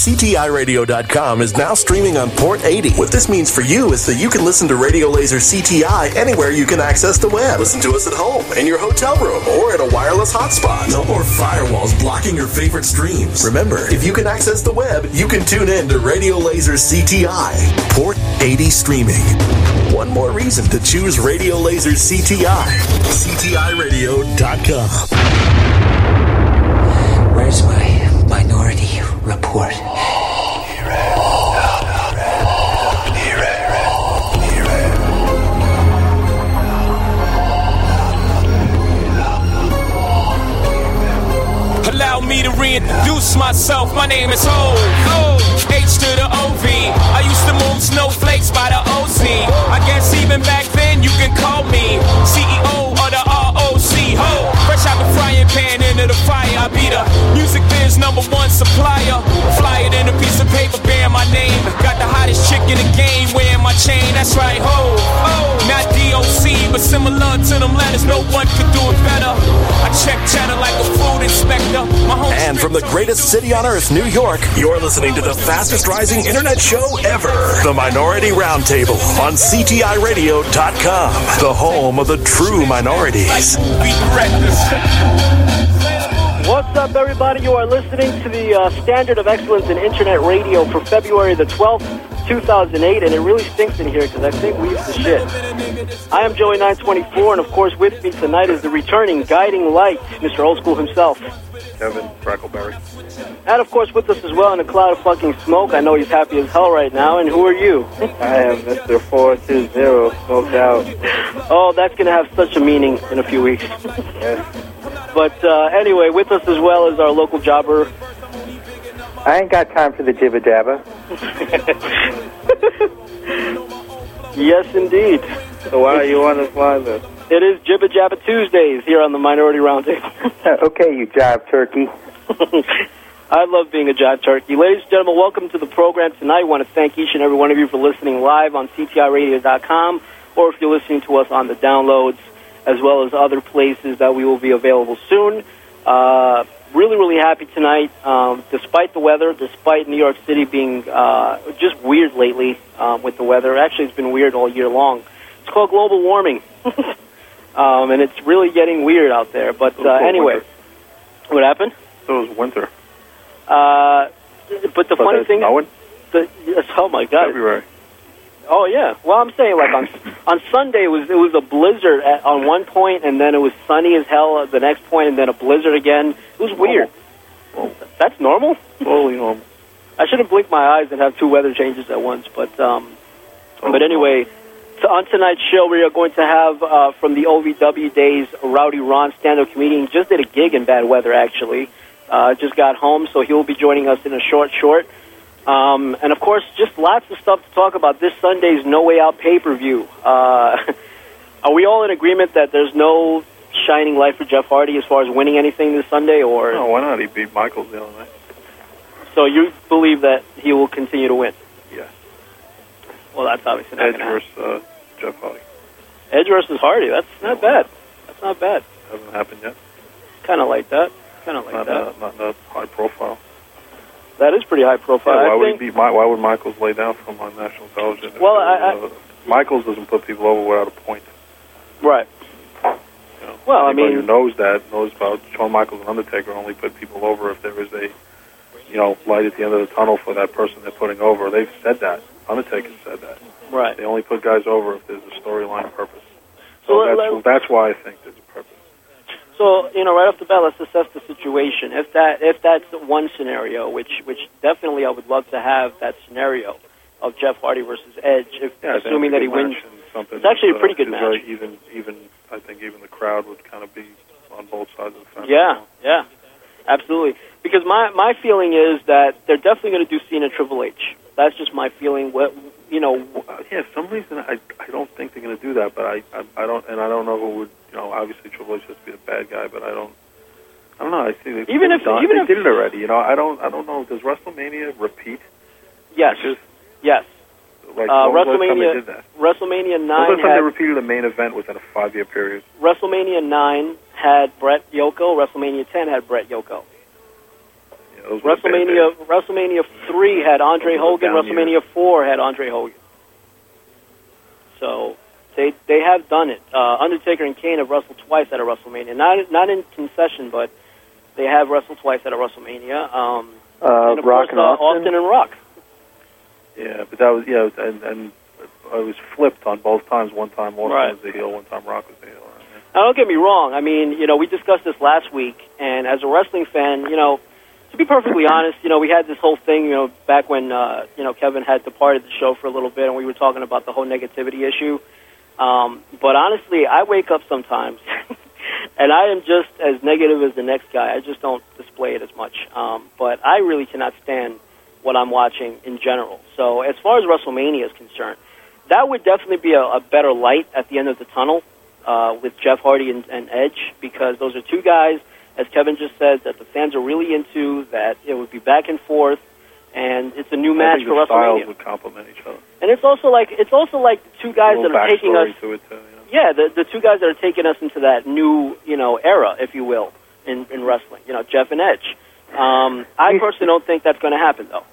CTIRadio.com is now streaming on port 80. What this means for you is that you can listen to Radio Laser CTI anywhere you can access the web. Listen to us at home, in your hotel room, or at a wireless hotspot. No more firewalls blocking your favorite streams. Remember, if you can access the web, you can tune in to Radio Laser CTI. Port 80 streaming. One more reason to choose Radio Laser CTI. CTIRadio.com. Where's my minority report? Allow me to reintroduce myself. My name is Ho. H to the OV. I used to move snowflakes by the OC. I guess even back then you can call me CEO. Ho. Fresh out the frying pan into the fire. I be the music biz number one supplier. Fly it in a piece of paper bearing my name. Got the hottest chick in the game wearing my chain. That's right, ho. Not DOC, but similar to them letters. No one could do it better. I check cheddar like a food inspector. My home And from the greatest city on earth, New York, you're listening to the fastest rising internet show ever, The Minority Roundtable on CTIRadio.com, the home of the true minorities. Directors. What's up, everybody? You are listening to the uh, Standard of Excellence in Internet Radio for February the 12th, 2008, and it really stinks in here because I think we used to shit. I am Joey 924, and of course, with me tonight is the returning guiding light, Mr. Old School himself. Kevin Freckleberry. And of course, with us as well in a cloud of fucking smoke. I know he's happy as hell right now. And who are you? I am Mr. 420, smoked out. Oh, that's going to have such a meaning in a few weeks. Yes. But uh, anyway, with us as well is our local jobber. I ain't got time for the jibba jabba. Yes, indeed. So why are you on this line then? It is Jibba Jabba Tuesdays here on the Minority Roundtable. okay, you jive turkey. I love being a jive turkey. Ladies and gentlemen, welcome to the program tonight. I want to thank each and every one of you for listening live on CTIRadio.com or if you're listening to us on the downloads as well as other places that we will be available soon. Uh, really, really happy tonight. Um, despite the weather, despite New York City being uh, just weird lately um, with the weather. Actually, it's been weird all year long. It's called global warming. um, and it's really getting weird out there. But uh, anyway, winter. what happened? So was winter. Uh, but the But funny thing, snowing? the, yes, oh my god, February. oh yeah. Well, I'm saying like on on Sunday it was it was a blizzard at, on one point, and then it was sunny as hell at the next point, and then a blizzard again. It was weird. Oh. That's normal. Totally normal. I shouldn't blink my eyes and have two weather changes at once. But um, but anyway, so on tonight's show we are going to have uh, from the OVW days, Rowdy Ron, stand-up comedian, just did a gig in bad weather actually. Uh, just got home, so he will be joining us in a short, short. Um, and of course, just lots of stuff to talk about this Sunday's No Way Out pay-per-view. Uh, are we all in agreement that there's no shining light for Jeff Hardy as far as winning anything this Sunday, or No, why not? He beat Michaels the other night. so you believe that he will continue to win? Yes. Well, that's obviously not Edge going to happen. versus uh, Jeff Hardy. Edge versus Hardy. That's not bad. That's not bad. Hasn't happened yet. Kind of like that. Kind of like Not, that. uh, not high profile. that is pretty high profile. Yeah, why I would think. Mi- Why would Michaels lay down for him on national television? Well, I- I- Uh, Michaels doesn't put people over without a point. Right. You know? Well, I mean- who knows that knows about Shawn Michaels and Undertaker only put people over if there is a, you know, light at the end of the tunnel for that person they're putting over. They've said that. Undertaker said that. Right. They only put guys over if there's a storyline purpose. So So that's, that's why I think there's a purpose. So you know, right off the bat, let's assess the situation. If that if that's one scenario, which which definitely I would love to have that scenario of Jeff Hardy versus Edge, if, Yeah, assuming that he wins. something It's actually a pretty uh, good match. Very even, even I think even the crowd would kind of be on both sides of the fence. Yeah, yeah, absolutely. Because my my feeling is that they're definitely going to do Cena Triple H. That's just my feeling. What you know, yeah, for some reason I I don't think they're going to do that, but I, I I don't and I don't know who would you know obviously Triple H has to be the bad guy, but I don't I don't know. I see they Even if- done, even they if- did it already. You know, I don't I don't know. Does WrestleMania repeat yes, matches? yes. Like Uh, when was the last time they WrestleMania did that? WrestleMania nine the last time they repeated a main event within a five year period? WrestleMania nine had Bret Yoko. WrestleMania ten had Bret Yoko. Yeah, those were bad WrestleMania. WrestleMania three had Andre Hogan. WrestleMania four had Andre Hogan. So they they have done it. Uh, Undertaker and Kane have wrestled twice at a WrestleMania. Not not in concession, but they have wrestled twice at a WrestleMania. Um, Uh, and of Rock course, and uh, Austin. and Rock. Yeah, but that was yeah, and and I was flipped on both times. One time Austin Right. was the heel, one time Rock was the heel. Now, don't get me wrong. I mean, you know, we discussed this last week, and as a wrestling fan, you know, be perfectly honest, you know, we had this whole thing, you know, back when, uh, you know, Kevin had departed the show for a little bit, and we were talking about the whole negativity issue. Um, but honestly, I wake up sometimes, and I am just as negative as the next guy. I just don't display it as much. Um, but I really cannot stand what I'm watching in general. So as far as WrestleMania is concerned, that would definitely be a, a better light at the end of the tunnel uh, with Jeff Hardy and, and Edge because those are two guys, as Kevin just said, that the fans are really into. That it would be back and forth, and it's a new I match think for the styles WrestleMania. would complement each other. And it's also like it's also like the two guys that are taking us. backstory to it too. You know? Yeah, the the two guys that are taking us into that new you know era, if you will, in in wrestling. You know, Jeff and Edge. Um, I personally don't think that's going to happen though.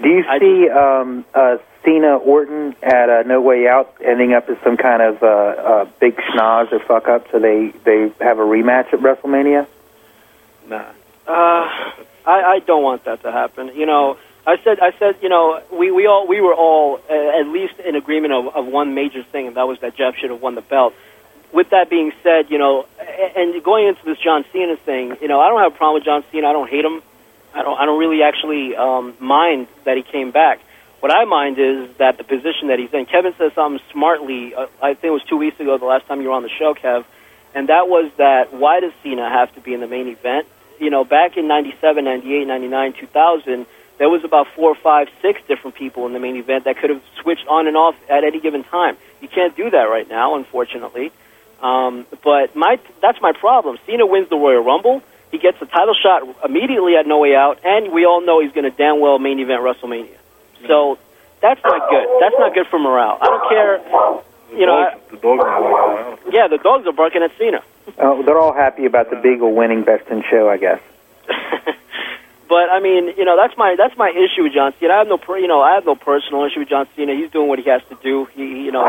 Do you see um, uh, Cena Orton at uh, No Way Out ending up as some kind of uh, uh, big schnoz or fuck up, so they they have a rematch at WrestleMania? Nah. Uh, I, I don't want that to happen. You know, I said, I said, you know, we, we all we were all uh, at least in agreement of, of one major thing, and that was that Jeff should have won the belt. With that being said, you know, and going into this John Cena thing, you know, I don't have a problem with John Cena. I don't hate him. I don't. I don't really actually um, mind that he came back. What I mind is that the position that he's in. Kevin said something smartly. Uh, I think it was two weeks ago, the last time you were on the show, Kev, and that was that why does Cena have to be in the main event? You know, back in '97, '98, '99, 2000, there was about four, five, six different people in the main event that could have switched on and off at any given time. You can't do that right now, unfortunately. Um, but my that's my problem. Cena wins the Royal Rumble. He gets the title shot immediately at No Way Out, and we all know he's going to damn well main event WrestleMania. So that's not good. That's not good for morale. I don't care. The You know, dogs, the dogs are like, Yeah, the dogs are barking at Cena. Oh, they're all happy about the Beagle winning Best in Show, I guess. But I mean, you know, that's my that's my issue with John Cena. I have no, per, you know, I have no personal issue with John Cena. He's doing what he has to do. He, he- you know,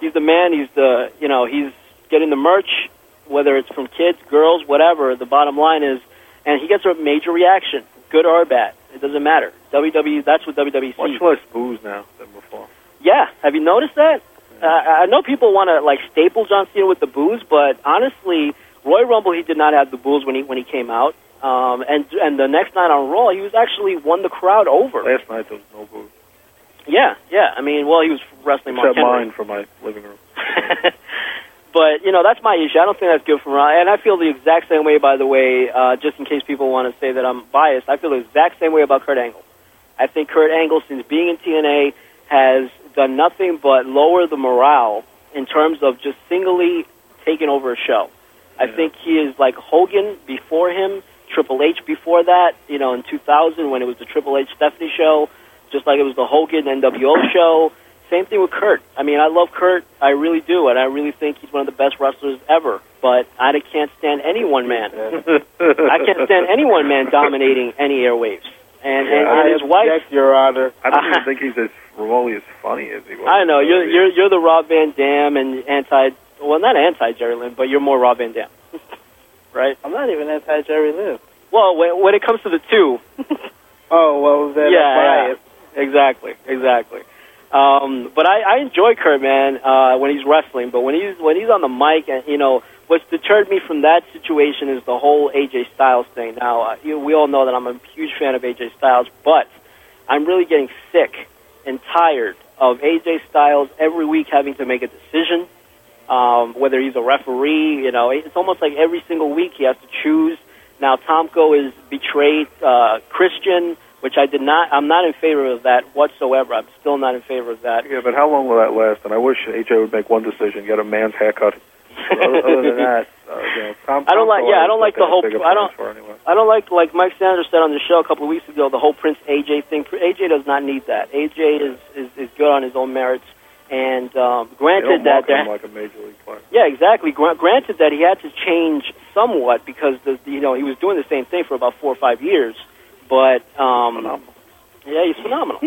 he's the man. He's the, you know, he's getting the merch, whether it's from kids, girls, whatever. The bottom line is, and he gets a major reaction, good or bad. It doesn't matter. WWE, that's what WWE much sees. less booze now than before. Yeah, have you noticed that? Uh, I know people want to like staple John Cena with the booze, but honestly, Roy Rumble he did not have the booze when he when he came out. Um, and and the next night on Raw, he was actually won the crowd over. Last night there was no booze, Yeah, yeah. I mean, well, he was wrestling Mark except Henry. mine for my living room. but you know, that's my issue. I don't think that's good for morale. And I feel the exact same way. By the way, uh, just in case people want to say that I'm biased, I feel the exact same way about Kurt Angle. I think Kurt Angle, since being in TNA, has done nothing but lower the morale in terms of just singly taking over a show. I Yeah. think he is like Hogan before him, Triple H before that. You know, in 2000 when it was the Triple H Stephanie show, just like it was the Hogan NWO show. Same thing with Kurt. I mean, I love Kurt. I really do, and I really think he's one of the best wrestlers ever. But I can't stand any one man. I can't stand any one man dominating any airwaves. And, and, Yeah, and his wife. Your Honor. I don't even think he's as remotely as funny as he was. I know you're you're you're the Rob Van Dam and anti. Well, not anti Jerry Lynn, but you're more Rob Van Dam, right? I'm not even anti Jerry Lynn. Well, when, when it comes to the two, Oh, what was that? yeah, yeah, exactly, exactly. Um, but I, I enjoy Kurt, man, uh, when he's wrestling. But when he's when he's on the mic, and you know, what's deterred me from that situation is the whole AJ Styles thing. Now, uh, you, we all know that I'm a huge fan of AJ Styles, but I'm really getting sick and tired of AJ Styles every week having to make a decision. Um, whether he's a referee, you know, it's almost like every single week he has to choose. Now Tomko is betrayed uh, Christian, which I did not. I'm not in favor of that whatsoever. I'm still not in favor of that. Yeah, but how long will that last? And I wish AJ would make one decision: get a man's haircut. Other, other than that, uh, you know, Tom, I don't like- yeah, I don't like the whole- I don't- anyway. I don't like like Mike Sanders said on the show a couple of weeks ago the whole Prince AJ thing. AJ does not need that. AJ is is, is good on his own merits. And um, They granted don't that market him like a major league player. Yeah, exactly. Gra- granted that he had to change somewhat because the, you know he was doing the same thing for about four or five years, But um, yeah, he's phenomenal.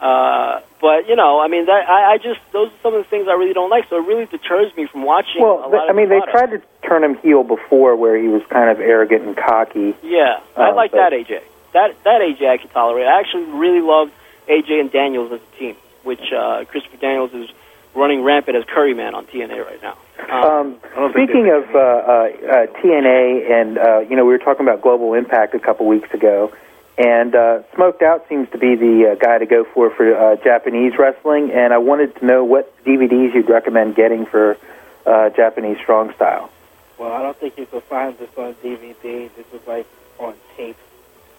Uh, but you know, I mean, that, I, I just those are some of the things I really don't like. So it really deters me from watching. a Well, lot th- of I mean, the they product. tried to turn him heel before, where he was kind of arrogant and cocky. Yeah, I Uh, like but- that AJ. That that AJ I can tolerate. I actually really loved AJ and Daniels as a team, which uh, Christopher Daniels is running rampant as Curry Man on TNA right now. Um, don't speaking of uh, uh, uh, TNA, and uh, you know, we were talking about Global Impact a couple weeks ago, and uh, Smoked Out seems to be the uh, guy to go for for uh, Japanese wrestling. And I wanted to know what DVDs you'd recommend getting for uh, Japanese strong style. Well, I don't think you can find this on DVD. This is like on tape.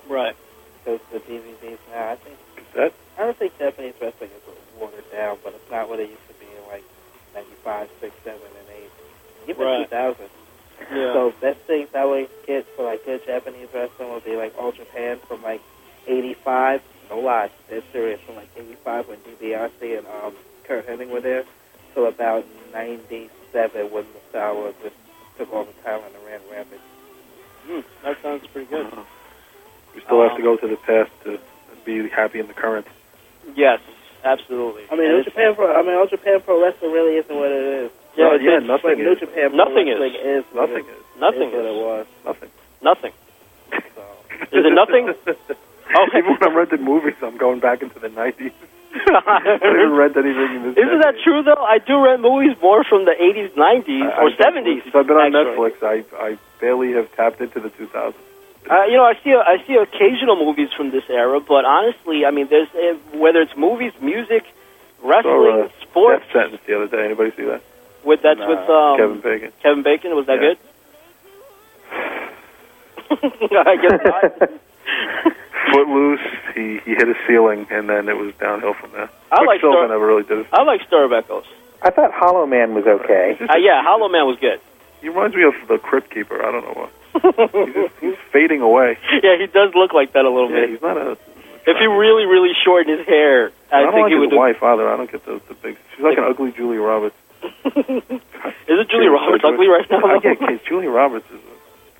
Right. Because the DVDs now, I think That I don't think Japanese wrestling is watered down, but it's not what it used to be in like '95, '6, '7, and '8, even Right. 2000. Yeah. So best things I would get for like good Japanese wrestling would be like All Japan from like '85. No lie, they're serious. From like '85 when DiBiase and um, Curt Hennig were there, till about '97 when Misawa just took all the talent and ran rampant. Hmm, that sounds pretty good. we still have Um, to go to the past to be happy in the current. Yes, absolutely. I mean, And New Japan Pro. I mean, All Japan Pro Wrestling really isn't what it is. Yeah, No, yeah, nothing Like New is. Japan Nothing is. Is. Nothing is. Nothing is what is. it was. Nothing. Nothing. So. Is it nothing? Oh, Even when I'm renting movies, I'm going back into the 90s. I haven't read anything in this Isn't that true though? I do rent movies more from the 80s, 90s, I- or I- 70s. Since I've been on actually. Netflix, I I barely have tapped into the 2000s. Uh, you know, I see I see occasional movies from this era, but honestly, I mean, there's uh, whether it's movies, music, wrestling, uh, sports. Death Sentence the other day. Anybody see that? With that's Nah, with um, Kevin Bacon. Kevin Bacon. Was that Yeah. good? I guess not. Footloose. He he hit a ceiling, and then it was downhill from there. I like Quicksilver Star- never really did it. I like Stir of Echoes. I thought Hollow Man was okay. Uh, yeah, Hollow Man was good. He reminds me of the Crypt Keeper. I don't know why. He's, just, he's fading away. yeah, he does look like that a little Yeah, bit. he's not a. If he really, really shortened his hair, I I, don't think like he his would. do- wife either. I don't get the the big. She's like an ugly Julia Roberts. Is it Julia Roberts ugly right now? I get kids. Julia Roberts is.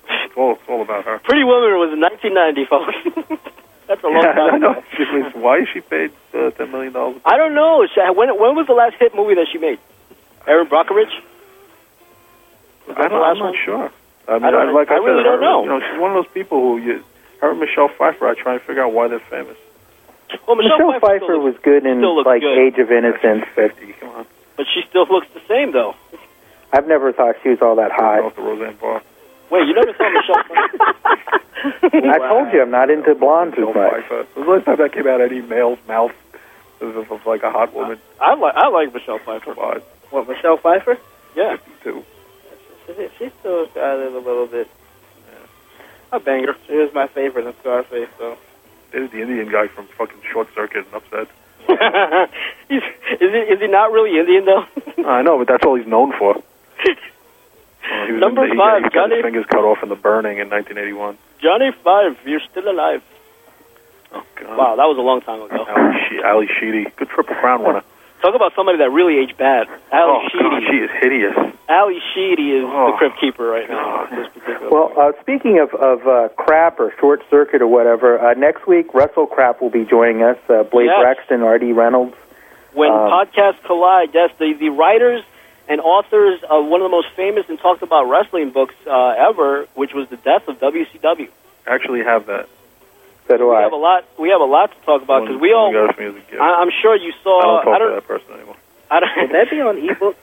It's all, it's all about her. Pretty Woman was in 1990, folks. That's a long Yeah, time I know. ago. She Why is she paid uh, ten million dollars? I don't know. She- When when was the last hit movie that she made? Erin Brockovich? Was that I the don't, last I'm not one? sure. I mean, I don't- like I, I really said, don't her, know. You know, she's one of those people who you. Her and Michelle Pfeiffer. I try and figure out why they're famous. Well, Michelle, Michelle Pfeiffer, Pfeiffer was good in like good. Age of Innocence, Fifty. Come on. But she still looks the same though. I've never thought she was all that high. Off the Roseanne Barr. Wait, you never saw Michelle Pfeiffer? I told you I'm not into blondes as Michelle much. Pfeiffer. When was the last time that came out any male's mouth of, of, of like a hot woman? I like I like Michelle Pfeiffer. Come on. What, Michelle Pfeiffer? Yeah, Too. She, she still got it a little bit. I bang her. She was my favorite in Scarface, though. There's the Indian guy from fucking Short Circuit and Upset. Is he is he not really Indian though? I know, but that's all he's known for. He was Number in the, he- five, he, got Johnny. his fingers cut off in the burning in 1981. Johnny Five, you're still alive. Oh God. Wow, that was a long time ago. Ally, she- Ally Sheedy, good Triple Crown winner. Talk about somebody that really aged bad. Ally oh God, Sheedy. she is hideous. Ally Sheedy is Oh, the crypt keeper right now. God. This Well, uh, speaking of, of uh, crap or short circuit or whatever, uh, next week WrestleCrap will be joining us. Uh, Blade Yes. Braxton, R.D. Reynolds. when um, podcasts collide, yes, the, the writers and authors of one of the most famous and talked about wrestling books uh, ever, which was the death of WCW. I actually have that. So do We I. have a lot. We have a lot to talk about because we all. Someone got it for me as a gift. I, I'm sure you I saw. don't talk I don't. that person anymore. I don't that be on ebook?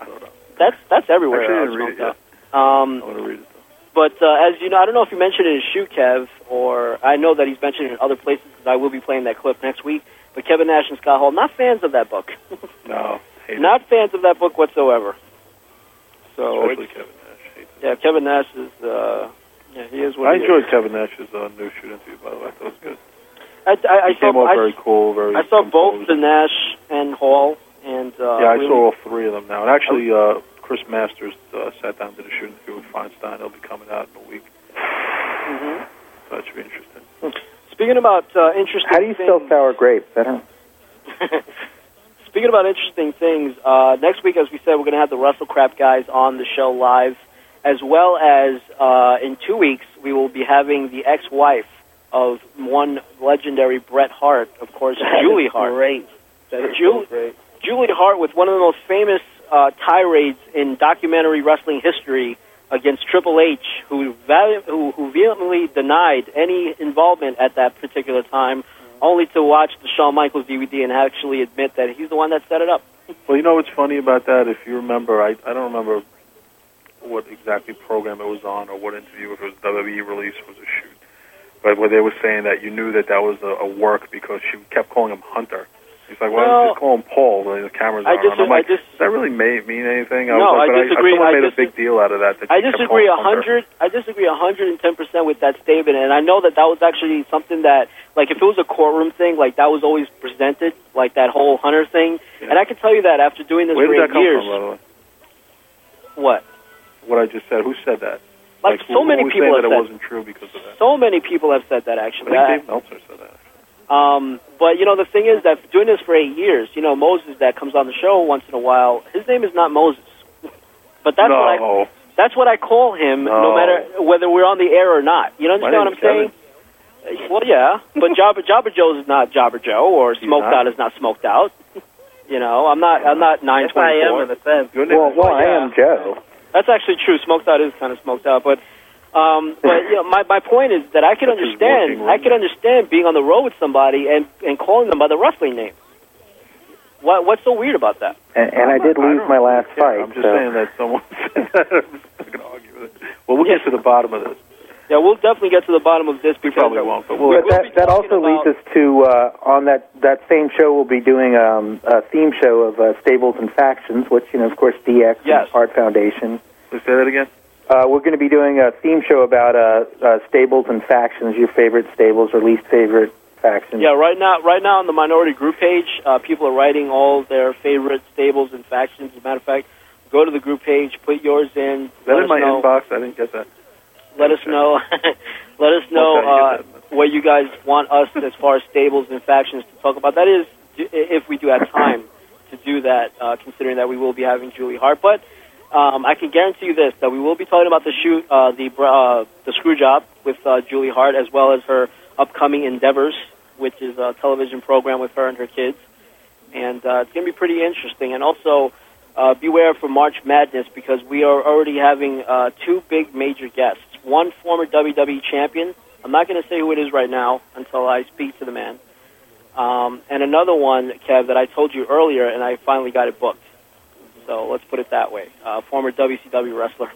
I don't know. that's that's everywhere. Actually, I didn't read it yet. Um, I want to read it. But uh, as you know, I don't know if you mentioned it in Shoot Kev, or I know that he's mentioned it in other places because I will be playing that clip next week. But Kevin Nash and Scott Hall, not fans of that book, No, hate not fans of that book whatsoever. So. Especially Kevin Nash. Hate yeah, Kevin Nash is uh, yeah, he is what I he enjoyed is. Kevin Nash's uh, new shoot interview, by the way. That was good. I, I, I He came saw off I, very cool, very. I saw both the Nash and Hall, and uh, yeah, I really- saw all three of them now. And actually, uh, Chris Masters uh, sat down to the shoot interview with Feinstein. He'll be coming out in a week. Mm-hmm. So that should be interesting. Speaking about uh, interesting, How do you spell things, sour grapes? I don't. Speaking about interesting things, uh, next week, as we said, we're going to have the WrestleCrap guys on the show live, as well as uh, in two weeks we will be having the ex-wife of one legendary Bret Hart, of course, Julie Hart. Great. That so great. Julie Hart with one of the most famous uh, tirades in documentary wrestling history against Triple H, who, vali- who, who vehemently denied any involvement at that particular time, only to watch the Shawn Michaels DVD and actually admit that he's the one that set it up. Well, you know what's funny about that? If you remember, I I don't remember what exactly program it was on or what interview. If it was WWE release was a shoot, but where they were saying that you knew that that was a, a work because she kept calling him Hunter. He's like, why Well, just call him Paul? The cameras I on. I'm like, I dis- does that really may, mean anything? I No, was like, I but disagree. I, I made dis- a big deal out of that. that I disagree a calling him Hunter. hundred. I disagree a hundred and ten percent with that statement, and I know that that was actually something that, like, if it was a courtroom thing, like that was always presented, like that whole Hunter thing. Yeah. And I can tell you that after doing this Where for did eight that come years, from, by the way? what? What I just said. Who said that? Like, who- so many who people saying have that it said. wasn't true because of that. So many people have said that I actually. think I- Dave Meltzer said that. Um, but you know, the thing is that doing this for eight years, you know, Moses that comes on the show once in a while, his name is not Moses, but that's no, what I that's what I call him, no, No. matter whether we're on the air or not. You My understand what I'm name is saying? Well, yeah, but Jabba Jabba Joe's is not Jabba Joe, or He's Smoked not? Out is not Smoked Out. You know, I'm not I'm not nine Yes, I am in a sense. Your Well, is well, I am Joe. That's actually true. Smoked out is kind of smoked out, but um, but you know, my my point is that I can understand. working I can understand being on the road with somebody and and calling them by the wrestling name. What what's so weird about that? And, and I did lose don't my last care. fight. I'm just so. saying that someone said that. I'm just not going to argue with it. Well, we'll get to the bottom of this. Yeah, we'll definitely get to the bottom of this We because probably won't, but we'll. we- But we'll that, that also leads us to uh, on that that same show we'll be doing um, a theme show of uh, stables and factions, which you know of course DX Yes. and Heart Foundation. Let's say that again. Uh, we're going to be doing a theme show about uh, uh, stables and factions, your favorite stables or least favorite factions. Yeah, right now, right now on the minority group page, uh, people are writing all their favorite stables and factions. As a matter of fact, go to the group page, put yours in. Is that in my know. inbox? I didn't get that. Let us know. let us know uh, what you guys want us, as far as stables and factions, to talk about. That is, if we do have time to do that, uh, considering that we will be having Julie Hart. But um, I can guarantee you this: that we will be talking about the shoot, uh, the uh, the screw job with uh, Julie Hart, as well as her upcoming endeavors, which is a television program with her and her kids, and uh, it's going to be pretty interesting. And also. Uh, beware for March Madness because we are already having uh, two big major guests. One former WWE champion. I'm not going to say who it is right now until I speak to the man. Um, and another one, Kev, that I told you earlier, and I finally got it booked. So let's put it that way. Uh, former WCW wrestler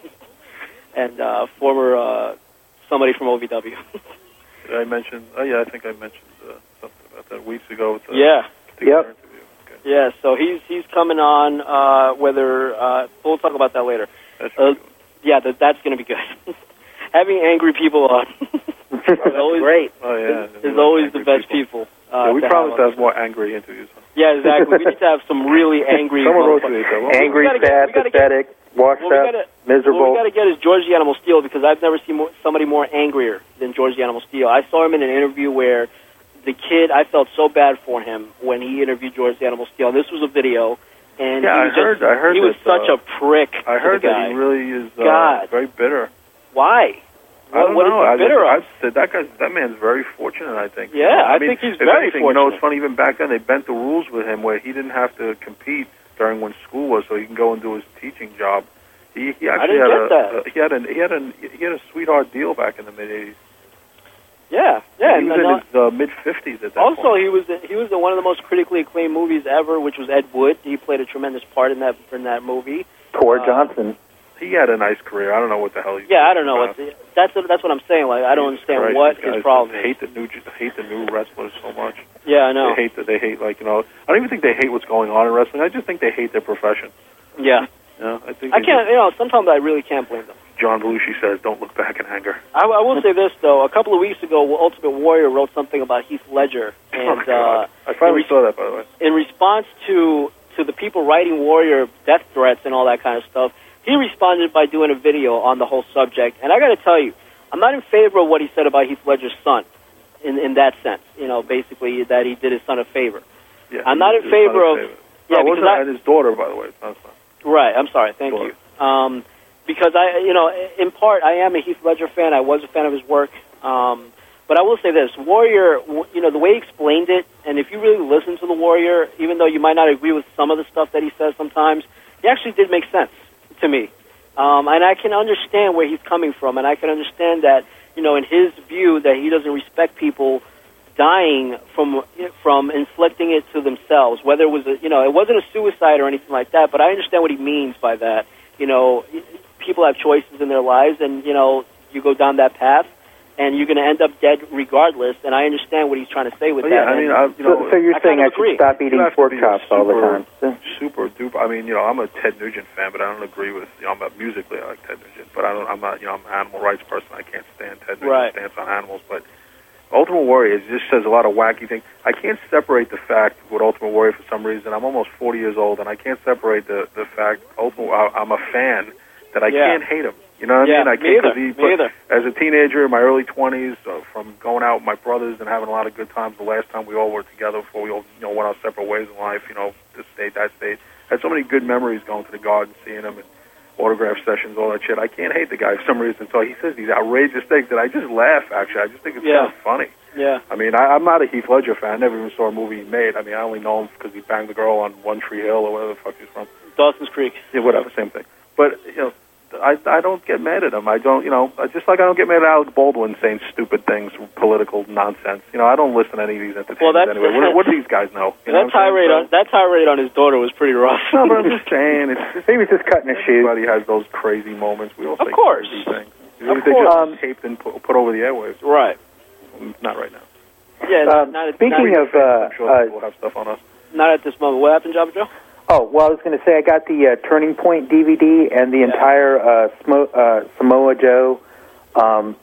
and uh, former uh, somebody from OVW. Did I mention? Oh yeah, I think I mentioned uh, something about that weeks ago. With the yeah, particular Yep. interview. Okay. yeah. So he's he's coming on. Uh, whether uh, we'll talk about that later. That's Uh, yeah, that, that's going to be good. Having angry people on is always Great. oh yeah. is always the best people. uh, Yeah, we to promise have to have more angry interviews. Yeah, exactly. We need to have some really angry. Someone wrote to me. motherfuckers. Angry, We gotta get- sad, get- pathetic, washed Well, we up, gotta, miserable. what we got to get is George the Animal Steele because I've never seen more, somebody more angrier than George the Animal Steele. I saw him in an interview where the kid, I felt so bad for him when he interviewed George the Animal Steele. This was a video, and Yeah, he I was heard- Just, I heard he was that, such uh, a prick. I to heard the guy. that he really is uh, God. very bitter. Why? I don't what know. is I bitter just, of? I said that guy, that man's very fortunate. I think. Yeah, I mean, think he's if very anything, You know, it's funny. Even back then, they bent the rules with him where he didn't have to compete during when school was, so he can go and do his teaching job. He, he actually didn't had get a, that. a he had a he had a he had a sweetheart deal back in the mid '80s. Yeah, yeah. he and was and, in his uh, mid 50s at that Also, point. he was he was in one of the most critically acclaimed movies ever, which was Ed Wood. He played a tremendous part in that in that movie. Tor uh, Johnson. He had a nice career. I don't know what the hell he's. Yeah, I don't know. about. What's, that's that's what I'm saying. Like, I don't Jesus understand Christ, what his problem just is. hate the new hate the new wrestlers so much. Yeah, I know. They hate that they hate like you know. I don't even think they hate what's going on in wrestling. I just think they hate their profession. Yeah, You know, I think I can't. You know, sometimes I really can't blame them. John Belushi says, "Don't look back in anger." I, I will say this though. A couple of weeks ago, Ultimate Warrior wrote something about Heath Ledger, and oh, uh, I finally in, saw that by the way. in response to to the people writing Warrior death threats and all that kind of stuff, he responded by doing a video on the whole subject. And I got to tell you, I'm not in favor of what he said about Heath Ledger's son, in in that sense. You know, basically that he did his son a favor. Yeah, I'm not in favor of- favor. Yeah, no, wasn't I- and his daughter, by the way. Not. Right. I'm sorry. Thank Sure. you. Um, because I, you know, in part, I am a Heath Ledger fan. I was a fan of his work. Um, But I will say this: Warrior, you know, the way he explained it, and if you really listen to the Warrior, even though you might not agree with some of the stuff that he says sometimes, he actually did make sense to me. Um, and I can understand where he's coming from, and I can understand that, you know, in his view, that he doesn't respect people dying from from inflicting it to themselves. Whether it was, a, you know, it wasn't a suicide or anything like that, but I understand what he means by that. You know, people have choices in their lives, and you know, you go down that path, and you're going to end up dead regardless. And I understand what he's trying to say with But that. yeah, I mean, and- I, you know, so, so you're I saying kind I of agree. should stop eating pork be chops all the super- time? super duper. I mean, you know, I'm a Ted Nugent fan, but I don't agree with. You know, I'm not musically I like Ted Nugent, but I don't. I'm not. You know, I'm an animal rights person. I can't stand Ted Nugent's Right. stance on animals. But Ultimate Warrior just says a lot of wacky things. I can't separate the fact with Ultimate Warrior for some reason. I'm almost 40 years old, and I can't separate the the fact Ultimate. I- I'm a fan that I Yeah. can't hate him. You know what Yeah, I mean? I me can't either, he me either. as a teenager in my early 20s, uh, from going out with my brothers and having a lot of good times. The last time we all were together before we all you know went our separate ways in life. You know, this state, that state. Had so many good memories going to the garden, seeing him, and autograph sessions, all that shit. I can't hate the guy for some reason. So he says these outrageous things that I just laugh. Actually, I just think it's Yeah. kind of funny. yeah, I mean, I, I'm not a Heath Ledger fan. I never even saw a movie he made. I mean, I only know him because he banged the girl on One Tree Hill or whatever the fuck he's from. Dawson's Creek. Yeah, whatever, same thing. But you know, I I don't get mad at him. I don't, you know, just like I don't get mad at Alec Baldwin saying stupid things, political nonsense. You know, I don't listen to any of these entertainers that's- anyway. What, what do these guys know? You know that tirade on that tirade on his daughter was pretty rough. No, but I'm just saying, it's just, He was just cutting his shoes. everybody has those crazy moments. We all Of say course. crazy things. Of they course. just Um, taped and put, put over the airwaves. right. Not right now. Yeah. Um, not, speaking not, of, uh, I'm sure uh, people have stuff on us. not at this moment. What happened, Jabba Joe? Oh, well, I was going to say I got the uh, Turning Point DVD and the Yeah. entire uh, Smo- uh, Samoa Joe um,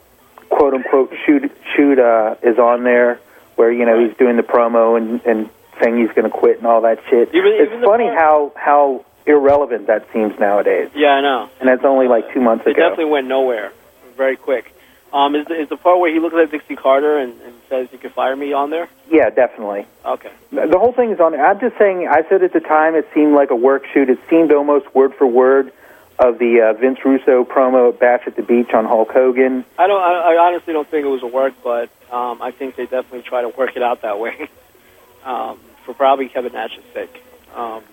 quote unquote shoot shoot uh, is on there, where you know he's doing the promo and, and saying he's going to quit and all that shit. Even- it's even funny how how irrelevant that seems nowadays, Yeah, I know. and that's only like two months It ago. It definitely went nowhere. Very quick. Um, is the, is the part where he looks at Dixie Carter and, and says, "You can fire me" on there? Yeah, definitely. Okay. The whole thing is on. I'm just saying. I said at the time it seemed like a work shoot. It seemed almost word for word of the uh, Vince Russo promo at Bash at the Beach on Hulk Hogan. I don't. I, I honestly don't think it was a work, but um, I think they definitely try to work it out that way um, for probably Kevin Nash's sake. Um,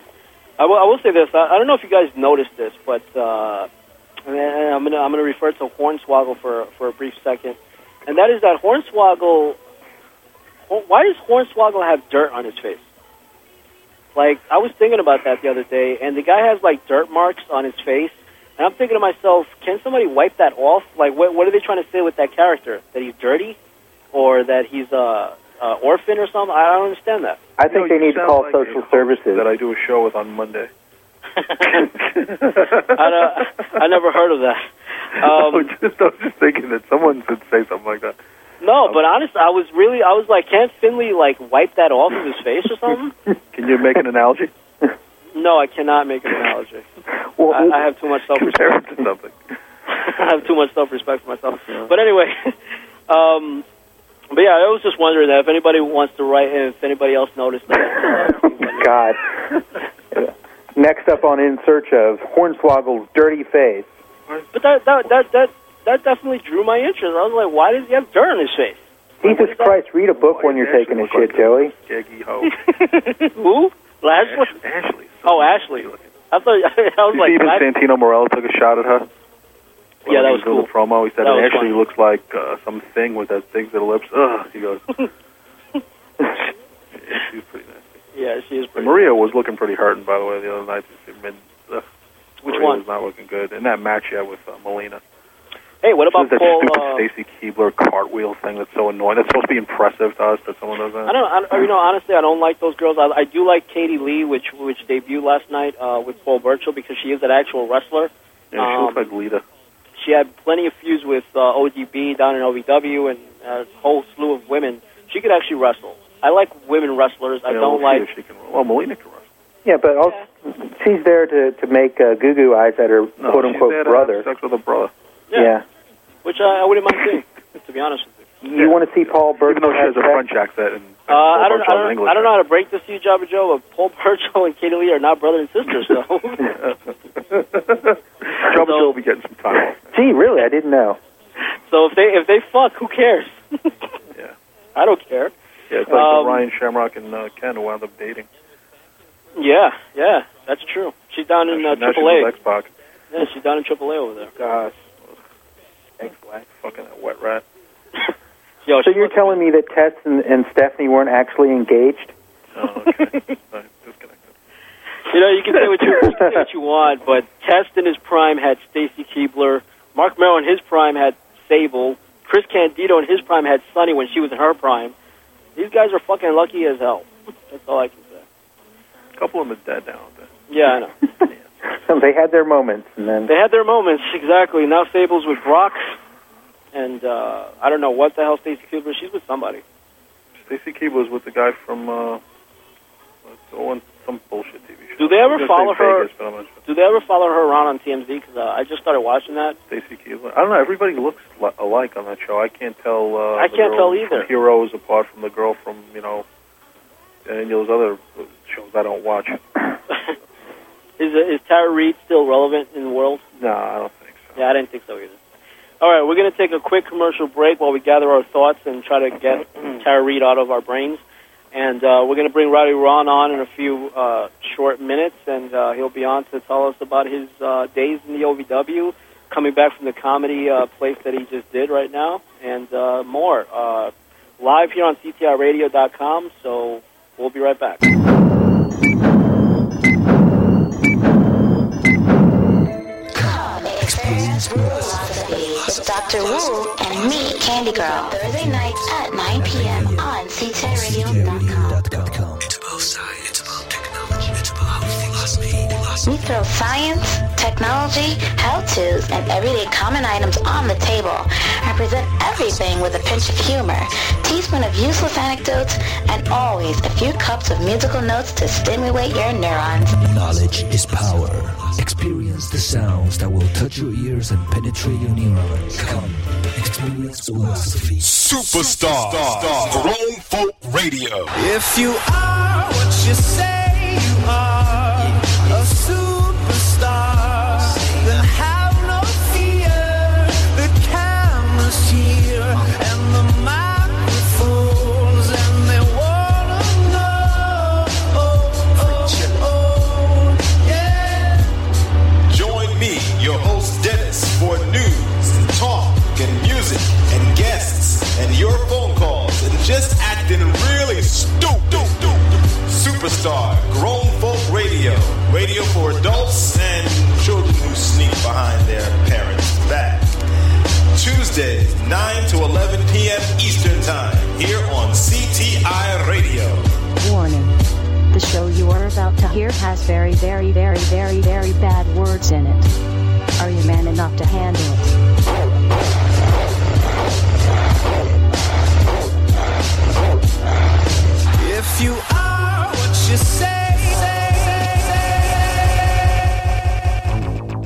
I will, will say this. I, I don't know if you guys noticed this, but uh, and I'm going to I'm going to refer to Hornswoggle for for a brief second, and that is that Hornswoggle. Why does Hornswoggle have dirt on his face? Like I was thinking about that the other day, and the guy has like dirt marks on his face, and I'm thinking to myself, can somebody wipe that off? Like, what what are they trying to say with that character? That he's dirty, or that he's a, a orphan or something? I don't understand that. I You think know, they need to call like social services. that I do a show with on Monday. I, don't- I never heard of that. Um, no, just, I was just thinking that someone should say something like that. no, but honestly, I was really, I was like, can't Finley like wipe that off of his face or something? Can you make an analogy? no, I cannot make an analogy. Well, I, I have too much self-respect. it to something. I have too much self-respect for myself. But anyway, um, but yeah, I was just wondering that if anybody wants to write, if anybody else noticed that. God. Next up on In Search of Hornswoggle's dirty face. But that that that that that definitely drew my interest. I was like, why does he have dirt on his face? Jesus Christ, read a book when you're taking a shit, Joey. Skeggy hoe. Who? Ashley? Ashley. Oh, Ashley. I thought I was You like, see even Lash- Santino Marella took a shot at her. When Yeah, that was doing cool. The promo. He said That it actually funny. looks like uh, some thing with that thing to the lips. Ugh. He goes. yeah, she's pretty nasty. Yeah, she is And pretty. Maria was looking pretty hurting, by the way, the other night. She been, ugh, Which Maria one? was not looking good. In that match, yeah, with uh, Melina. Hey, what about does that stupid Uh, Stacy Keibler cartwheel thing that's so annoying. That's supposed to be impressive to us that someone does that. I don't. I, don't- you know, honestly, I don't like those girls. I, I do like Katie Lea, which which debuted last night uh, with Paul Burchill because she is an actual wrestler. Yeah, she um, looks like Lita. She had plenty of feuds with uh, ODB down in OVW and a whole slew of women. She could actually wrestle. I like women wrestlers. I Yeah, don't we'll like. if she can. Well, Melina can wrestle. Yeah, but also, she's there to to make uh, goo goo eyes at her No, quote unquote brother. Have sex with her brother. Yeah. which I, I wouldn't mind seeing, to be honest with you. You want to see Paul Even though she has a? French accent and, and Uh, I don't, I Burchill has an don't, English I don't know how to break this to you, Jabba Joe, but Paul Burchill and Katie Lea are not brother and sister, so. Trouble So- will be getting some time off. Gee, really? I didn't know. so if they if they fuck, who cares? Yeah. I don't care. Yeah, it's like Um, Ryan Shamrock and uh, Ken who wound up dating. Yeah, yeah, that's true. She's down in uh, now she's AAA. with Xbox. Yeah, she's down in AAA over there. Gosh. Ex-wife. Fucking that wet rat. Yo, So you're telling me that Test and, and Stephanie weren't actually engaged? Oh, okay. Sorry, disconnected. You know, you can say what you, you can say what you want, but Test in his prime had Stacy Keibler. Marc Mero in his prime had Sable. Chris Candido in his prime had Sunny when she was in her prime. These guys are fucking lucky as hell. That's all I can say. A couple of them are dead now. aren't? Yeah, I know. yeah. they had their moments, and then They had their moments, exactly. Now Sable's with Brock, and uh, I don't know what the hell Stacy Keibler. She's with somebody. Stacy Keibler was with the guy from uh, what's on some bullshit TV show. Do they ever I was gonna follow her- Vegas, but I'm not sure. Do they ever follow her around on TMZ? Because uh, I just started watching that. Stacy Keibler. I don't know. Everybody looks li- alike on that show. I can't tell. Uh, I can't tell either. Heroes apart from the girl from you know any of those other shows I don't watch. Is is Tara Reid still relevant in the world? No, I don't think so. Yeah, I didn't think so either. All right, we're going to take a quick commercial break while we gather our thoughts and try to get Tara Reid out of our brains. And uh, we're going to bring Rowdy Ron on in a few uh, short minutes, and uh, he'll be on to tell us about his uh, days in the OVW, coming back from the comedy uh, place that he just did right now, and uh, more. Uh, live here on CTIRadio.com, so we'll be right back. Experience with Dr. Wu and me, Candy Girl. Thursday nights at 9 p.m. on CTIRadio.com. We throw science, technology, how-tos, and everyday common items on the table and present everything with a pinch of humor, teaspoon of useless anecdotes, and always a few cups of musical notes to stimulate your neurons. Knowledge is power. Experience the sounds that will touch your ears and penetrate your neurons. Come, experience philosophy. Superstar. Grown Folk Radio. If you are what you say you are, a superstar, then have no fear. The camera's here and the microphones, and they wanna know. Yeah. Join me, your host Dennis, for news and talk and music and guests and your phone calls and just acting really stupid. Superstar Grown Folk Radio. Radio for adults and children who sneak behind their parents' back. Tuesdays, 9 to 11 p.m. Eastern Time, here on CTI Radio. Warning. The show you are about to hear has very, very, very, very, very bad words in it. Are you man enough to handle it? If you are what you say,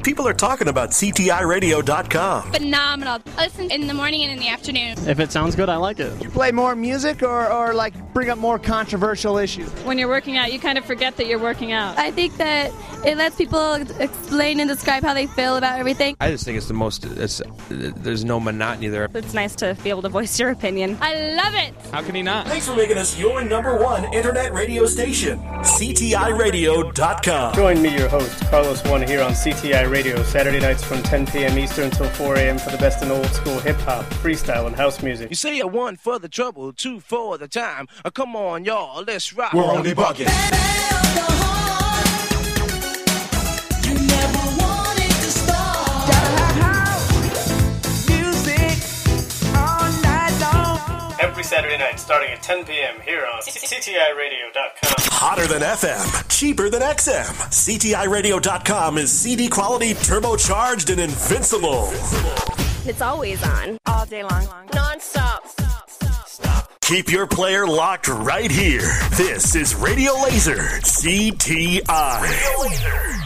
People are talking about CTIRadio.com. phenomenal. I listen in the morning and in the afternoon. If it sounds good, I like it. You play more music or, or like bring up more controversial issues? When you're working out, you kind of forget that you're working out. I think that it lets people explain and describe how they feel about everything. I just think it's the most. It's, there's no monotony there. It's nice to be able to voice your opinion. I love it. How can he not? Thanks for making us your number one internet radio station. CTIRadio.com. Join me, your host, Carlos One, here on CTI Radio, Saturday nights from 10 p.m. Eastern until 4 a.m. for the best in old school hip hop, freestyle, and house music. You say a one for the trouble, two for the time. Uh, come on, y'all, let's rock. We're only bugging. Saturday night, starting at 10 p.m. here on CTIRadio.com. Hotter than FM, cheaper than XM. CTIRadio.com is CD quality, turbocharged, and invincible. It's always on. All day long. Non-stop. Keep your player locked right here. This is Radio Laser CTI. Radio Laser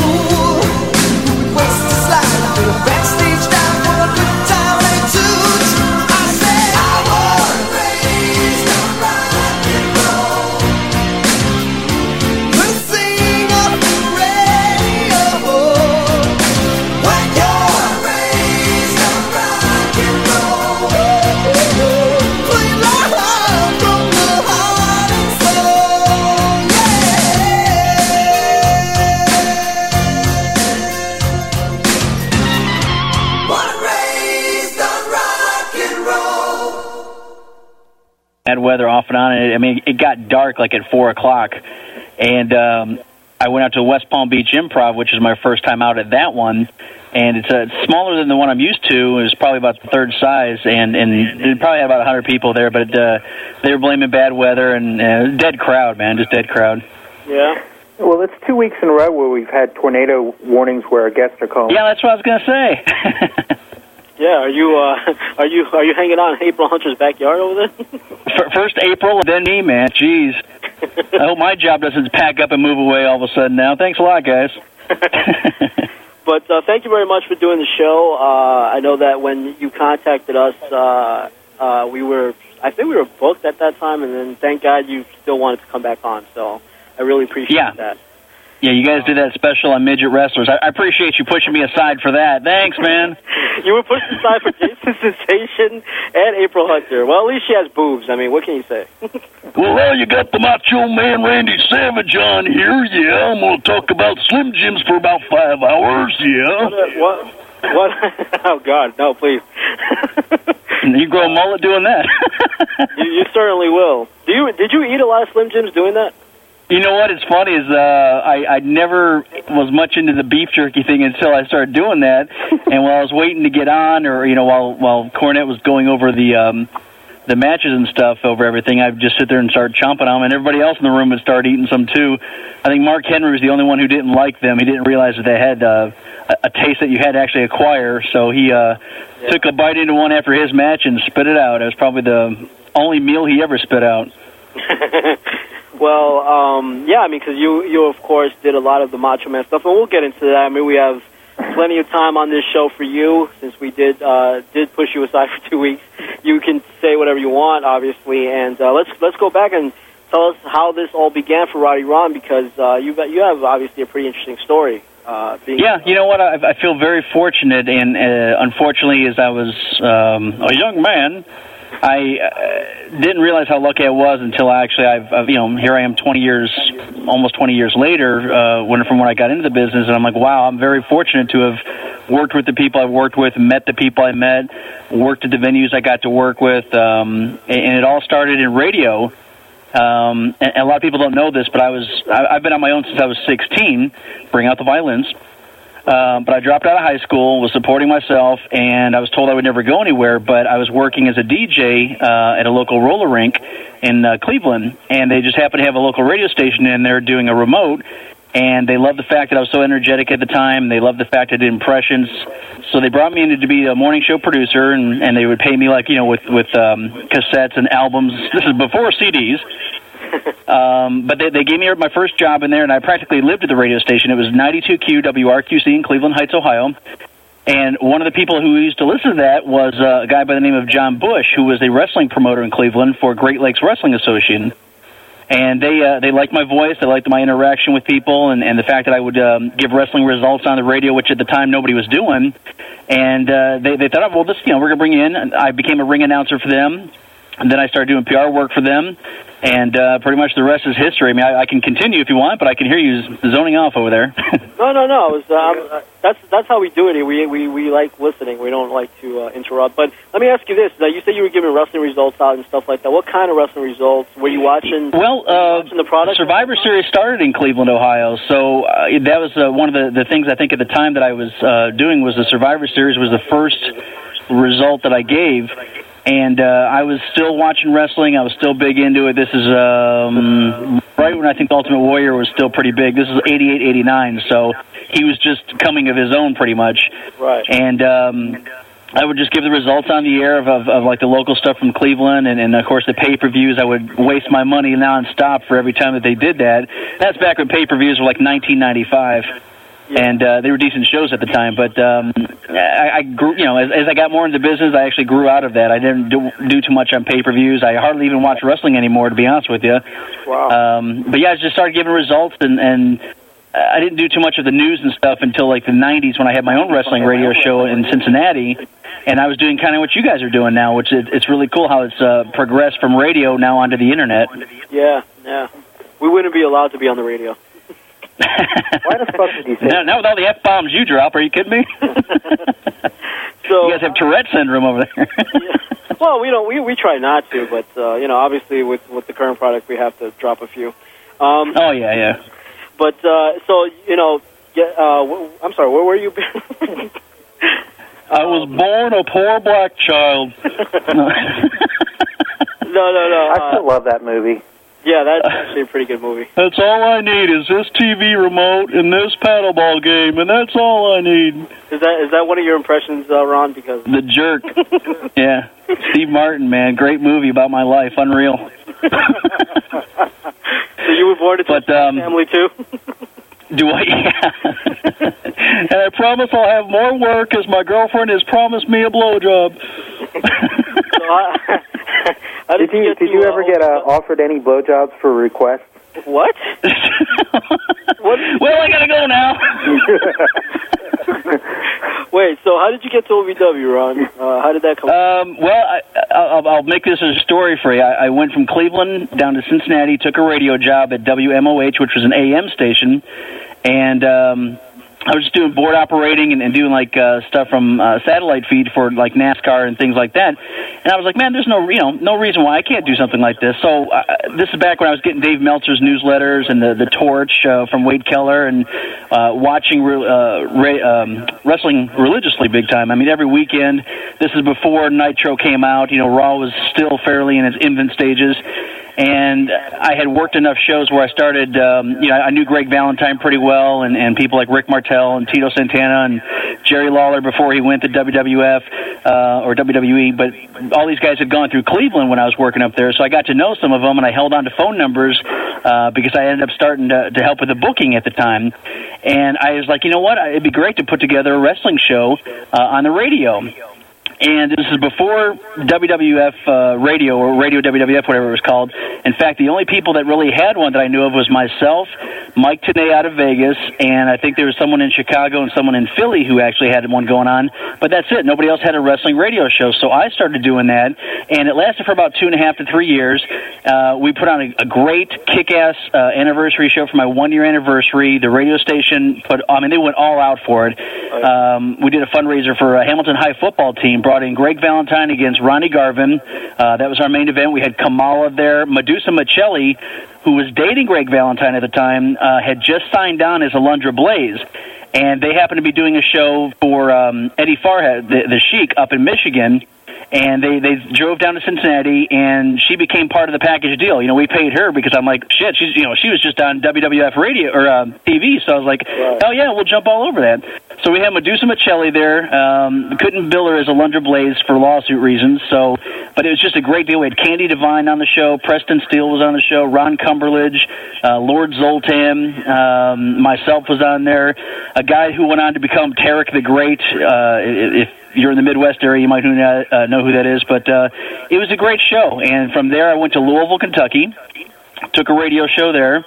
weather off and on. And I mean, it got dark like at four o'clock, and um, I went out to West Palm Beach Improv, which is my first time out at that one. And it's, uh, smaller than the one I'm used to. It's probably about the third size, and and it probably had about 100 people there. But uh, they were blaming bad weather and uh, dead crowd, man, just dead crowd. Yeah. Well, it's two weeks in a row where we've had tornado warnings where our guests are calling. Yeah, that's what I was gonna say. Yeah. Are you uh, are you are you hanging out in April Hunter's backyard over there? First April, then me, man. Jeez. I hope my job doesn't pack up and move away all of a sudden now. Thanks a lot, guys. But uh, thank you very much for doing the show. Uh, I know that when you contacted us, uh, uh, we were, I think we were booked at that time, and then thank God you still wanted to come back on. So I really appreciate Yeah. that. Yeah, you guys did that special on midget wrestlers. I, I appreciate you pushing me aside for that. Thanks, man. You were pushed aside for Jason Sensation and April Hunter. Well, at least she has boobs. I mean, what can you say? Well, now you got the Macho Man Randy Savage on here. Yeah, I'm going to talk about Slim Jims for about five hours. Yeah. what? Uh, what? oh God, no, please. You grow a mullet doing that. You, you certainly will. Do you? Did you eat a lot of Slim Jims doing that? You know what? It's funny is uh, I I never was much into the beef jerky thing until I started doing that, and while I was waiting to get on, or you know, while while Cornette was going over the um, the matches and stuff over everything, I'd just sit there and start chomping on them, and everybody else in the room would start eating some too. I think Mark Henry was the only one who didn't like them. He didn't realize that they had uh, a, a taste that you had to actually acquire, so he uh, took a bite into one after his match and spit it out. It was probably the only meal he ever spit out. Well, um, yeah, I mean, because you, you of course did a lot of the Macho Man stuff, and we'll get into that. I mean, we have plenty of time on this show for you, since we did uh, did push you aside for two weeks. You can say whatever you want, obviously, and uh, let's let's go back and tell us how this all began for Roddy Ron, because uh, you you have obviously a pretty interesting story. Uh, being Yeah, you know what? I, I feel very fortunate, and uh, unfortunately, as I was um, a young man, I uh, didn't realize how lucky I was until I actually I've, I've you know here I am 20 years, almost 20 years later, uh, when from when I got into the business, and I'm like, wow, I'm very fortunate to have worked with the people I've worked with, met the people I met, worked at the venues I got to work with, um, and, it all started in radio. Um, and, and a lot of people don't know this, but I was I, I've been on my own since I was 16. Bring out the violins. Uh, but I dropped out of high school, was supporting myself, and I was told I would never go anywhere. But I was working as a DJ uh, at a local roller rink in uh, Cleveland, and they just happened to have a local radio station in there doing a remote. And they loved the fact that I was so energetic at the time. And they loved the fact I did impressions, so they brought me in to be a morning show producer, and, and they would pay me like you know with with um, cassettes and albums. This is before CDs. Um, but they, they gave me my first job in there, and I practically lived at the radio station. It was 92Q WRQC in Cleveland Heights, Ohio. And one of the people who used to listen to that was uh, a guy by the name of John Bush, who was a wrestling promoter in Cleveland for Great Lakes Wrestling Association. And they uh, they liked my voice, they liked my interaction with people, and, and the fact that I would um, give wrestling results on the radio, which at the time nobody was doing. And uh, they they thought, oh, well, this you know we're gonna bring you in. And I became a ring announcer for them, and then I started doing PR work for them, and uh, pretty much the rest is history. I mean, I, I can continue if you want, but I can hear you zoning off over there. No, no, no. It was, um, uh, that's that's how we do it. We we we like listening. We don't like to uh, interrupt. But let me ask you this: uh, You said you were giving wrestling results out and stuff like that. What kind of wrestling results were you watching? Well, uh, watching the product. Survivor Series started in Cleveland, Ohio, so uh, that was uh, one of the, the things I think at the time that I was uh, doing was the Survivor Series was the first result that I gave, and uh, I was still watching wrestling. I was still big into it. This is um, right when I think Ultimate Warrior was still pretty big. This is 88, 89, so he was just coming of his own pretty much. Right. And um, I would just give the results on the air of, of, of like the local stuff from Cleveland, and, and of course the pay per views. I would waste my money nonstop for every time that they did that. That's back when pay per views were like 1995. And uh, they were decent shows at the time, but um, I, I grew. You know, as, as I got more into business, I actually grew out of that. I didn't do, do too much on pay per views. I hardly even watch wrestling anymore, to be honest with you. Wow. Um, but yeah, I just started giving results, and, and I didn't do too much of the news and stuff until like the '90s when I had my own wrestling radio show in Cincinnati, and I was doing kind of what you guys are doing now, which is it's really cool how it's uh, progressed from radio now onto the internet. Yeah, yeah. We wouldn't be allowed to be on the radio. Why the fuck did you say? Now, now with all the f bombs you drop, are you kidding me? So you guys have Tourette syndrome over there. well, we don't. We we try not to, but uh, you know, obviously with with the current product, we have to drop a few. Um, oh yeah, yeah. But uh, so you know, yeah, uh, wh- I'm sorry. Where were you? I was born a poor black child. no, no, no. I still love that movie. Yeah, that's actually a pretty good movie. That's all I need is this TV remote and this paddleball game, and that's all I need. Is that is that one of your impressions, uh, Ron? Because The Jerk. yeah. Steve Martin, man, great movie about my life, unreal. so you were born into But, um, family too. Do I? Yeah. and I promise I'll have more work as my girlfriend has promised me a blowjob. so I, how Did did, you did to, you uh, ever get uh, offered any blowjobs for requests? What? what? Well, I gotta go now. Wait, so how did you get to OVW, Ron? Uh, how did that come? Um, well, I, I'll, I'll make this a story for you. I, I went from Cleveland down to Cincinnati, took a radio job at WMOH, which was an AM station, and um, I was just doing board operating and, and doing like uh, stuff from uh, satellite feed for like NASCAR and things like that. And I was like, man, there's no you know no reason why I can't do something like this. So uh, this is back when I was getting Dave Meltzer's newsletters and the the Torch uh, from Wade Keller and uh, watching re- uh, ra- um, wrestling religiously big time. I mean, every weekend. This is before Nitro came out. You know, Raw was still fairly in its infant stages and I had worked enough shows where I started. Um, you know, I knew Greg Valentine pretty well, and, and people like Rick Martel and Tito Santana and Jerry Lawler before he went to WWF uh, or WWE. But all these guys had gone through Cleveland when I was working up there, so I got to know some of them, and I held on to phone numbers uh, because I ended up starting to, to help with the booking at the time. And I was like, you know what? It'd be great to put together a wrestling show uh, on the radio and this is before WWF uh, Radio or Radio WWF, whatever it was called. In fact, the only people that really had one that I knew of was myself, Mike Tenay out of Vegas, and I think there was someone in Chicago and someone in Philly who actually had one going on. But that's it. Nobody else had a wrestling radio show, so I started doing that, and it lasted for about two and a half to three years. Uh, we put on a, a great kick-ass uh, anniversary show for my one-year anniversary. The radio station put, I mean, they went all out for it. Um, we did a fundraiser for a Hamilton High football team. Brought in Greg Valentine against Ronnie Garvin. Uh, that was our main event. We had Kamala there. Medusa Miceli, who was dating Greg Valentine at the time, uh, had just signed on as Alundra Blaze. And they happened to be doing a show for um, Eddie Farhat, the, the Sheik, up in Michigan and they they drove down to Cincinnati, and she became part of the package deal. You know, we paid her because I'm like, shit, she's you know she was just on WWF radio or uh, TV, so I was like, oh yeah, we'll jump all over that. So we had Medusa Miceli there. Um, couldn't bill her as Alundra Blaze for lawsuit reasons. So, but it was just a great deal. We had Candi Devine on the show, Preston Steele was on the show, Ron Cumberledge, uh, Lord Zoltan, um, myself was on there. A guy who went on to become Tarek the Great. Uh, if you're in the Midwest area, you might know, uh, know who that is. But uh, it was a great show. And from there, I went to Louisville, Kentucky, took a radio show there,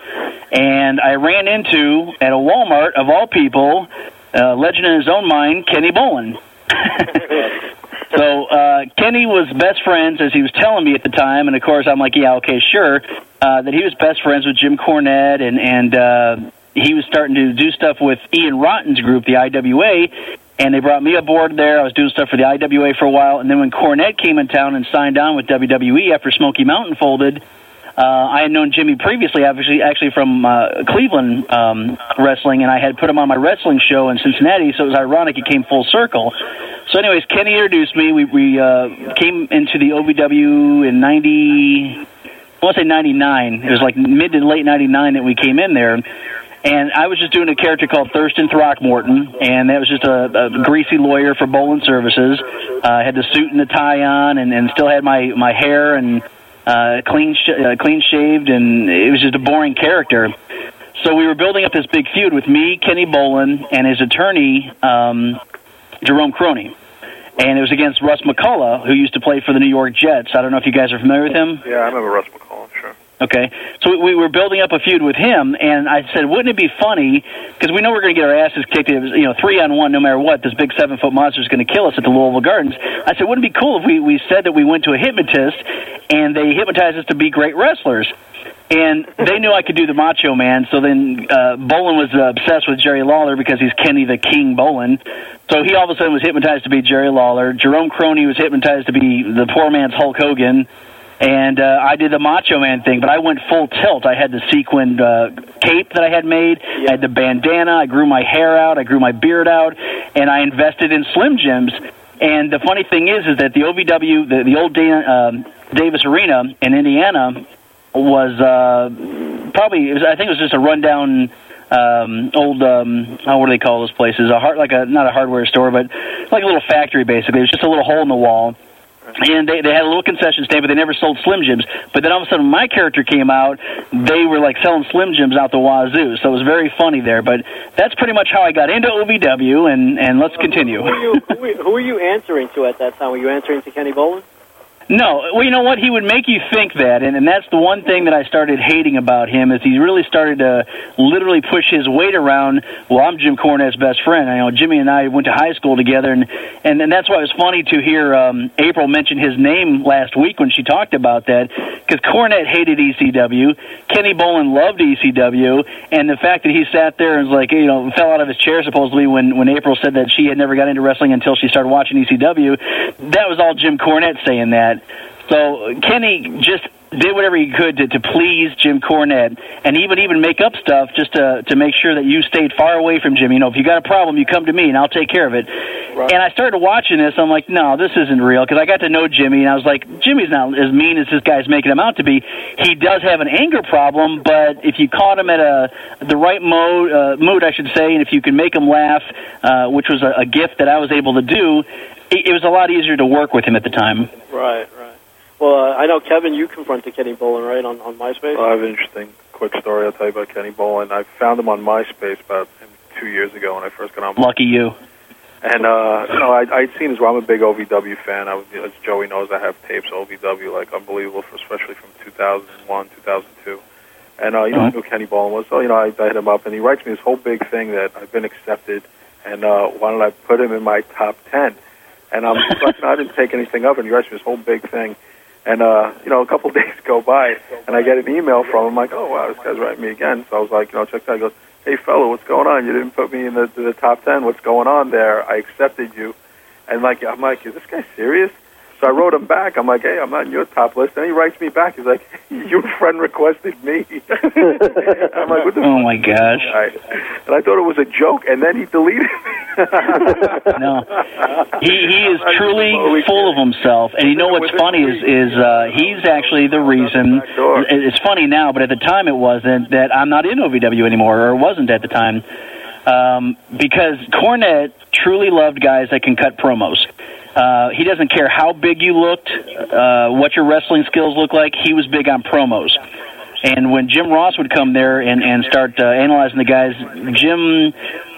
and I ran into, at a Walmart, of all people, uh, legend in his own mind, Kenny Bolin. so uh, Kenny was best friends, as he was telling me at the time, and of course I'm like, yeah, okay, sure, uh, that he was best friends with Jim Cornette, and and uh, he was starting to do stuff with Ian Rotten's group, the IWA, and they brought me aboard there. I was doing stuff for the IWA for a while, and then when Cornette came in town and signed on with WWE after Smoky Mountain folded, uh, I had known Jimmy previously, obviously, actually from uh, Cleveland um, wrestling, and I had put him on my wrestling show in Cincinnati, so it was ironic it came full circle. So, anyways, Kenny introduced me. We, we uh, came into the OVW in 90, I want to say 99. It was like mid to late 99 that we came in there. And I was just doing a character called Thurston Throckmorton, and that was just a, a greasy lawyer for Bolin Services. Uh, had the suit and the tie on, and, and still had my my hair and uh, clean sh- uh, clean shaved, and it was just a boring character. So we were building up this big feud with me, Kenny Bolin, and his attorney um, Jerome Crony. And it was against Russ McCullough, who used to play for the New York Jets. I don't know if you guys are familiar with him. Yeah, I remember Russ McCall, sure. Okay, so we were building up a feud with him, and I said, wouldn't it be funny? Because we know we're going to get our asses kicked. It was, you know, three on one, no matter what. This big seven foot monster is going to kill us at the Louisville Gardens. I said, wouldn't it be cool if we we said that we went to a hypnotist and they hypnotized us to be great wrestlers? And they knew I could do the Macho Man, so then uh, Bolin was uh, obsessed with Jerry Lawler because he's Kenny the King Bolin. So he all of a sudden was hypnotized to be Jerry Lawler. Jerome Crony was hypnotized to be the poor man's Hulk Hogan and uh, I did the Macho Man thing, but I went full tilt. I had the sequined uh, cape that I had made, I had the bandana, I grew my hair out, I grew my beard out, and I invested in Slim Jims. And the funny thing is, is that the OVW, the, the old Dan, um, Davis Arena in Indiana, was uh, probably, it was, I think it was just a rundown um, old um, oh, what do they call those places? A hard, like a not a hardware store, but like a little factory basically. It was just a little hole in the wall and they, they had a little concession stand, but they never sold Slim Jims. But then all of a sudden, my character came out, they were like selling Slim Jims out the wazoo. So it was very funny there. But that's pretty much how I got into OVW, and and let's continue. Who, are you, who, were- who were you answering to at that time? Were you answering to Kenny Bolin? No, well, you know what? He would make you think that, and, and that's the one thing that I started hating about him is he really started to literally push his weight around. Well, I'm Jim Cornette's best friend. I know Jimmy and I went to high school together, and and, and that's why it was funny to hear um, April mention his name last week when she talked about that because Cornette hated ECW, Kenny Bolin loved ECW, and the fact that he sat there and was like, you know, fell out of his chair supposedly when when April said that she had never got into wrestling until she started watching ECW, that was all Jim Cornette saying that. So Kenny just did whatever he could to, to please Jim Cornette, and he would even make up stuff just to to make sure that you stayed far away from Jim. You know, if you got a problem, you come to me, and I'll take care of it. And I started watching this. I'm like, no, this isn't real, because I got to know Jimmy, and I was like, Jimmy's not as mean as this guy's making him out to be. He does have an anger problem, but if you caught him at a the right mode uh, mood, I should say, and if you can make him laugh, uh, which was a, a gift that I was able to do, it, it was a lot easier to work with him at the time. Right, right. Well, uh, I know Kevin, you confronted Kenny Bolin, right, on on MySpace. I have an interesting quick story I'll tell you about Kenny Bolin. I found him on MySpace about two years ago when I first got on. Lucky you. And uh, you know, I, I'd seen his. Well, I'm a big OVW fan. I was, as Joey knows, I have tapes OVW like unbelievable, for, especially from 2001, 2002. And uh, you know, I knew who Kenny Bolin was, so you know, I, I hit him up, and he writes me this whole big thing that I've been accepted, and uh, why don't I put him in my top ten? And I'm like, I didn't take anything up, and he writes me this whole big thing. And uh, you know, a couple of days go by, and I get an email from him like, "Oh wow, this guy's writing me again." So I was like, you know, check that. He goes, "Hey, fellow, what's going on? You didn't put me in the, the top ten. What's going on there? I accepted you." And like, I'm like, "Is this guy serious?" So I wrote him back. I'm like, "Hey, I'm not in your top list." And he writes me back. He's like, "Your friend requested me." I'm like, "What the?" Oh my gosh. And I thought it was a joke, and then he deleted me. no, he he is truly full of himself, and you know what's funny is is uh, he's actually the reason. It's funny now, but at the time it wasn't that I'm not in OVW anymore, or wasn't at the time, um, because Cornette truly loved guys that can cut promos. Uh, he doesn't care how big you looked, uh, what your wrestling skills look like. He was big on promos. And when Jim Ross would come there and, and start uh, analyzing the guys, Jim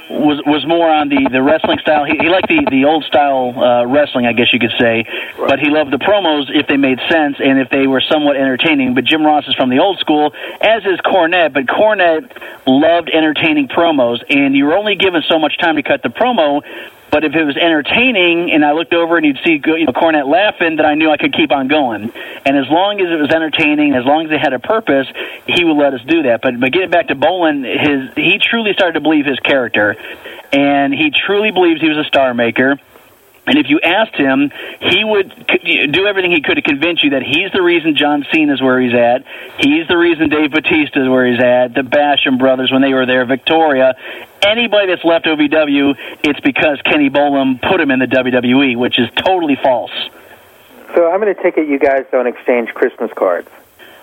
was was more on the the wrestling style. He, he liked the the old style uh, wrestling, I guess you could say, but he loved the promos if they made sense and if they were somewhat entertaining. But Jim Ross is from the old school, as is Cornette. But Cornette loved entertaining promos, and you were only given so much time to cut the promo. But if it was entertaining, and I looked over and you'd see you know, Cornette laughing, then I knew I could keep on going. And as long as it was entertaining, as long as it had a purpose, he would let us do that. But but getting back to Bolin, his he truly started to believe his character, and he truly believes he was a star maker. And if you asked him, he would do everything he could to convince you that he's the reason John Cena is where he's at. He's the reason Dave Batista is where he's at. The Basham brothers when they were there, Victoria. Anybody that's left OVW, it's because Kenny Bolin put him in the WWE, which is totally false. So I'm going to take it you guys don't exchange Christmas cards.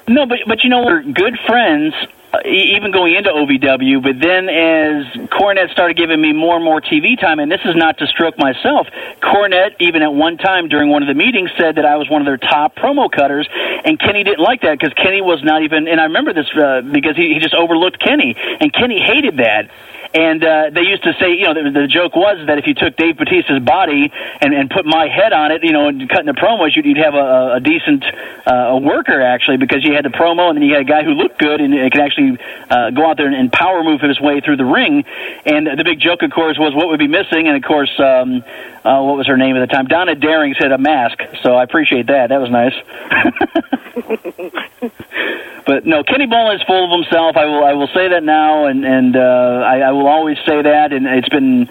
No, but but you know we're good friends, uh, even going into OVW. But then as Cornette started giving me more and more TV time, and this is not to stroke myself, Cornette, even at one time during one of the meetings, said that I was one of their top promo cutters, and Kenny didn't like that because Kenny was not even, and I remember this uh, because he, he just overlooked Kenny, and Kenny hated that. And uh, they used to say, you know, the, the joke was that if you took Dave Batista's body and, and put my head on it, you know, and cutting the promos, you'd, you'd have a, a decent uh, a worker actually because you had the promo and then you had a guy who looked good and, and could actually uh, go out there and, and power move his way through the ring. And the big joke, of course, was what would be missing. And of course, um, uh, what was her name at the time? Donna Daring said a mask. So I appreciate that. That was nice. but no, Kenny Bolin is full of himself. I will I will say that now, and and uh, I, I will always say that. And it's been,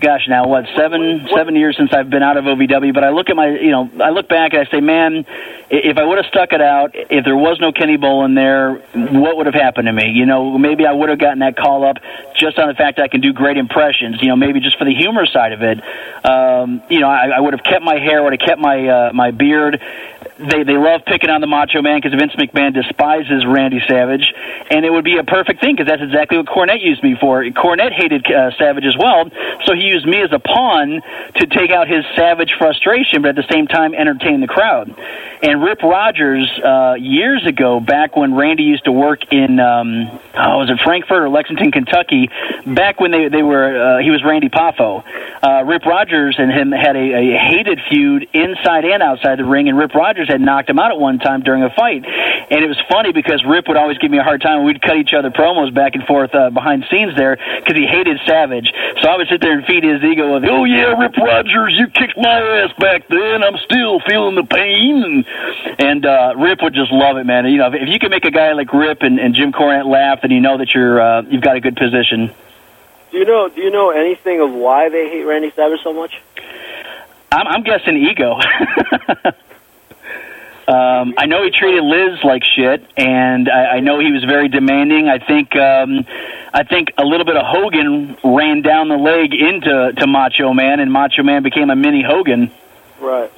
gosh, now what seven seven years since I've been out of OVW. But I look at my, you know, I look back and I say, man, if I would have stuck it out, if there was no Kenny Bolin there, what would have happened to me? You know, maybe I would have gotten that call up just on the fact that I can do great impressions. You know, maybe just for the humor side of it. Um, you know, I, I would have kept my hair, would have kept my uh, my beard they they love picking on the Macho Man because Vince McMahon despises Randy Savage, and it would be a perfect thing because that's exactly what Cornette used me for. Cornette hated uh, Savage as well, so he used me as a pawn to take out his Savage frustration, but at the same time entertain the crowd. And Rip Rogers, uh, years ago, back when Randy used to work in, um, oh, was it Frankfort or Lexington, Kentucky? Back when they they were, uh, he was Randy Poffo. Uh, Rip Rogers and him had a, a hated feud inside and outside the ring, and Rip Rogers had knocked him out at one time during a fight. And it was funny because Rip would always give me a hard time, and we'd cut each other promos back and forth uh, behind scenes there because he hated Savage. So I would sit there and feed his ego with, "Oh yeah, Rip Rogers, you kicked my ass back then. I'm still feeling the pain." And, and uh, Rip would just love it, man. You know, if, if you can make a guy like Rip and, and Jim Cornette laugh, then you know that you're uh, you've got a good position. Do you know? Do you know anything of why they hate Randy Savage so much? I'm, I'm guessing ego. um, I know he treated Liz like shit, and I, I know he was very demanding. I think, um, I think a little bit of Hogan ran down the leg into to Macho Man, and Macho Man became a mini Hogan. Right.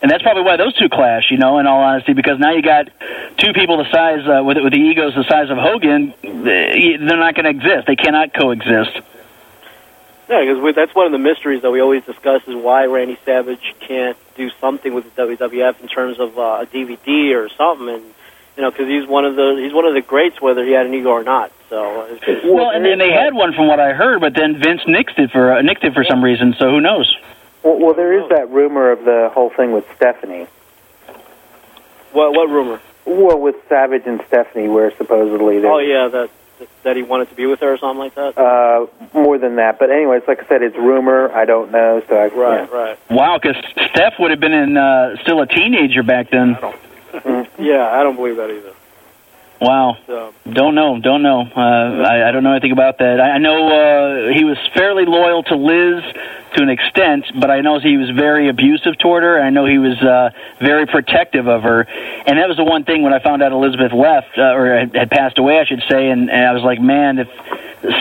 And that's probably why those two clash, you know, in all honesty, because now you got two people the size, uh, with, with the egos the size of Hogan, they're not going to exist. They cannot coexist. Yeah, because that's one of the mysteries that we always discuss is why Randy Savage can't do something with the WWF in terms of uh, a DVD or something, and you know, because he's one of the he's one of the greats, whether he had an ego or not. So, it's just, Well, and then they had one from what I heard, but then Vince nixed it for uh, nicked it for some reason. So who knows? Well, well, there is that rumor of the whole thing with Stephanie. what what rumor? Well, with Savage and Stephanie, where supposedly they Oh yeah, that that he wanted to be with her or something like that. uh, more than that. But anyways, like I said, it's rumor. I don't know. So I, right, right. Wow, because Steph would have been in uh, still a teenager back then. yeah, I don't believe that either. Wow. So Don't know. Don't know. Uh, I, I don't know anything about that. I, I know uh, he was fairly loyal to Liz to an extent, but I know he was very abusive toward her. I know he was uh, very protective of her, and that was the one thing when I found out Elizabeth left uh, or had, had passed away, I should say, and, and I was like, man, if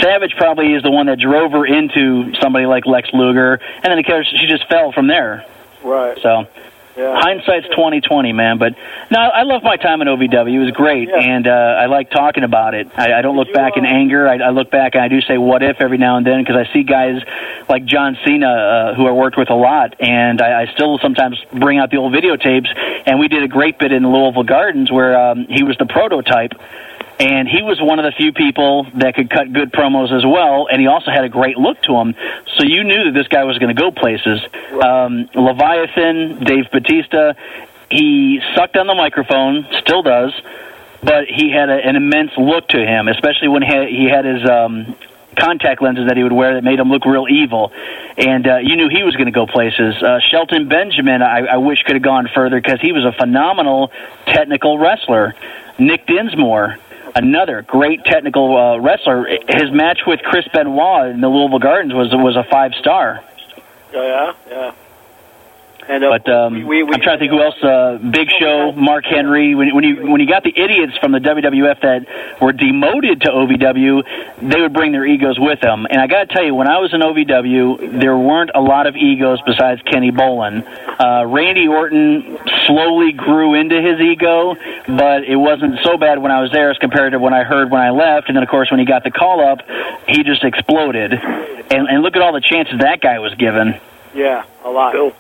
Savage probably is the one that drove her into somebody like Lex Luger, and then of course she just fell from there. right. So. Hindsight's twenty twenty, man. But no, I love my time in OVW. It was great, and uh, I like talking about it. I, I don't look back in anger. I, I look back and I do say "what if" every now and then because I see guys like John Cena uh, who I worked with a lot, and I, I still sometimes bring out the old videotapes. And we did a great bit in Louisville Gardens where um, he was the prototype. And he was one of the few people that could cut good promos as well, and he also had a great look to him. So you knew that this guy was going to go places. Um, Leviathan, Dave Batista, he sucked on the microphone, still does, but he had a, an immense look to him, especially when he had, he had his um, contact lenses that he would wear that made him look real evil. And uh, you knew he was going to go places. Uh, Shelton Benjamin, I, I wish could have gone further because he was a phenomenal technical wrestler. Nick Dinsmore, another great technical uh, wrestler. His match with Chris Benoit in the Louisville Gardens was was a five star. Oh, yeah, yeah. And, uh, but um, we- we- I'm trying to think who else. Uh, Big Show, Mark Henry. When, when you when you got the idiots from the WWF that were demoted to OVW, they would bring their egos with them. And I got to tell you, when I was in OVW, there weren't a lot of egos besides Kenny Bolin. Uh, Randy Orton slowly grew into his ego, but it wasn't so bad when I was there as compared to when I heard when I left. And then, of course, when he got the call up, he just exploded. And, and look at all the chances that guy was given. Yeah, a lot. Still.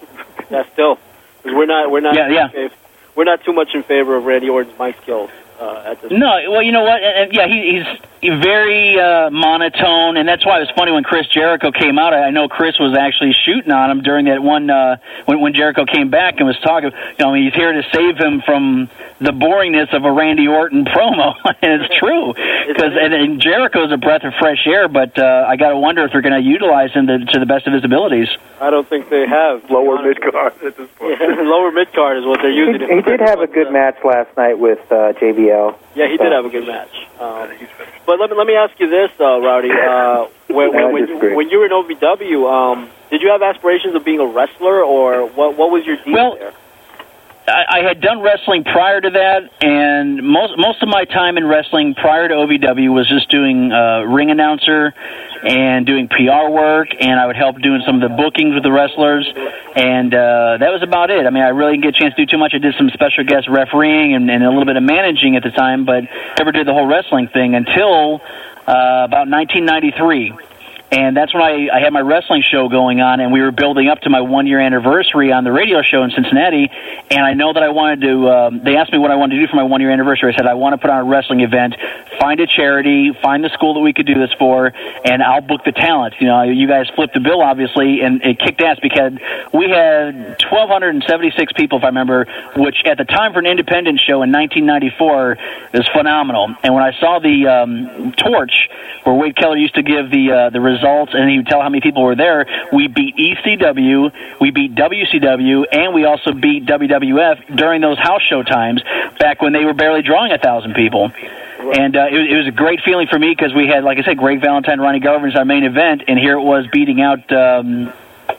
Yeah, still. 'Cause we're not we're not Yeah, yeah. we're not too much in favor of Randy Orton's mic skills uh, at this. No, well, you know what? And, and, yeah, he, he's very uh, monotone, and that's why it was funny when Chris Jericho came out. I I know Chris was actually shooting on him during that one uh, when when Jericho came back and was talking. You know, he's here to save him from the boringness of a Randy Orton promo, and it's true because and, and Jericho's a breath of fresh air. But uh, I got to wonder if they're going to utilize him to, to the best of his abilities. I don't think they have lower mid card at this point. lower mid card is what they're using. it he did have a good match last night with uh, JBL. Yeah, he did have a good match. Um, but let me let me ask you this, uh, Rowdy. Uh, when when when, disagree. when you were in OVW, um, did you have aspirations of being a wrestler, or what? What was your deal Well, there? I, I had done wrestling prior to that, and most most of my time in wrestling prior to OVW was just doing uh, ring announcer and doing PR work, and I would help doing some of the bookings with the wrestlers, and uh, that was about it. I mean, I really didn't get a chance to do too much. I did some special guest refereeing and, and a little bit of managing at the time, but never did the whole wrestling thing until uh, about 1993 and that's when I, I had my wrestling show going on, and we were building up to my one year anniversary on the radio show in Cincinnati. And I know that I wanted to. Um, they asked me what I wanted to do for my one year anniversary. I said I want to put on a wrestling event, find a charity, find the school that we could do this for, and I'll book the talent. You know, you guys flipped the bill obviously, and it kicked ass because we had 1,276 people, if I remember, which at the time for an independent show in 1994 is phenomenal. And when I saw the um, torch where Wade Keller used to give the uh, the results and he would tell how many people were there, we beat ECW, we beat WCW, and we also beat WWF during those house show times back when they were barely drawing a thousand people. And uh, it, was, it was a great feeling for me because we had, like I said, Greg Valentine, Ronnie Garvin as our main event, and here it was beating out. Um,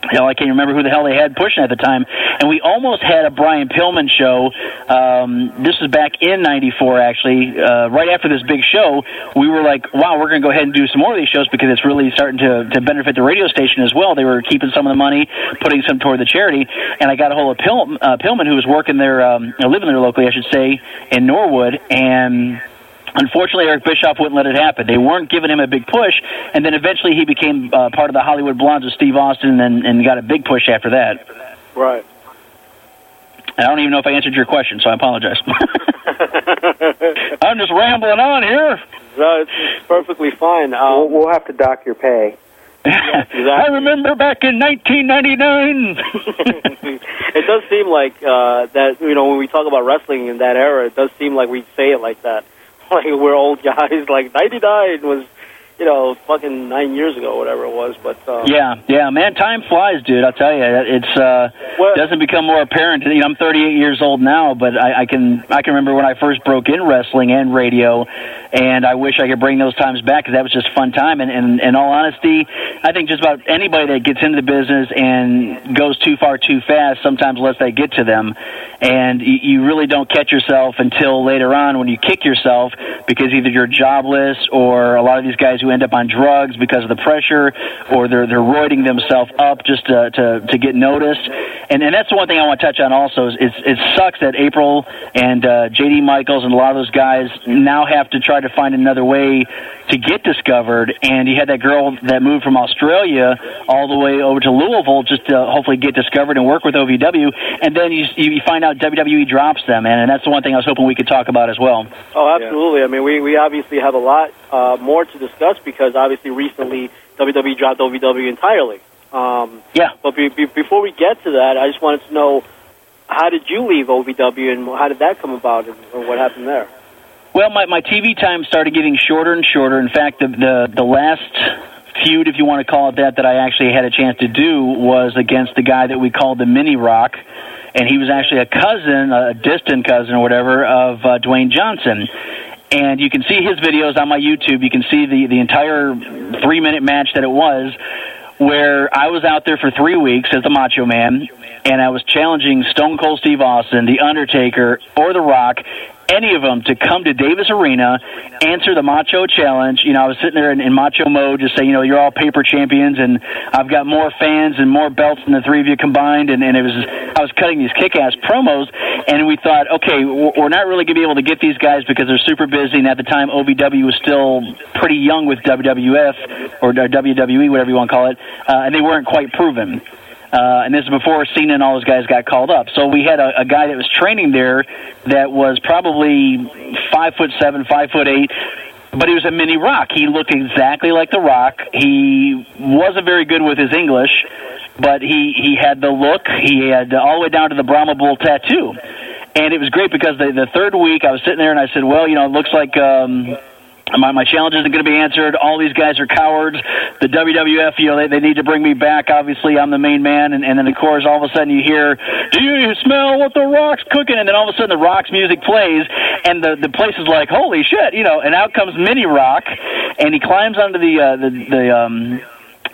Hell, I can't remember who the hell they had pushing at the time. And we almost had a Brian Pillman show. Um, this was back in '94, actually. Uh, right after this big show, we were like, "Wow, we're going to go ahead and do some more of these shows because it's really starting to to benefit the radio station as well." They were keeping some of the money, putting some toward the charity. And I got a hold of Pill, uh, Pillman, who was working there, um, living there locally, I should say, in Norwood, and Unfortunately, Eric Bischoff wouldn't let it happen. They weren't giving him a big push, and then eventually he became uh, part of the Hollywood Blondes with Steve Austin, and, and got a big push after that. Right. And I don't even know if I answered your question, so I apologize. I'm just rambling on here. No, it's, it's perfectly fine. Um, we'll, we'll have to dock your pay. I remember back in 1999. it does seem like uh, that. You know, when we talk about wrestling in that era, it does seem like we say it like that. Like we're old guys. Like '99 was, you know, fucking nine years ago, whatever it was. But um, Yeah, yeah, man, time flies, dude. I'll tell you, it's uh, doesn't become more apparent. You know, I'm 38 years old now, but I, I can I can remember when I first broke in wrestling and radio, and I wish I could bring those times back because that was just a fun time. And, and in all honesty, I think just about anybody that gets into the business and goes too far too fast sometimes lets that get to them, and you, you really don't catch yourself until later on when you kick yourself because either you're jobless or a lot of these guys who end up on drugs because of the pressure or they're they're roiding themselves up just to to, to get noticed. And and that's the one thing I want to touch on also is it's, it sucks that April and uh, JD Michaels and a lot of those guys now have to try to find another way to get discovered. And you had that girl that moved from Australia all the way over to Louisville just to hopefully get discovered and work with OVW. And then you you find out WWE drops them, and, and that's the one thing I was hoping we could talk about as well. Oh, absolutely. I mean, we, we obviously have a lot uh, more to discuss because obviously recently WWE dropped OVW entirely. Um, yeah. But be, be, before we get to that, I just wanted to know how did you leave OVW and how did that come about and, and what happened there? Well, my, my TV time started getting shorter and shorter. In fact, the, the the last feud, if you want to call it that, that I actually had a chance to do was against the guy that we called the Mini Rock, and he was actually a cousin, a distant cousin or whatever, of uh, Dwayne Johnson. And you can see his videos on my YouTube. You can see the the entire three minute match that it was. where I was out there for three weeks as the Macho Man, and I was challenging Stone Cold Steve Austin, The Undertaker, or The Rock, any of them to come to Davis Arena, answer the Macho Challenge. You know, I was sitting there in, in Macho mode, just saying, you know, you're all paper champions, and I've got more fans and more belts than the three of you combined. And, and it was, I was cutting these kick-ass promos, and we thought, okay, we're not really going to be able to get these guys because they're super busy. And at the time, OVW was still pretty young with WWF or WWE, whatever you want to call it, uh, and they weren't quite proven. Uh, and this is before Cena and all those guys got called up. So we had a, a guy that was training there that was probably five foot seven, five foot eight, but he was a mini Rock. He looked exactly like the Rock. He wasn't very good with his English, but he he had the look. He had all the way down to the Brahma Bull tattoo. And it was great because the the third week I was sitting there and I said, well, you know, it looks like um, my, my challenge isn't going to be answered. All these guys are cowards. The WWF, you know, they, they need to bring me back. Obviously, I'm the main man. And, and then, of course, all of a sudden you hear, do you smell what the Rock's cooking? And then all of a sudden the Rock's music plays, and the, the place is like, holy shit, you know, and out comes Mini Rock, and he climbs onto the, uh, the, the, um,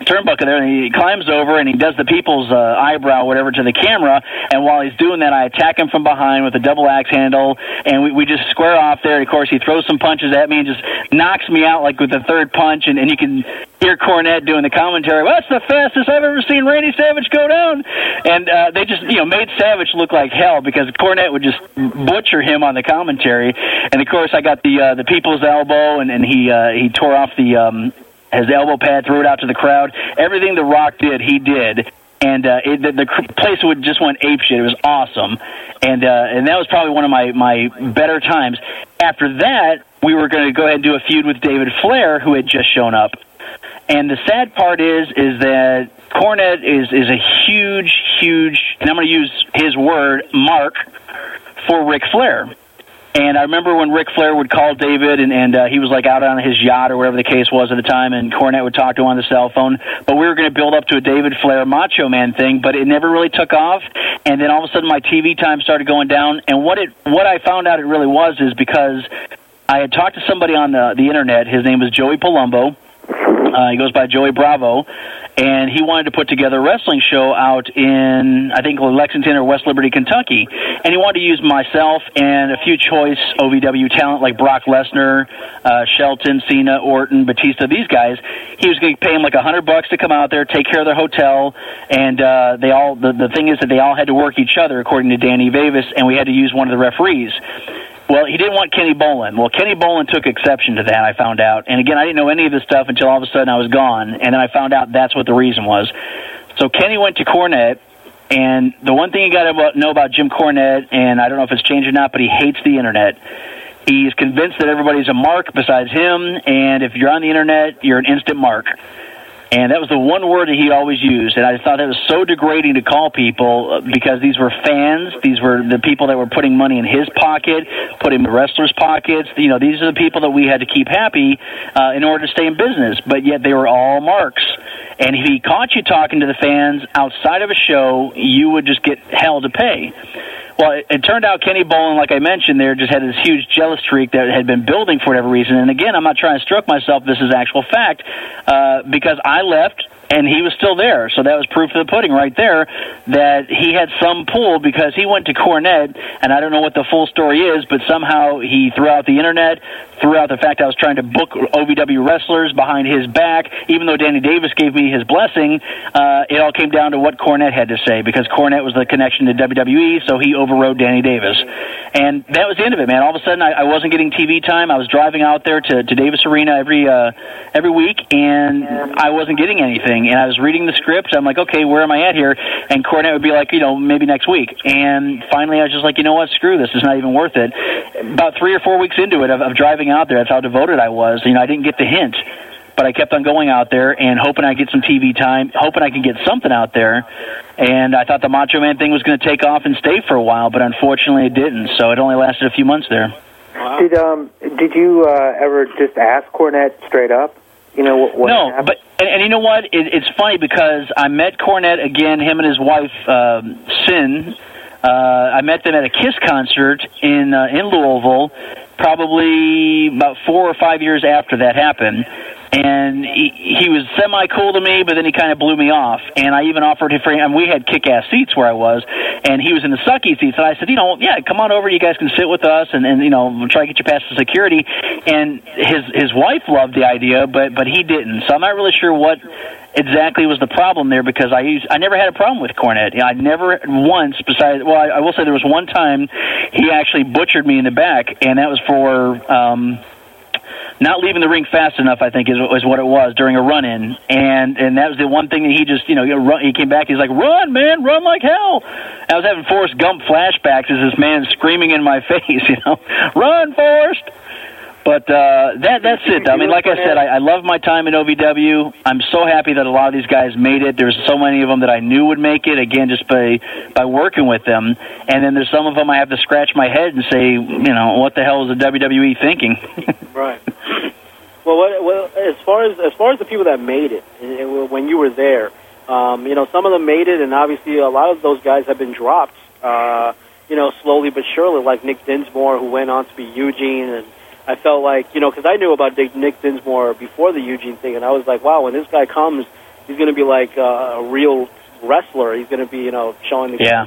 turnbuckle there and he climbs over and he does the people's uh, eyebrow whatever to the camera and while he's doing that I attack him from behind with a double axe handle and we, we just square off there. And of course he throws some punches at me and just knocks me out like with the third punch and, and you can hear Cornette doing the commentary well that's the fastest I've ever seen Randy Savage go down. And uh, they just you know made Savage look like hell because Cornette would just butcher him on the commentary. And of course I got the uh, the people's elbow and, and he uh, he tore off the um, his elbow pad, threw it out to the crowd. Everything The Rock did, he did. And uh, it, the, the place would just went ape shit. It was awesome, and uh, and that was probably one of my my better times. After that, we were going to go ahead and do a feud with David Flair, who had just shown up. And the sad part is, is that Cornette is is a huge, huge, and I'm going to use his word, mark for Ric Flair. And I remember when Ric Flair would call David, and, and uh, he was like out on his yacht or whatever the case was at the time, and Cornette would talk to him on the cell phone. But we were going to build up to a David Flair Macho Man thing, but it never really took off. And then all of a sudden, my TV time started going down. And what it what I found out it really was is because I had talked to somebody on the the internet. His name was Joey Palumbo. Uh, he goes by Joey Bravo, and he wanted to put together a wrestling show out in I think Lexington or West Liberty, Kentucky, and he wanted to use myself and a few choice OVW talent like Brock Lesnar, uh, Shelton, Cena, Orton, Batista. These guys, he was going to pay them like a hundred bucks to come out there, take care of their hotel, and uh, they all. The, the thing is that they all had to work each other according to Danny Davis, and we had to use one of the referees. Well, he didn't want Kenny Bolin. Well, Kenny Bolin took exception to that, I found out. And again, I didn't know any of this stuff until all of a sudden I was gone. And then I found out that's what the reason was. So Kenny went to Cornette, and the one thing you got to know about Jim Cornette, and I don't know if it's changed or not, but he hates the internet. He's convinced that everybody's a mark besides him, and if you're on the internet, you're an instant mark. And that was the one word that he always used. And I thought that was so degrading to call people uh, because these were fans. These were the people that were putting money in his pocket, putting in the wrestlers' pockets. You know, these are the people that we had to keep happy uh, in order to stay in business. But yet they were all marks. And if he caught you talking to the fans outside of a show, you would just get hell to pay. Well, it, it turned out Kenny Bolin, like I mentioned there, just had this huge jealous streak that had been building for whatever reason. And again, I'm not trying to stroke myself. This is actual fact uh, because I left and he was still there. So that was proof of the pudding right there that he had some pull because he went to Cornette, and I don't know what the full story is, but somehow he threw out the internet, threw out the fact I was trying to book OVW wrestlers behind his back, even though Danny Davis gave me his blessing. Uh, it all came down to what Cornette had to say because Cornette was the connection to WWE, so he overrode Danny Davis. And that was the end of it, man. All of a sudden, I, I wasn't getting TV time. I was driving out there to, to Davis Arena every uh, every week, and I wasn't getting anything. And I was reading the script. I'm like, okay, where am I at here? And Cornette would be like, you know, maybe next week. And finally, I was just like, you know what? Screw this. It's not even worth it. About three or four weeks into it of, of driving out there, that's how devoted I was. You know, I didn't get the hint but I kept on going out there and hoping I get some TV time, hoping I could get something out there. And I thought the Macho Man thing was going to take off and stay for a while, but unfortunately it didn't. So it only lasted a few months there. Did um did you uh, ever just ask Cornette straight up? You know what? what no, happened? but and, and you know what? It, it's funny because I met Cornette again. Him and his wife um, Sin. Uh, I met them at a Kiss concert in uh, in Louisville, probably about four or five years after that happened. and he, he was semi cool to me, but then he kind of blew me off. And I even offered him for him. We had kick ass seats where I was, and he was in the sucky seats. And I said, you know, yeah, come on over. You guys can sit with us, and and you know, try to get you past the security. And his his wife loved the idea, but but he didn't. So I'm not really sure what exactly was the problem there because I used I never had a problem with Cornette. You know, I never once besides well I, I will say there was one time he actually butchered me in the back and that was for um not leaving the ring fast enough, I think, is, is what it was during a run in, and and that was the one thing that he just, you know, run, he came back. He's like, "Run, man, run like hell!" I was having Forrest Gump flashbacks as this man screaming in my face, you know, "Run, Forrest!" But uh, that that's it. I mean, like I said, I, I love my time in OVW. I'm so happy that a lot of these guys made it. There's so many of them that I knew would make it. Again, just by by working with them. And then there's some of them I have to scratch my head and say, you know, what the hell is the WWE thinking? Right. Well, what, well, as far as as far as the people that made it, eh, when you were there, um, you know, some of them made it, and obviously a lot of those guys have been dropped. Uh, you know, slowly but surely, like Nick Dinsmore, who went on to be Eugene, and I felt like, you know, because I knew about Nick Dinsmore before the Eugene thing, and I was like, wow, when this guy comes, he's going to be like uh, a real wrestler. He's going to be, you know, showing the yeah.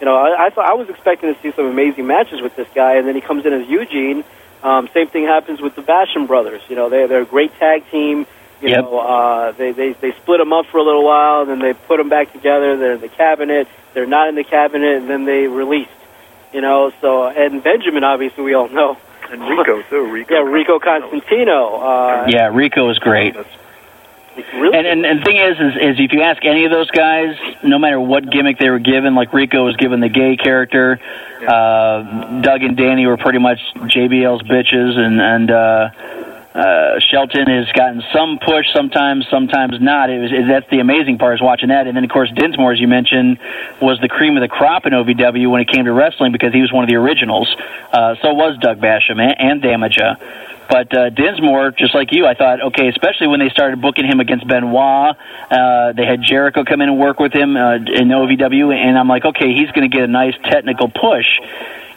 You know, I, I thought I was expecting to see some amazing matches with this guy, and then he comes in as Eugene. Um, same thing happens with the Basham brothers. You know, they they're a great tag team. You Yep. know, uh, they they they split them up for a little while, and then they put them back together. They're in the cabinet. They're not in the cabinet, and then they released. You know, so and Benjamin, obviously, we all know. And Rico too. Rico. Yeah, Rico Constantino. Uh, yeah, Rico is great. And, and and the thing is, is, is if you ask any of those guys, no matter what gimmick they were given, like Rico was given the gay character, uh, Doug and Danny were pretty much JBL's bitches, and and uh, uh, Shelton has gotten some push, sometimes, sometimes not. It was it, that's the amazing part is watching that, and then of course Dinsmore, as you mentioned, was the cream of the crop in OVW when it came to wrestling because he was one of the originals. Uh, so was Doug Basham and, and. But uh, Dinsmore, just like you, I thought, okay, especially when they started booking him against Benoit, uh, they had Jericho come in and work with him uh, in OVW, and I'm like, okay, he's going to get a nice technical push.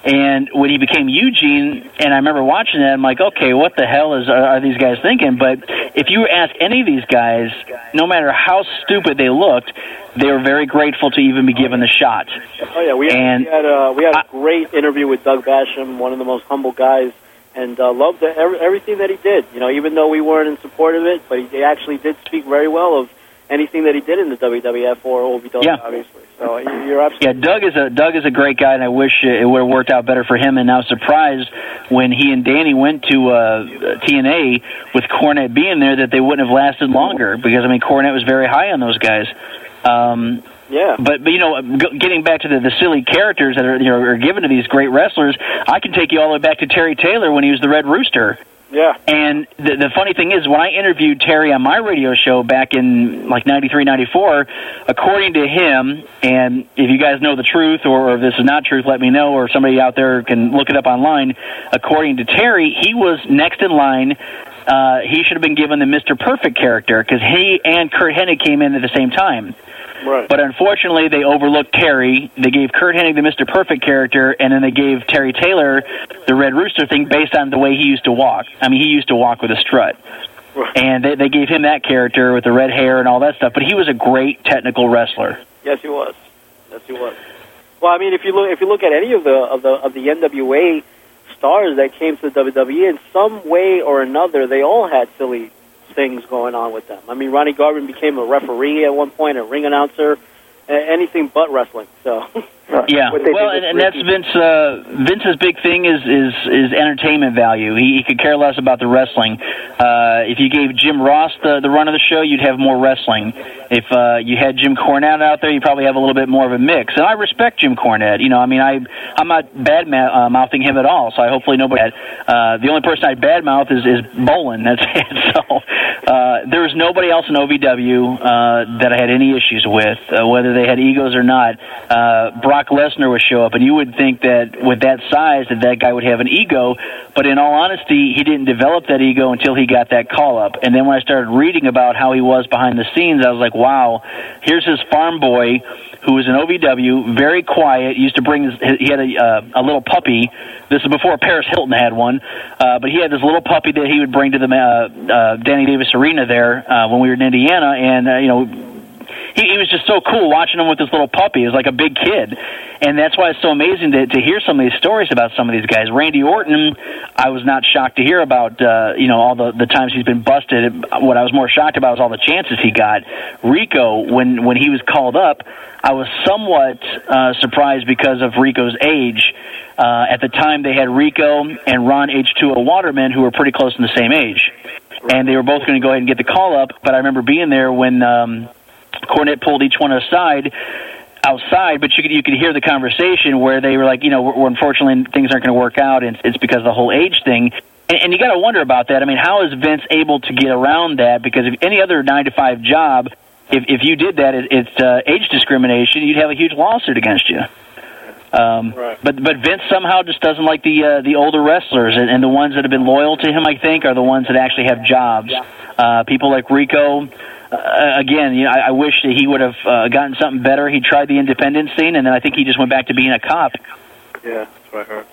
And when he became Eugene, and I remember watching that, I'm like, okay, what the hell is are, are these guys thinking? But if you ask any of these guys, no matter how stupid they looked, they were very grateful to even be given the shot. Oh yeah, we had, And- we had, uh, we had a great interview with Doug Basham, one of the most humble guys, and uh, loved the, every, everything that he did. You know, even though we weren't in support of it, but he, he actually did speak very well of anything that he did in the WWF or OVW, Yeah. obviously. So you- you're absolutely Yeah, Doug is a Doug is a great guy, and I wish it would have worked out better for him. And I was surprised when he and Danny went to uh, TNA with Cornette being there that they wouldn't have lasted longer because I mean Cornette was very high on those guys. Um, yeah. But but you know, getting back to the, the silly characters that are you know are given to these great wrestlers, I can take you all the way back to Terry Taylor when he was the Red Rooster. Yeah. And the, the funny thing is, when I interviewed Terry on my radio show back in like '93, '94, according to him, and if you guys know the truth or if this is not truth, let me know, or somebody out there can look it up online. According to Terry, he was next in line. Uh, he should have been given the Mr. Perfect character because he and Curt Hennig came in at the same time. Right. But unfortunately, they overlooked Terry. They gave Curt Hennig the Mr. Perfect character, and then they gave Terry Taylor the Red Rooster thing based on the way he used to walk. I mean, he used to walk with a strut. And they, they gave him that character with the red hair and all that stuff. But he was a great technical wrestler. Yes, he was. Yes, he was. Well, I mean, if you look if you look at any of the of the of the NWA stars that came to the WWE in some way or another, they all had silly things going on with them. I mean, Ronnie Garvin became a referee at one point, a ring announcer, anything but wrestling. So Yeah, well, and, and that's Vince. Uh, Vince's big thing is is is entertainment value. He, he could care less about the wrestling. Uh, if you gave Jim Ross the the run of the show, you'd have more wrestling. If uh, you had Jim Cornette out there, you probably have a little bit more of a mix. And I respect Jim Cornette. You know, I mean, I I'm not bad ma- uh, mouthing him at all. So I hopefully nobody. Uh, the only person I bad mouth is is Bolin. That's it. So uh, there was nobody else in OVW uh, that I had any issues with, uh, whether they had egos or not. Uh, Brock Lesnar would show up, and you would think that with that size, that that guy would have an ego. But in all honesty, he didn't develop that ego until he got that call up. And then when I started reading about how he was behind the scenes, I was like, wow, here's his farm boy who was an OVW, very quiet. Used to bring his, he had a uh, a little puppy. This is before Paris Hilton had one, uh, but he had this little puppy that he would bring to the uh, uh, Danny Davis Arena there uh, when we were in Indiana, and uh, you know he, he was just so cool watching him with this little puppy. He was like a big kid, and that's why it's so amazing to, to hear some of these stories about some of these guys. Randy Orton, I was not shocked to hear about. Uh, you know all the the times he's been busted. What I was more shocked about was all the chances he got. Rico, when when he was called up, I was somewhat uh, surprised because of Rico's age. Uh, at the time, they had Rico and Ron H2O Waterman, who were pretty close in the same age, and they were both going to go ahead and get the call up. But I remember being there when. Um, Cornette pulled each one aside outside, but you could you could hear the conversation where they were like, you know, we're, unfortunately things aren't going to work out, and it's because of the whole age thing. And, and you got to wonder about that. I mean, how is Vince able to get around that? Because if any other nine to five job, if if you did that, it, it's uh, age discrimination. You'd have a huge lawsuit against you. Um, right. But but Vince somehow just doesn't like the uh, the older wrestlers, and, and the ones that have been loyal to him, I think, are the ones that actually have jobs. Uh, people like Rico uh, again, you know, I, I wish that he would have uh, gotten something better. He tried the independent scene, and then I think he just went back to being a cop. Yeah, that's what I heard.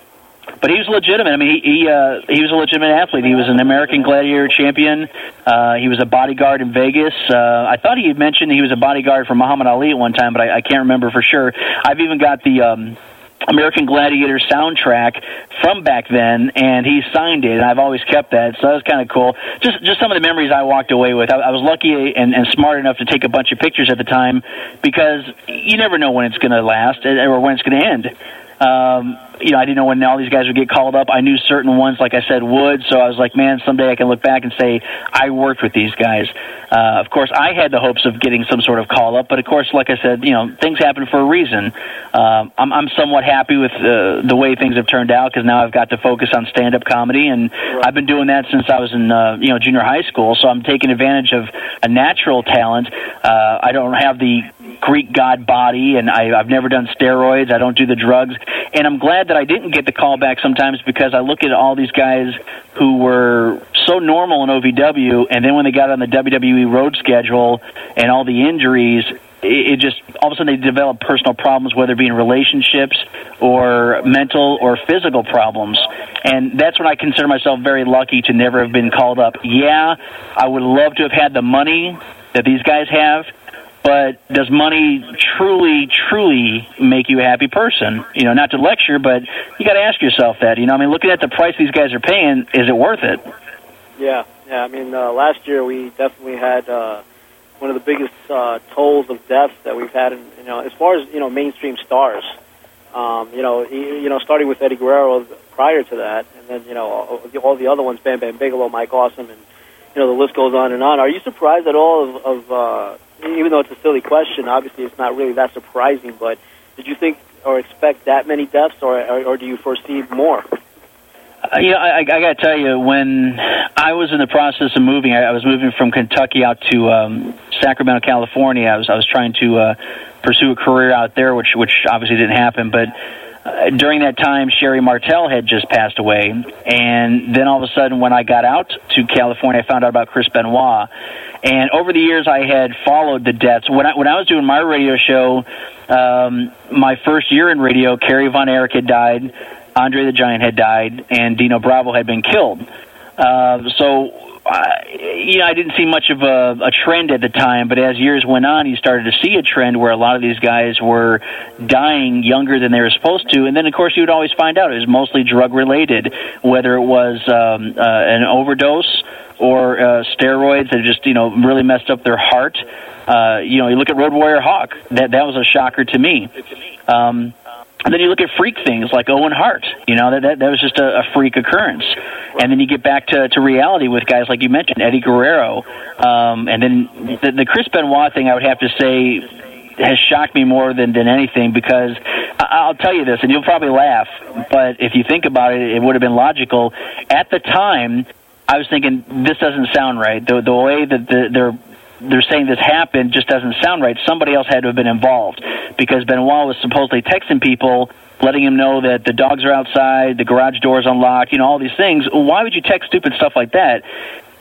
But he was legitimate. I mean, he he, uh, he was a legitimate athlete. He was an American Gladiator champion. Uh, he was a bodyguard in Vegas. Uh, I thought he had mentioned he was a bodyguard for Muhammad Ali at one time, but I, I can't remember for sure. I've even got the. Um, American Gladiator soundtrack from back then, and he signed it, and I've always kept that. So that was kind of cool. Just just some of the memories I walked away with. I, I was lucky and, and smart enough to take a bunch of pictures at the time because you never know when it's going to last or when it's going to end. Um, you know, I didn't know when all these guys would get called up. I knew certain ones, like I said, would. So I was like, man, someday I can look back and say I worked with these guys. Uh, of course, I had the hopes of getting some sort of call up, but of course, like I said, you know, things happen for a reason. Uh, I'm, I'm somewhat happy with uh, the way things have turned out because now I've got to focus on stand-up comedy, and I've been doing that since I was in, uh, you know, junior high school. So I'm taking advantage of a natural talent. Uh, I don't have the Greek god body, and I, I've never done steroids. I don't do the drugs, and I'm glad that I didn't get the call back sometimes because I look at all these guys who were so normal in OVW, and then when they got on the WWE road schedule and all the injuries, it, it just all of a sudden they develop personal problems, whether it be in relationships or mental or physical problems. And that's when I consider myself very lucky to never have been called up. Yeah, I would love to have had the money that these guys have but does money truly, truly make you a happy person? You know, not to lecture, but you got to ask yourself that. You know, I mean, looking at the price these guys are paying, is it worth it? Yeah, yeah. I mean, uh, last year we definitely had uh, one of the biggest uh, tolls of deaths that we've had. In, you know, as far as you know, mainstream stars. Um, you know, he, you know, starting with Eddie Guerrero prior to that, and then you know all, all the other ones, Bam Bam Bigelow, Mike Awesome, and you know the list goes on and on. Are you surprised at all of, of uh, even though it's a silly question, obviously it's not really that surprising. But did you think or expect that many deaths, or or, or do you foresee more? Uh, you know, I, I got to tell you, when I was in the process of moving, I, I was moving from Kentucky out to um, Sacramento, California. I was I was trying to uh, pursue a career out there, which which obviously didn't happen, but. During that time, Sherri Martel had just passed away, and then all of a sudden, when I got out to California, I found out about Chris Benoit, and over the years, I had followed the deaths. When I, when I was doing my radio show, um, my first year in radio, Kerry Von Erich had died, Andre the Giant had died, and Dino Bravo had been killed. Uh, so I, you know, I didn't see much of a, a trend at the time, but as years went on, you started to see a trend where a lot of these guys were dying younger than they were supposed to. And then, of course, you would always find out it was mostly drug related, whether it was um, uh, an overdose or uh, steroids that just you know really messed up their heart. Uh, you know, you look at Road Warrior Hawk. That that was a shocker to me. Um, and then you look at freak things like Owen Hart. You know that that, that was just a, a freak occurrence. And then you get back to, to reality with guys like you mentioned, Eddie Guerrero, um, and then the, the Chris Benoit thing. I would have to say has shocked me more than than anything because I'll tell you this, and you'll probably laugh, but if you think about it, it would have been logical at the time. I was thinking this doesn't sound right. The the way that the, they're they're saying this happened just doesn't sound right. Somebody else had to have been involved because Benoit was supposedly texting people, letting him know that the dogs are outside, the garage door is unlocked, you know, all these things. Why would you text stupid stuff like that?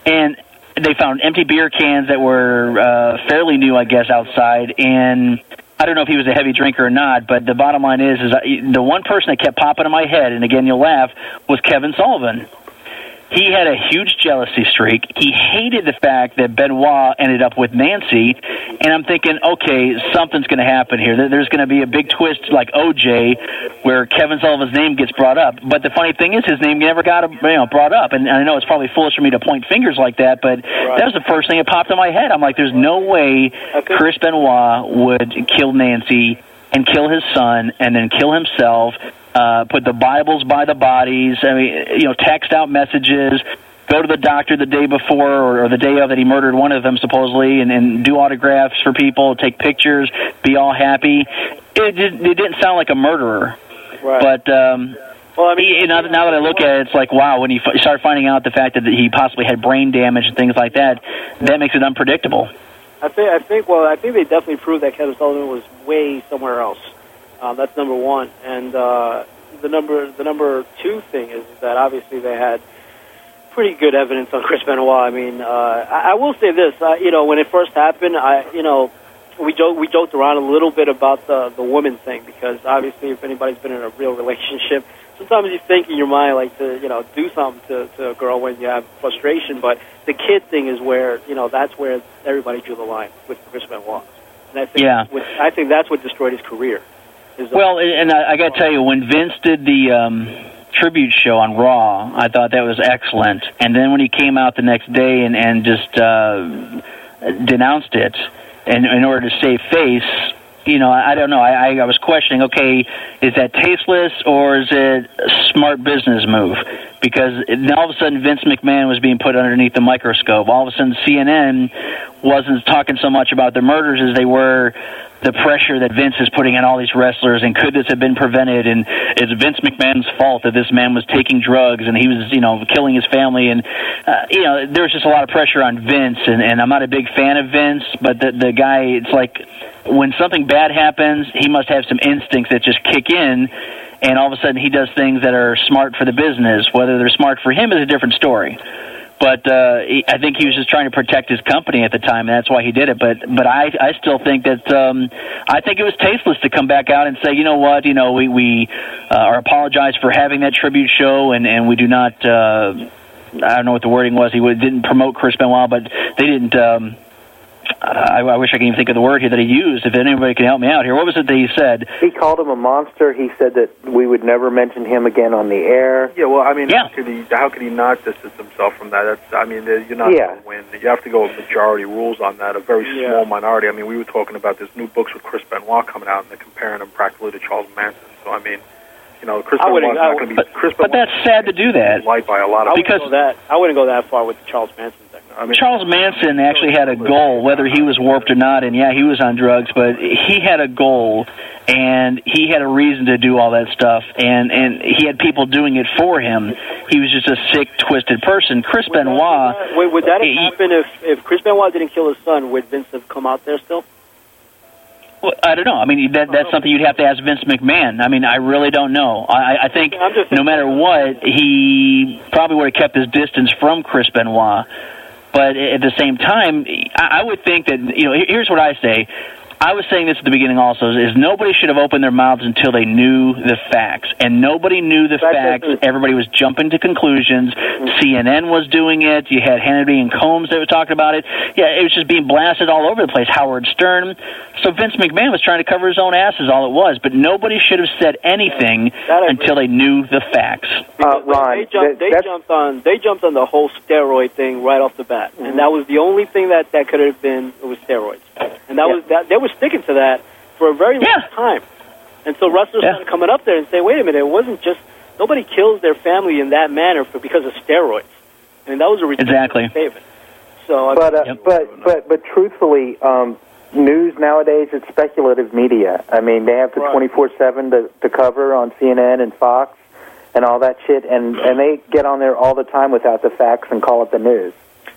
And they found empty beer cans that were uh, fairly new, I guess, outside, and I don't know if he was a heavy drinker or not, but the bottom line is, is I, the one person that kept popping in my head, and again you'll laugh, was Kevin Sullivan. He had a huge jealousy streak. He hated the fact that Benoit ended up with Nancy, and I'm thinking, okay, something's going to happen here. There- There's going to be a big twist, like OJ, where Kevin Sullivan's name gets brought up. But the funny thing is, his name never got you know brought up. And I know it's probably foolish for me to point fingers like that, but that was the first thing that popped in my head. I'm like, there's no way Chris Benoit would kill Nancy and kill his son and then kill himself. Uh, put the Bibles by the bodies. I mean, you know, text out messages. Go to the doctor the day before or, or the day of that he murdered one of them, supposedly, and, and do autographs for people, take pictures, be all happy. It, did, it didn't sound like a murderer. Right. But um, well, I mean, now, now that I look at it, it's like wow. When you f- start finding out the fact that he possibly had brain damage and things like that, that makes it unpredictable. I think I think well I think they definitely proved that Kevin Sullivan was way somewhere else. Um, that's number one, and uh, the number the number two thing is that obviously they had pretty good evidence on Chris Benoit. I mean, uh, I, I will say this, uh, you know, when it first happened, I you know we joked we joked around a little bit about the the woman thing because obviously if anybody's been in a real relationship. Sometimes you think in your mind like to you know do something to, to a girl when you have frustration, but the kid thing is where you know that's where everybody drew the line with Chris Benoit, and I think Yeah. with, I think that's what destroyed his career. Well, and I, I got to tell you, when Vince did the um, tribute show on Raw, I thought that was excellent. And then when he came out the next day and, and just uh, denounced it, in, in order to save face, you know, I, don't know. I, I, was questioning. Okay, is that tasteless or is it a smart business move? Because all of a sudden Vince McMahon was being put underneath the microscope. All of a sudden CNN wasn't talking so much about the murders as they were the pressure that Vince is putting on all these wrestlers, and could this have been prevented? And is Vince McMahon's fault that this man was taking drugs and he was, you know, killing his family? And uh, you know, there's just a lot of pressure on Vince, and, and I'm not a big fan of Vince, but the the guy, it's like when something bad happens, he must have some instincts that just kick in. And all of a sudden, he does things that are smart for the business. Whether they're smart for him is a different story but uh, he, I think he was just trying to protect his company at the time, and that's why he did it. But but I I still think that um, I think it was tasteless to come back out and say, you know what, you know we we uh, are apologize for having that tribute show, and and we do not. Uh, I don't know what the wording was. He didn't promote Chris Benoit, but they didn't. Um, I, I wish I could even think of the word here that he used. If anybody can help me out here, what was it that he said? He called him a monster. He said that we would never mention him again on the air. Yeah, well, I mean, how could he? How could he not distance himself from that? That's, I mean, you're not Yeah. going to win. You have to go with majority rules on that. A very small minority. I mean, we were talking about this new books with Chris Benoit coming out, and they're comparing him practically to Charles Manson. So, I mean, you know, Chris I Benoit's wouldn't- going to be. would- Chris But that's sad to do that. liked by a lot of wouldn't that I wouldn't go that far with Charles Manson thing. I mean, Charles Manson actually had a goal, whether he was warped or not, and yeah, he was on drugs, but he had a goal, and he had a reason to do all that stuff, and and he had people doing it for him. He was just a sick, twisted person. Chris Benoit, Would, would that have he- happened if if Chris Benoit didn't kill his son? Would Vince have come out there still? Well, I don't know. I mean, that that's something you'd have to ask Vince McMahon. I mean, I really don't know. I, I think no matter what, he probably would have kept his distance from Chris Benoit. But at the same time, I would think that you know. Here's what I say. I was saying this at the beginning also is nobody should have opened their mouths until they knew the facts, and nobody knew the facts. Everybody was jumping to conclusions. CNN was doing it. You had Hannity and Colmes that were talking about it. Yeah, it was just being blasted all over the place. Howard Stern. So Vince McMahon was trying to cover his own ass, is all it was. But nobody should have said anything until they knew the facts. Uh, Ron, they jumped. They jumped on. They jumped on the whole steroid thing right off the bat, and that was the only thing that that could have been it was steroids, and that was that they were sticking to that for a very long time. And so wrestlers started coming up there and say, "Wait a minute, it wasn't just nobody kills their family in that manner for because of steroids." I mean, that was a ridiculous Exactly. statement. So, I But uh, but but but truthfully, um, news nowadays it's speculative media. I mean, they have the Right. twenty four seven to to cover on CNN and Fox and all that shit, and and they get on there all the time without the facts and call it the news.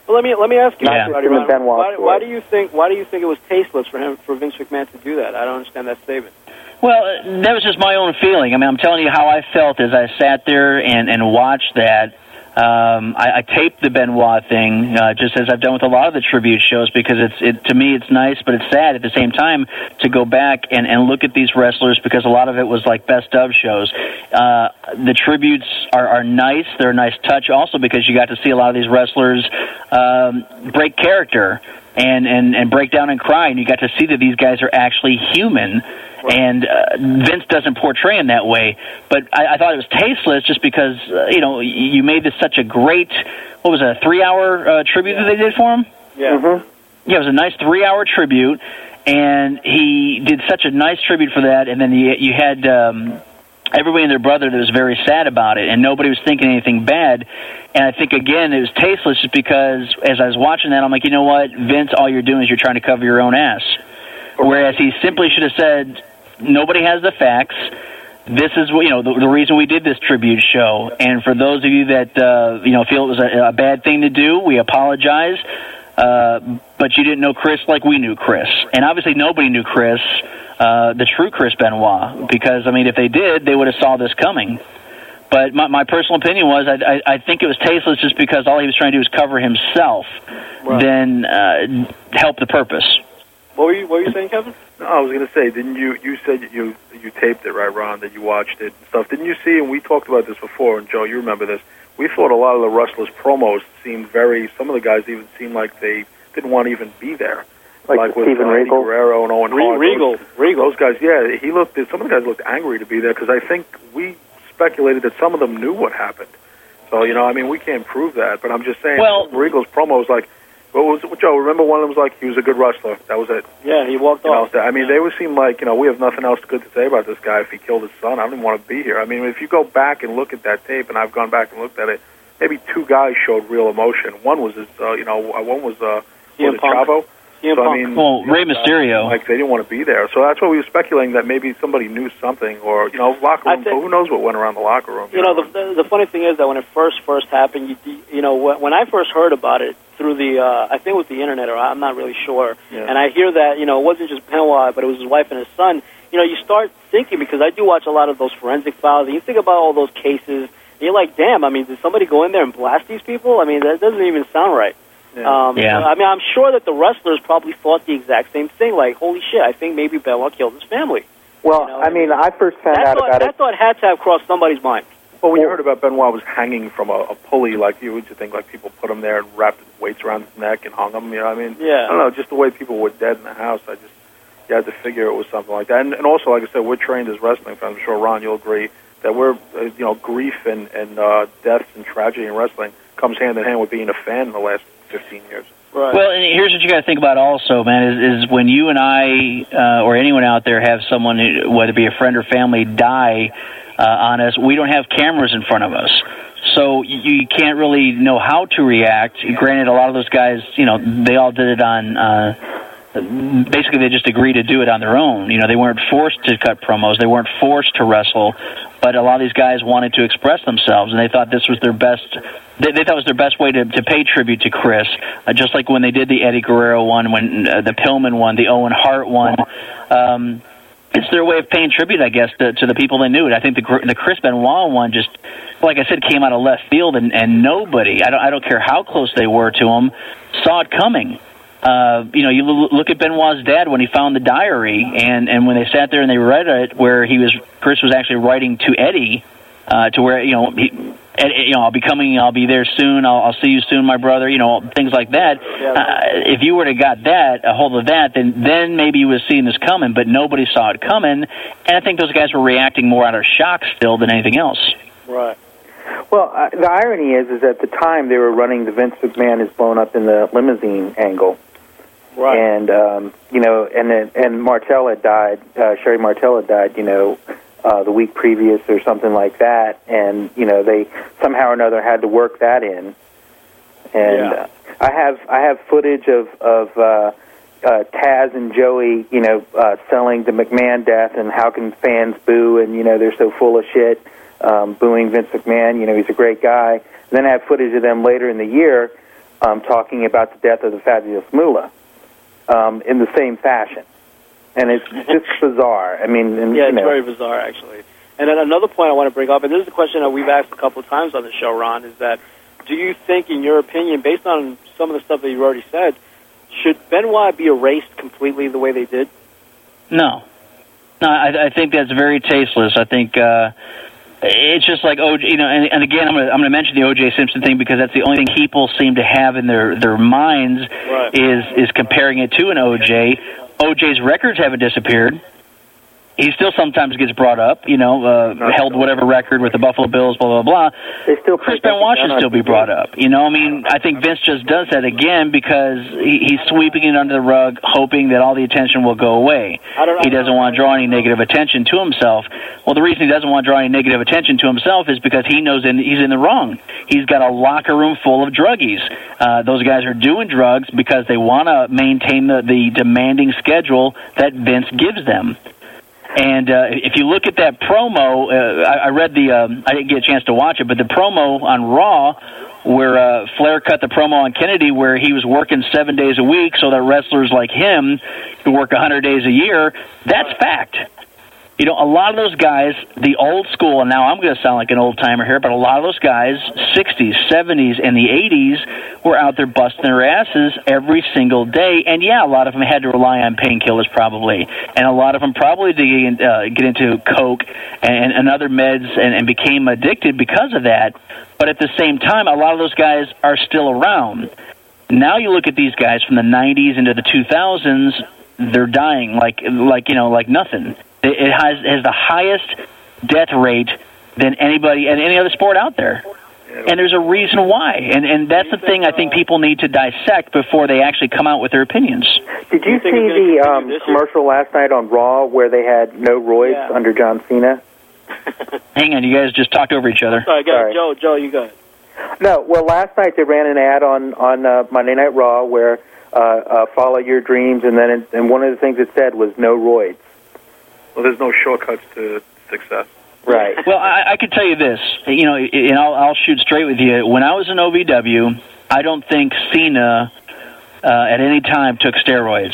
Well, let me let me ask you, Not Roddy just in the Ron, Benoit why, why do you think why do you think it was tasteless for him for Vince McMahon to do that? I don't understand that statement. Well, uh, that was just my own feeling. I mean, I'm telling you how I felt as I sat there and and watched that. Um, I, I taped the Benoit thing, uh, just as I've done with a lot of the tribute shows, because it's it to me it's nice, but it's sad at the same time to go back and, and look at these wrestlers because a lot of it was like best of shows. Uh, the tributes are, are nice; they're a nice touch, also because you got to see a lot of these wrestlers um, break character and, and and break down and cry, and you got to see that these guys are actually human. And uh, Vince doesn't portray him that way, but I, I thought it was tasteless just because uh, you know you made this such a great what was it, a three-hour uh, tribute that they did for him. Yeah. Yeah, it was a nice three-hour tribute, and he did such a nice tribute for that. And then you, you had um, everybody and their brother that was very sad about it, and nobody was thinking anything bad. And I think again, it was tasteless just because as I was watching that, I'm like, you know what, Vince, all you're doing is you're trying to cover your own ass. Whereas he simply should have said, nobody has the facts. This is you know the, the reason we did this tribute show, and for those of you that uh, you know feel it was a, a bad thing to do, we apologize. Uh, but you didn't know Chris like we knew Chris, and obviously nobody knew Chris, uh, the true Chris Benoit, because I mean, if they did, they would have saw this coming. But my, my personal opinion was, I, I, I think it was tasteless just because all he was trying to do was cover himself, then uh, help the purpose. What were you What were you saying, Kevin? No, I was going to say, didn't you? You said you you taped it, right, Ron? That you watched it and stuff. Didn't you see? And we talked about this before. And Joe, you remember this? We thought a lot of the wrestlers' promos seemed very. Some of the guys even seemed like they didn't want to even be there. Like with Steven uh, Regal? Guerrero and Owen Re- Hart. Regal, Those, Regal. Those guys, yeah. He looked. Some of the guys looked angry to be there because I think we speculated that some of them knew what happened. So you know, I mean, we can't prove that, but I'm just saying. Well- Regal's promo was like. What was it, Joe? Remember one of them was like he was a good wrestler. That was it. Yeah, he walked You know, off. I mean, they would seem like you know we have nothing else good to say about this guy. If he killed his son, I don't even want to be here. I mean, if you go back and look at that tape, and I've gone back and looked at it, maybe two guys showed real emotion. One was his, uh, you know, uh, one was uh, CM was it Punk. Chavo. CM so I mean, Well, Rey Mysterio. like they didn't want to be there. So that's why we were speculating that maybe somebody knew something, or you know, locker I room. think- who knows what went around the locker room? You know, the, the the funny thing is that when it first first happened, you you know when, when I first heard about it through the uh, I think it was the internet or I'm not really sure, Yeah. and I hear that you know it wasn't just Benoit, but it was his wife and his son. You know, you start thinking because I do watch a lot of those forensic files, and you think about all those cases. And you're like, damn! I mean, did somebody go in there and blast these people? I mean, that doesn't even sound right. Um, Yeah. I mean, I'm sure that the wrestlers probably thought the exact same thing. Like, holy shit! I think maybe Benoit killed his family. Well, I mean, I first found That out thought, about that it. thought had to have crossed somebody's mind. Well, when you heard about Benoit was hanging from a, a pulley, like you would you think like people put him there and wrapped weights around his neck and hung him? You know, what I mean, Yeah. I don't know, just the way people were dead in the house. I just you had to figure it was something like that. And, and also, like I said, we're trained as wrestling fans. I'm sure Ron, you'll agree that we're uh, you know grief and and uh, death and tragedy in wrestling comes hand in hand with being a fan in the last 15 years. Right. Well, and here's what you got to think about also, man, is, is when you and I uh, or anyone out there have someone, who, whether it be a friend or family, die uh, on us, we don't have cameras in front of us. So you, can't really know how to react. Granted, a lot of those guys, you know, they all did it on. Uh, basically, they just agreed to do it on their own. You know, they weren't forced to cut promos. They weren't forced to wrestle. But a lot of these guys wanted to express themselves, and they thought this was their best. They, they thought it was their best way to, to pay tribute to Chris. Uh, just like when they did the Eddie Guerrero one, when uh, the Pillman one, the Owen Hart one. Um, it's their way of paying tribute, I guess, to, to the people they knew. And I think the the Chris Benoit one just, like I said, came out of left field, and, and nobody, I don't, I don't care how close they were to him, saw it coming. Uh, you know, you look at Benoit's dad when he found the diary, and and when they sat there and they read it, where he was Chris was actually writing to Eddie, uh, to where you know he, Ed, you know I'll be coming, I'll be there soon, I'll, I'll see you soon, my brother. You know, things like that. Uh, if you were to got that a hold of that, then then maybe you would have seen this coming, but nobody saw it coming, and I think those guys were reacting more out of shock still than anything else. Right. Well, uh, the irony is, is at the time they were running the Vince McMahon is blown up in the limousine angle, Right. and um, you know, and then and Martel had died. Uh, Sherri Martel had died. You know, uh, the week previous or something like that, and you know they somehow or another had to work that in. And Yeah. uh, I have I have footage of of uh, uh, Taz and Joey, you know, uh, selling the McMahon death, and how can fans boo? And you know, they're so full of shit, um, booing Vince McMahon. You know, he's a great guy. And then I have footage of them later in the year um, talking about the death of the fabulous Moolah um, in the same fashion, and it's just bizarre. I mean, and, Yeah, you it's know, very bizarre, actually. And then another point I want to bring up, and this is a question that we've asked a couple of times on the show, Ron, is that do you think, in your opinion, based on some of the stuff that you've already said, should Benoit be erased completely the way they did? No, no, I, I think that's very tasteless. I think uh, it's just like OJ. You know, and, and again, I'm going to I'm going to mention the OJ Simpson thing because that's the only thing people seem to have in their their minds is is comparing it to an OJ. OJ's records haven't disappeared. He still sometimes gets brought up, you know, uh, held whatever record with the Buffalo Bills, blah blah blah. They still Chris Benoit should still be brought up. You know, I mean, I think Vince just does that again because he, he's sweeping it under the rug, hoping that all the attention will go away. He doesn't want to draw any negative attention to himself. Well, the reason he doesn't want to draw any negative attention to himself is because he knows in, he's in the wrong. He's got a locker room full of druggies. Uh, those guys are doing drugs because they want to maintain the, the demanding schedule that Vince gives them. And uh, if you look at that promo, uh, I, I read the. Um, I didn't get a chance to watch it, but the promo on Raw, where uh, Flair cut the promo on Kennedy, where he was working seven days a week, so that wrestlers like him could work a hundred days a year. That's fact. You know, a lot of those guys, the old school, and now I'm going to sound like an old timer here, but a lot of those guys, 60s, 70s, and the 80s, were out there busting their asses every single day. And yeah, a lot of them had to rely on painkillers probably, and a lot of them probably did uh, get into coke and, and other meds and, and became addicted because of that. But at the same time, a lot of those guys are still around. Now you look at these guys from the 90s into the 2000s, they're dying like like you know like nothing. It it has has the highest death rate than anybody and any other sport out there. And there's a reason why. And and that's the thing I think people need to dissect before they actually come out with their opinions. Did you see the um, commercial last night on Raw where they had no roids under John Cena? Hang on, you guys just talked over each other. Sorry, go, Joe. Joe, you go. ahead. No, well, last night they ran an ad on on uh, Monday Night Raw where uh, uh, follow your dreams, and then it, and one of the things it said was no roids. Well, there's no shortcuts to success. Right. Well, I, I could tell you this, you know, and I'll, I'll shoot straight with you. When I was in OVW, I don't think Cena uh, at any time took steroids.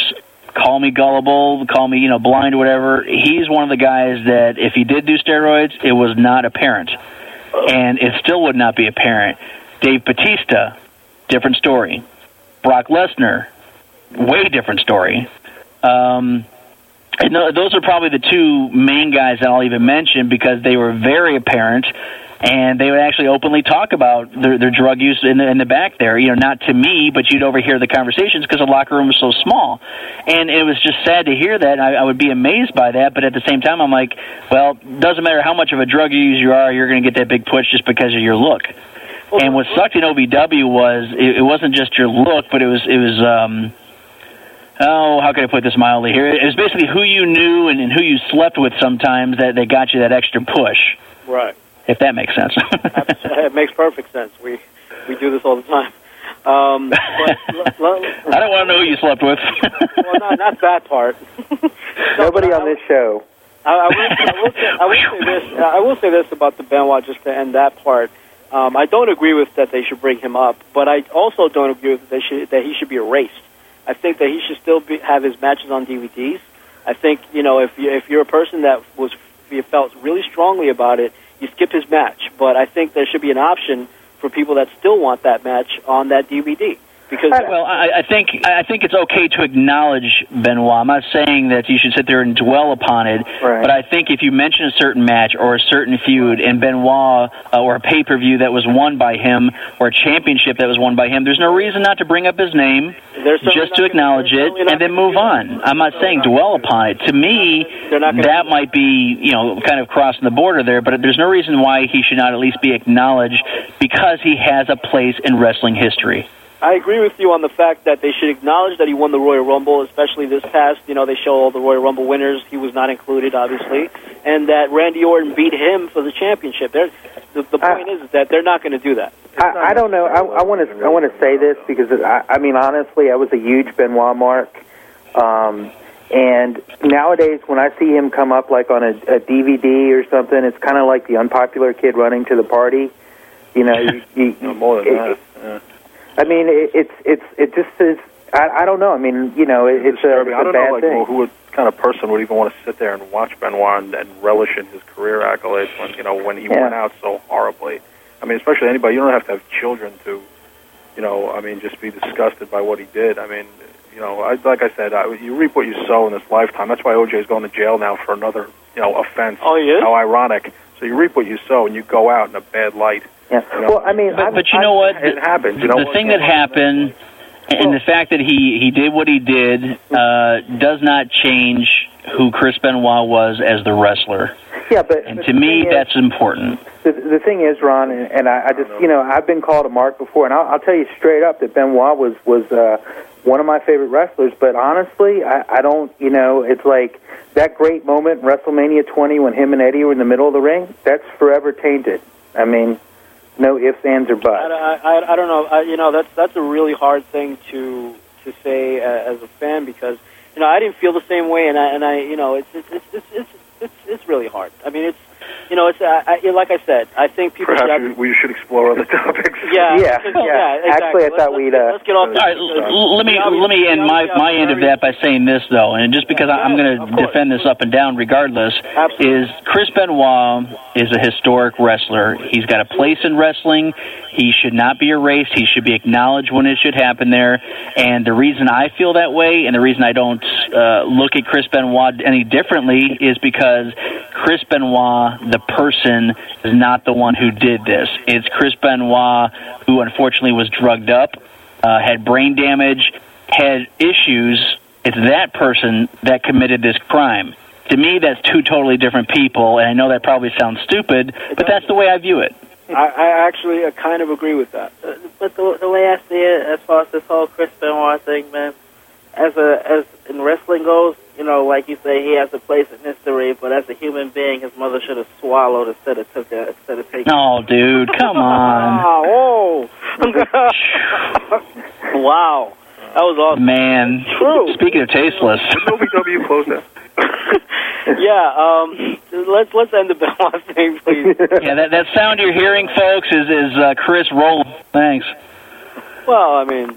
Call me gullible, call me, you know, blind or whatever. He's one of the guys that if he did do steroids, it was not apparent. And it still would not be apparent. Dave Batista, different story. Brock Lesnar, way different story. Um, and tho- those are probably the two main guys that I'll even mention because they were very apparent, and they would actually openly talk about their, their drug use in the, in the back there. You know, not to me, but you'd overhear the conversations because the locker room was so small, and it was just sad to hear that. I, I would be amazed by that, but at the same time, I'm like, well, doesn't matter how much of a drug user you are, you're going to get that big push just because of your look. And what sucked in OVW was it, it wasn't just your look, but it was it was. um oh, how can I put this mildly here? It was basically who you knew and, and who you slept with sometimes that they got you that extra push, Right. if that makes sense. it makes perfect sense. We we do this all the time. Um, but, l- l- I don't want to know who you slept with. well, not, not that part. Nobody on this show. I, I, will, I, will say, I will say this. I will say this about the Benoit just to end that part. Um, I don't agree with that they should bring him up, but I also don't agree with that, they should, that he should be erased. I think that he should still be, have his matches on DVDs. I think you know if you if you're a person that was you felt really strongly about it, you skip his match. But I think there should be an option for people that still want that match on that DVD because well, I, I think I think it's okay to acknowledge Benoit. I'm not saying that you should sit there and dwell upon it, but I think if you mention a certain match or a certain feud and Benoit uh, or a pay per view that was won by him or a championship that was won by him, there's no reason not to bring up his name, just to acknowledge it and then move on. I'm not saying dwell upon it. To me, that might be you know kind of crossing the border there, but there's no reason why he should not at least be acknowledged because he has a place in wrestling history. I agree with you on the fact that they should acknowledge that he won the Royal Rumble, especially this past. You know, they show all the Royal Rumble winners. He was not included, obviously, and that Randy Orton beat him for the championship. They're, the, the point is that they're not going to do that. I, I don't know. I want to I want to say this because I, I mean honestly, I was a huge Benoit mark, um, and nowadays when I see him come up like on a, a DVD or something, it's kind of like the unpopular kid running to the party. You know, you, you, No, more than it- that. I mean, it, it's it's it just is. I, I don't know. I mean, you know, it, it's a, it's I a don't bad know, like, thing. who would kind of person would even want to sit there and watch Benoit and, and relish in his career accolades when you know when he Yeah. went out so horribly. I I mean, especially anybody. You don't have to have children to, you know, I mean, just be disgusted by what he did. I mean, you know, I, like I said, I, you reap what you sow in this lifetime. That's why OJ is going to jail now for another, you know, offense. Oh, he is? How ironic. So you reap what you sow, and you go out in a bad light. Yeah. Well, I mean, But, but you know what? it happens. You know, the thing that happened, and the fact that he he did what he did, uh, does not change who Chris Benoit was as the wrestler. Yeah, but And to me, that's important. The, the thing is, Ron, and, and I, I just, you know, I've been called a mark before, and I'll, I'll tell you straight up that Benoit was was uh, one of my favorite wrestlers. But honestly, I, I don't, you know, it's like that great moment in WrestleMania 20 when him and Eddie were in the middle of the ring. That's forever tainted. I mean, no ifs, ands, or buts. I, I, I don't know. I, you know, that's that's a really hard thing to to say uh, as a fan because you know I didn't feel the same way, and I and I you know it's it's it's it's it's, it's, it's really hard. I mean, it's you know it's I, I, like I said, I think people Perhaps have, we, we should explore other topics. yeah Yeah, yeah, yeah. exactly. Actually, I Let's- thought let's- we'd, uh, let's get off. All right, l- let me let me end my my end of that by saying this though, and just because I, I'm going to defend this up and down regardless, is Chris Benoit is a historic wrestler. He's got a place in wrestling. He should not be erased. He should be acknowledged when it should happen there. And the reason I feel that way, and the reason I don't uh, look at Chris Benoit any differently, is because Chris Benoit, the person, is not the one who did this. It's Chris Benoit who unfortunately was drugged up, uh, had brain damage, had issues. It's that person that committed this crime. To me, that's two totally different people, and I know that probably sounds stupid, but that's the way I view it. I, I actually uh, kind of agree with that. Uh, But the, the way I see it, as far as this whole Chris Benoit thing, man, as a as in wrestling goes, you know, like you say, he has a place in history. But as a human being, his mother should have swallowed instead of took that instead of taking. No, dude, come on. Oh, wow, that was awesome. Man, True. speaking of tasteless. OVW closed that. Yeah, um, let's let's end the Benoit thing, please. yeah, that, that sound you're hearing, folks, is, is uh, Chris Rowland. Thanks. Well, I mean,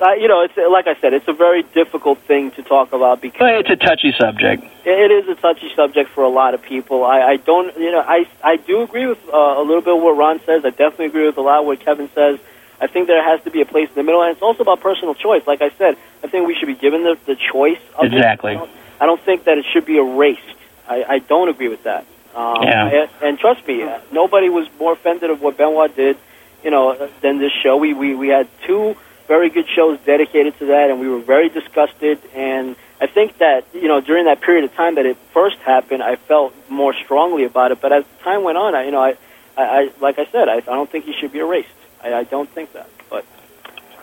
uh, you know, it's like I said, it's a very difficult thing to talk about because it's a touchy subject. it is a touchy subject for a lot of people. I, I don't, you know, I I do agree with uh, a little bit what Ron says. I definitely agree with a lot of what Kevin says. I think there has to be a place in the middle, and it's also about personal choice. Like I said, I think we should be given the, the choice. Of. Exactly. I don't think that it should be erased. I, I don't agree with that. Um, Yeah. and, and trust me, uh, nobody was more offended of what Benoit did, you know, than this show. We, we we had two very good shows dedicated to that, and we were very disgusted. And I think that you know during that period of time that it first happened, I felt more strongly about it. But as time went on, I you know I, I, I like I said, I, I don't think he should be erased. I, I don't think that, but.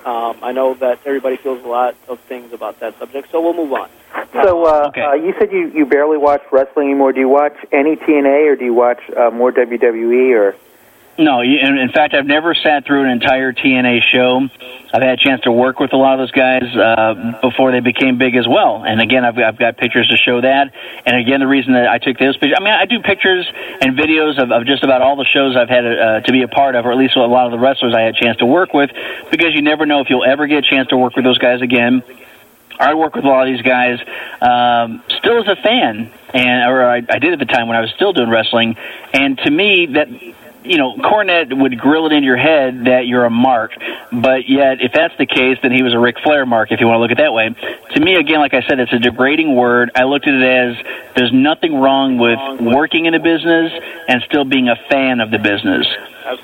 Um, I know that everybody feels a lot of things about that subject, so we'll move on. So uh, uh, you said you, you barely watch wrestling anymore. Do you watch any TNA or do you watch uh, more WWE or? No, in, in fact, I've never sat through an entire TNA show. I've had a chance to work with a lot of those guys uh, before they became big as well. And again, I've, I've got pictures to show that. And again, the reason that I took those pictures, I mean, I do pictures and videos of, of just about all the shows I've had uh, to be a part of, or at least a lot of the wrestlers I had a chance to work with, because you never know if you'll ever get a chance to work with those guys again. I work with a lot of these guys um, still as a fan, and or I, I did at the time when I was still doing wrestling. And to me, that you know, Cornette would grill it in your head that you're a mark, but yet if that's the case, then he was a Ric Flair mark. If you want to look at it that way, to me, again, like I said, it's a degrading word. I looked at it as there's nothing wrong with working in a business and still being a fan of the business.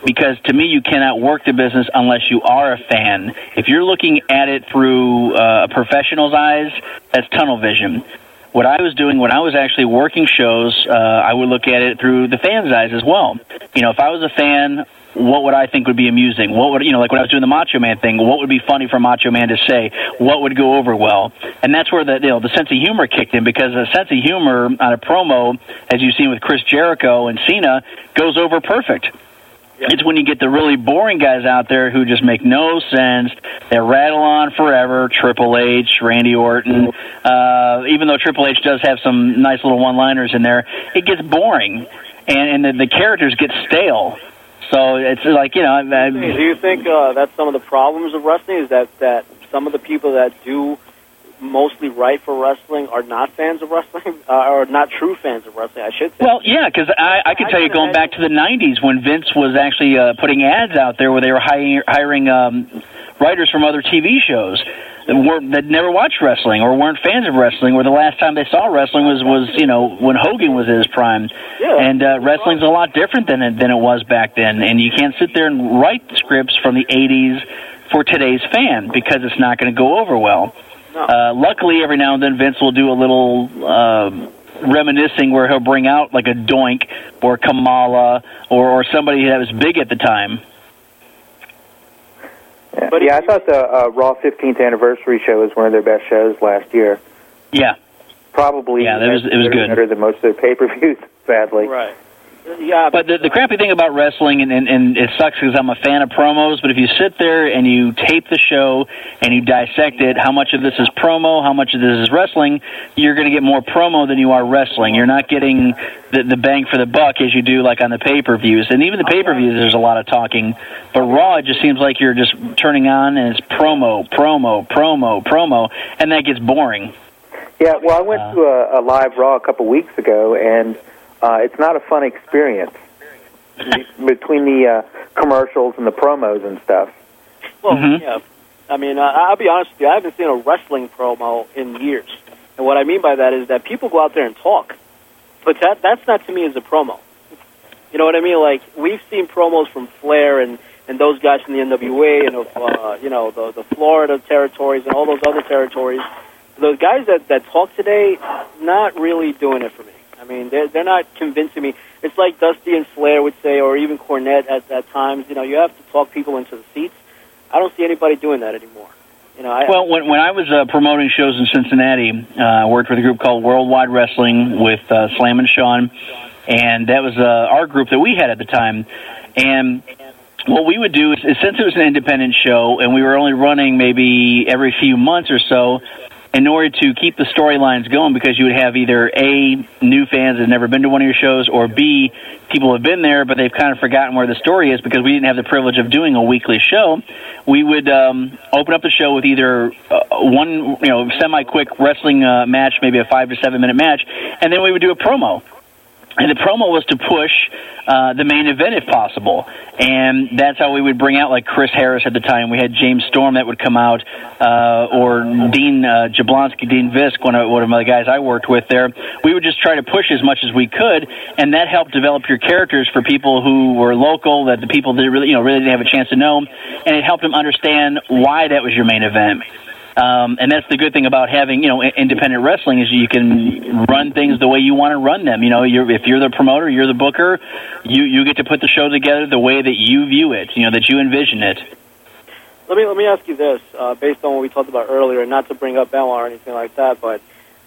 Because to me, you cannot work the business unless you are a fan. If you're looking at it through uh, a professional's eyes, that's tunnel vision. What I was doing when I was actually working shows, uh, I would look at it through the fans' eyes as well. You know, if I was a fan, what would I think would be amusing? What would you know, like when I was doing the Macho Man thing? What would be funny for Macho Man to say? What would go over well? And that's where the you know the sense of humor kicked in because the sense of humor on a promo, as you've seen with Chris Jericho and Cena, goes over perfect. It's when you get the really boring guys out there who just make no sense. They rattle on forever. Triple H, Randy Orton. Uh, even though Triple H does have some nice little one-liners in there, it gets boring, and and the, the characters get stale. So it's like you know, I, Do you think uh, that's some of the problems of wrestling? Is that that some of the people that do mostly right for wrestling are not fans of wrestling, uh, or not true fans of wrestling, I should say. Well, yeah, because I, I can tell you going back to the '90s when Vince was actually uh, putting ads out there where they were hiring, hiring um, writers from other TV shows that weren't that never watched wrestling or weren't fans of wrestling. Where the last time they saw wrestling was was you know when Hogan was at his prime, Yeah. and uh, wrestling's a lot different than it, than it was back then. And you can't sit there and write scripts from the '80s for today's fan because it's not going to go over well. Uh, luckily, every now and then Vince will do a little uh, reminiscing where he'll bring out like a Doink or Kamala or, or somebody that was big at the time. Yeah, yeah I thought the uh, Raw 15th anniversary show was one of their best shows last year. Yeah, Probably Yeah, that was- it was good. better than most of their pay-per-views, sadly. Right. Yeah, but the, the crappy thing about wrestling, and, and, and it sucks because I'm a fan of promos, but if you sit there and you tape the show and you dissect it, how much of this is promo, how much of this is wrestling, you're going to get more promo than you are wrestling. You're not getting the, the bang for the buck as you do like on the pay-per-views. And even the pay-per-views, there's a lot of talking. But Raw, it just seems like you're just turning on and it's promo, promo, promo, promo, and that gets boring. Yeah, well, I went uh. to a, a live Raw a couple weeks ago, and uh, it's not a fun experience between the uh, commercials and the promos and stuff. Well, Mm-hmm. yeah. I mean, uh, I'll be honest with you. I haven't seen a wrestling promo in years, and what I mean by that is that people go out there and talk, but that that's not to me as a promo. You know what I mean? Like we've seen promos from Flair and and those guys from the NWA and of uh, you know the the Florida territories and all those other territories. Those guys that that talk today, not really doing it for me. I mean, they're they're not convincing me. It's like Dusty and Flair would say, or even Cornette at at times. You know, you have to talk people into the seats. I don't see anybody doing that anymore. You know, I, Well, when when I was uh, promoting shows in Cincinnati, uh, I worked with a group called Worldwide Wrestling with uh, Slam and Sean, and that was uh, our group that we had at the time. And what we would do is, is since it was an independent show and we were only running maybe every few months or so, in order to keep the storylines going, because you would have either a new fans that have never been to one of your shows, or b people have been there but they've kind of forgotten where the story is because we didn't have the privilege of doing a weekly show. We would um, open up the show with either uh, one, you know, semi-quick wrestling uh, match, maybe a five to seven minute match, and then we would do a promo. And the promo was to push uh, the main event if possible. And that's how we would bring out like Chris Harris at the time. We had James Storm that would come out, uh, or Dean uh, Jablonski, Dean Visk, one of, one of the guys I worked with there. We would just try to push as much as we could, and that helped develop your characters for people who were local, that the people that really, you know, really didn't have a chance to know, and it helped them understand why that was your main event. Um, and that's the good thing about having, you know, independent wrestling is you can run things the way you want to run them. You know, you're, if you're the promoter, you're the booker, you, you get to put the show together the way that you view it, you know, that you envision it. let me let me ask you this, uh, based on what we talked about earlier, not to bring up Benoit or anything like that, but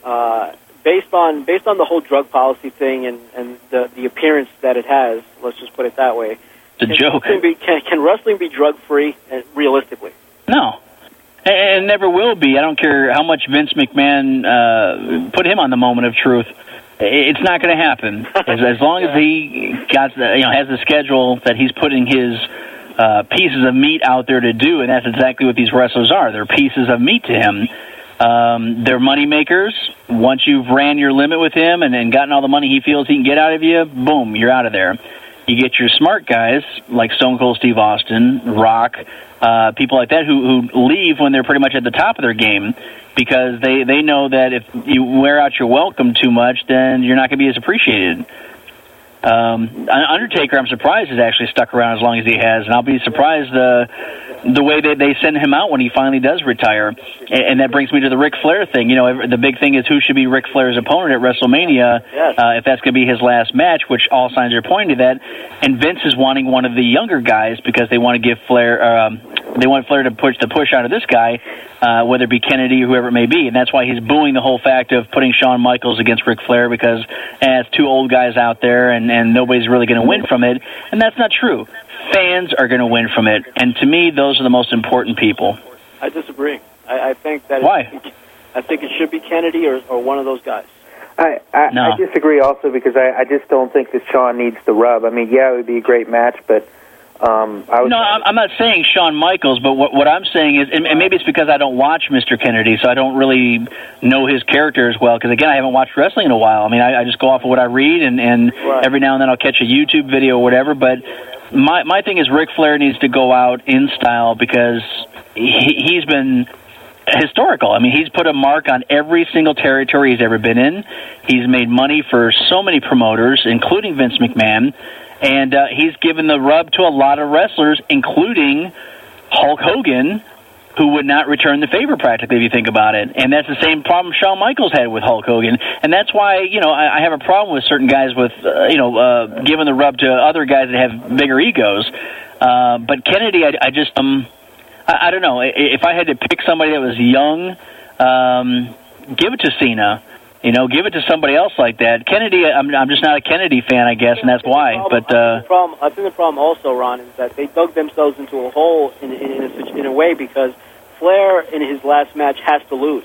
uh, based on based on the whole drug policy thing and and the the appearance that it has, let's just put it that way. It's a can joke. Wrestling be, can, can wrestling be drug free realistically? No. And never will be. I don't care how much Vince McMahon uh, put him on the moment of truth. It's not going to happen. As, as long as he got, the, you know, has the schedule that he's putting his uh, pieces of meat out there to do, and that's exactly what these wrestlers are. They're pieces of meat to him. Um, they're money makers. Once you've ran your limit with him and, and gotten all the money he feels he can get out of you, boom, you're out of there. You get your smart guys like Stone Cold Steve Austin, Rock, uh, people like that who, who leave when they're pretty much at the top of their game because they, they know that if you wear out your welcome too much, then you're not going to be as appreciated. Um, Undertaker, I'm surprised, has actually stuck around as long as he has, and I'll be surprised uh, the way that they send him out when he finally does retire. And, and that brings me to the Ric Flair thing. You know, the big thing is who should be Ric Flair's opponent at WrestleMania uh, if that's going to be his last match, which all signs are pointing to that. And Vince is wanting one of the younger guys because they want to give Flair, um, they want Flair to push the push out of this guy, uh, whether it be Kennedy or whoever it may be. And that's why he's booing the whole fact of putting Shawn Michaels against Ric Flair because eh, it's two old guys out there and, and nobody's really going to win from it. And that's not true. Fans are going to win from it. And to me, those are the most important people. I disagree. I, I think that Why? It, I think it should be Kennedy or, or one of those guys. I, I, No. I disagree also because I, I just don't think that Shawn needs the rub. I mean, yeah, it would be a great match, but Um, I was no, I'm, I'm not saying Shawn Michaels, but what, what I'm saying is, and, and maybe it's because I don't watch Mr. Kennedy, so I don't really know his character as well. Because again, I haven't watched wrestling in a while. I mean, I, I just go off of what I read, and, and every now and then I'll catch a YouTube video or whatever. But my my thing is, Ric Flair needs to go out in style because he, he's been historical. I mean, he's put a mark on every single territory he's ever been in. He's made money for so many promoters, including Vince McMahon, and uh, he's given the rub to a lot of wrestlers, including Hulk Hogan, who would not return the favor practically if you think about it. And that's the same problem Shawn Michaels had with Hulk Hogan. And that's why, you know, I, I have a problem with certain guys with, uh, you know, uh, giving the rub to other guys that have bigger egos. Uh, but Kennedy, I, I just, um, I, I don't know. If I had to pick somebody that was young, um, give it to Cena. You know, give it to somebody else like that. Kennedy, I'm, I'm just not a Kennedy fan, I guess, and that's why. But uh, the problem, I think the problem also, Ron, is that they dug themselves into a hole in, in, in, a, in a way because Flair in his last match has to lose,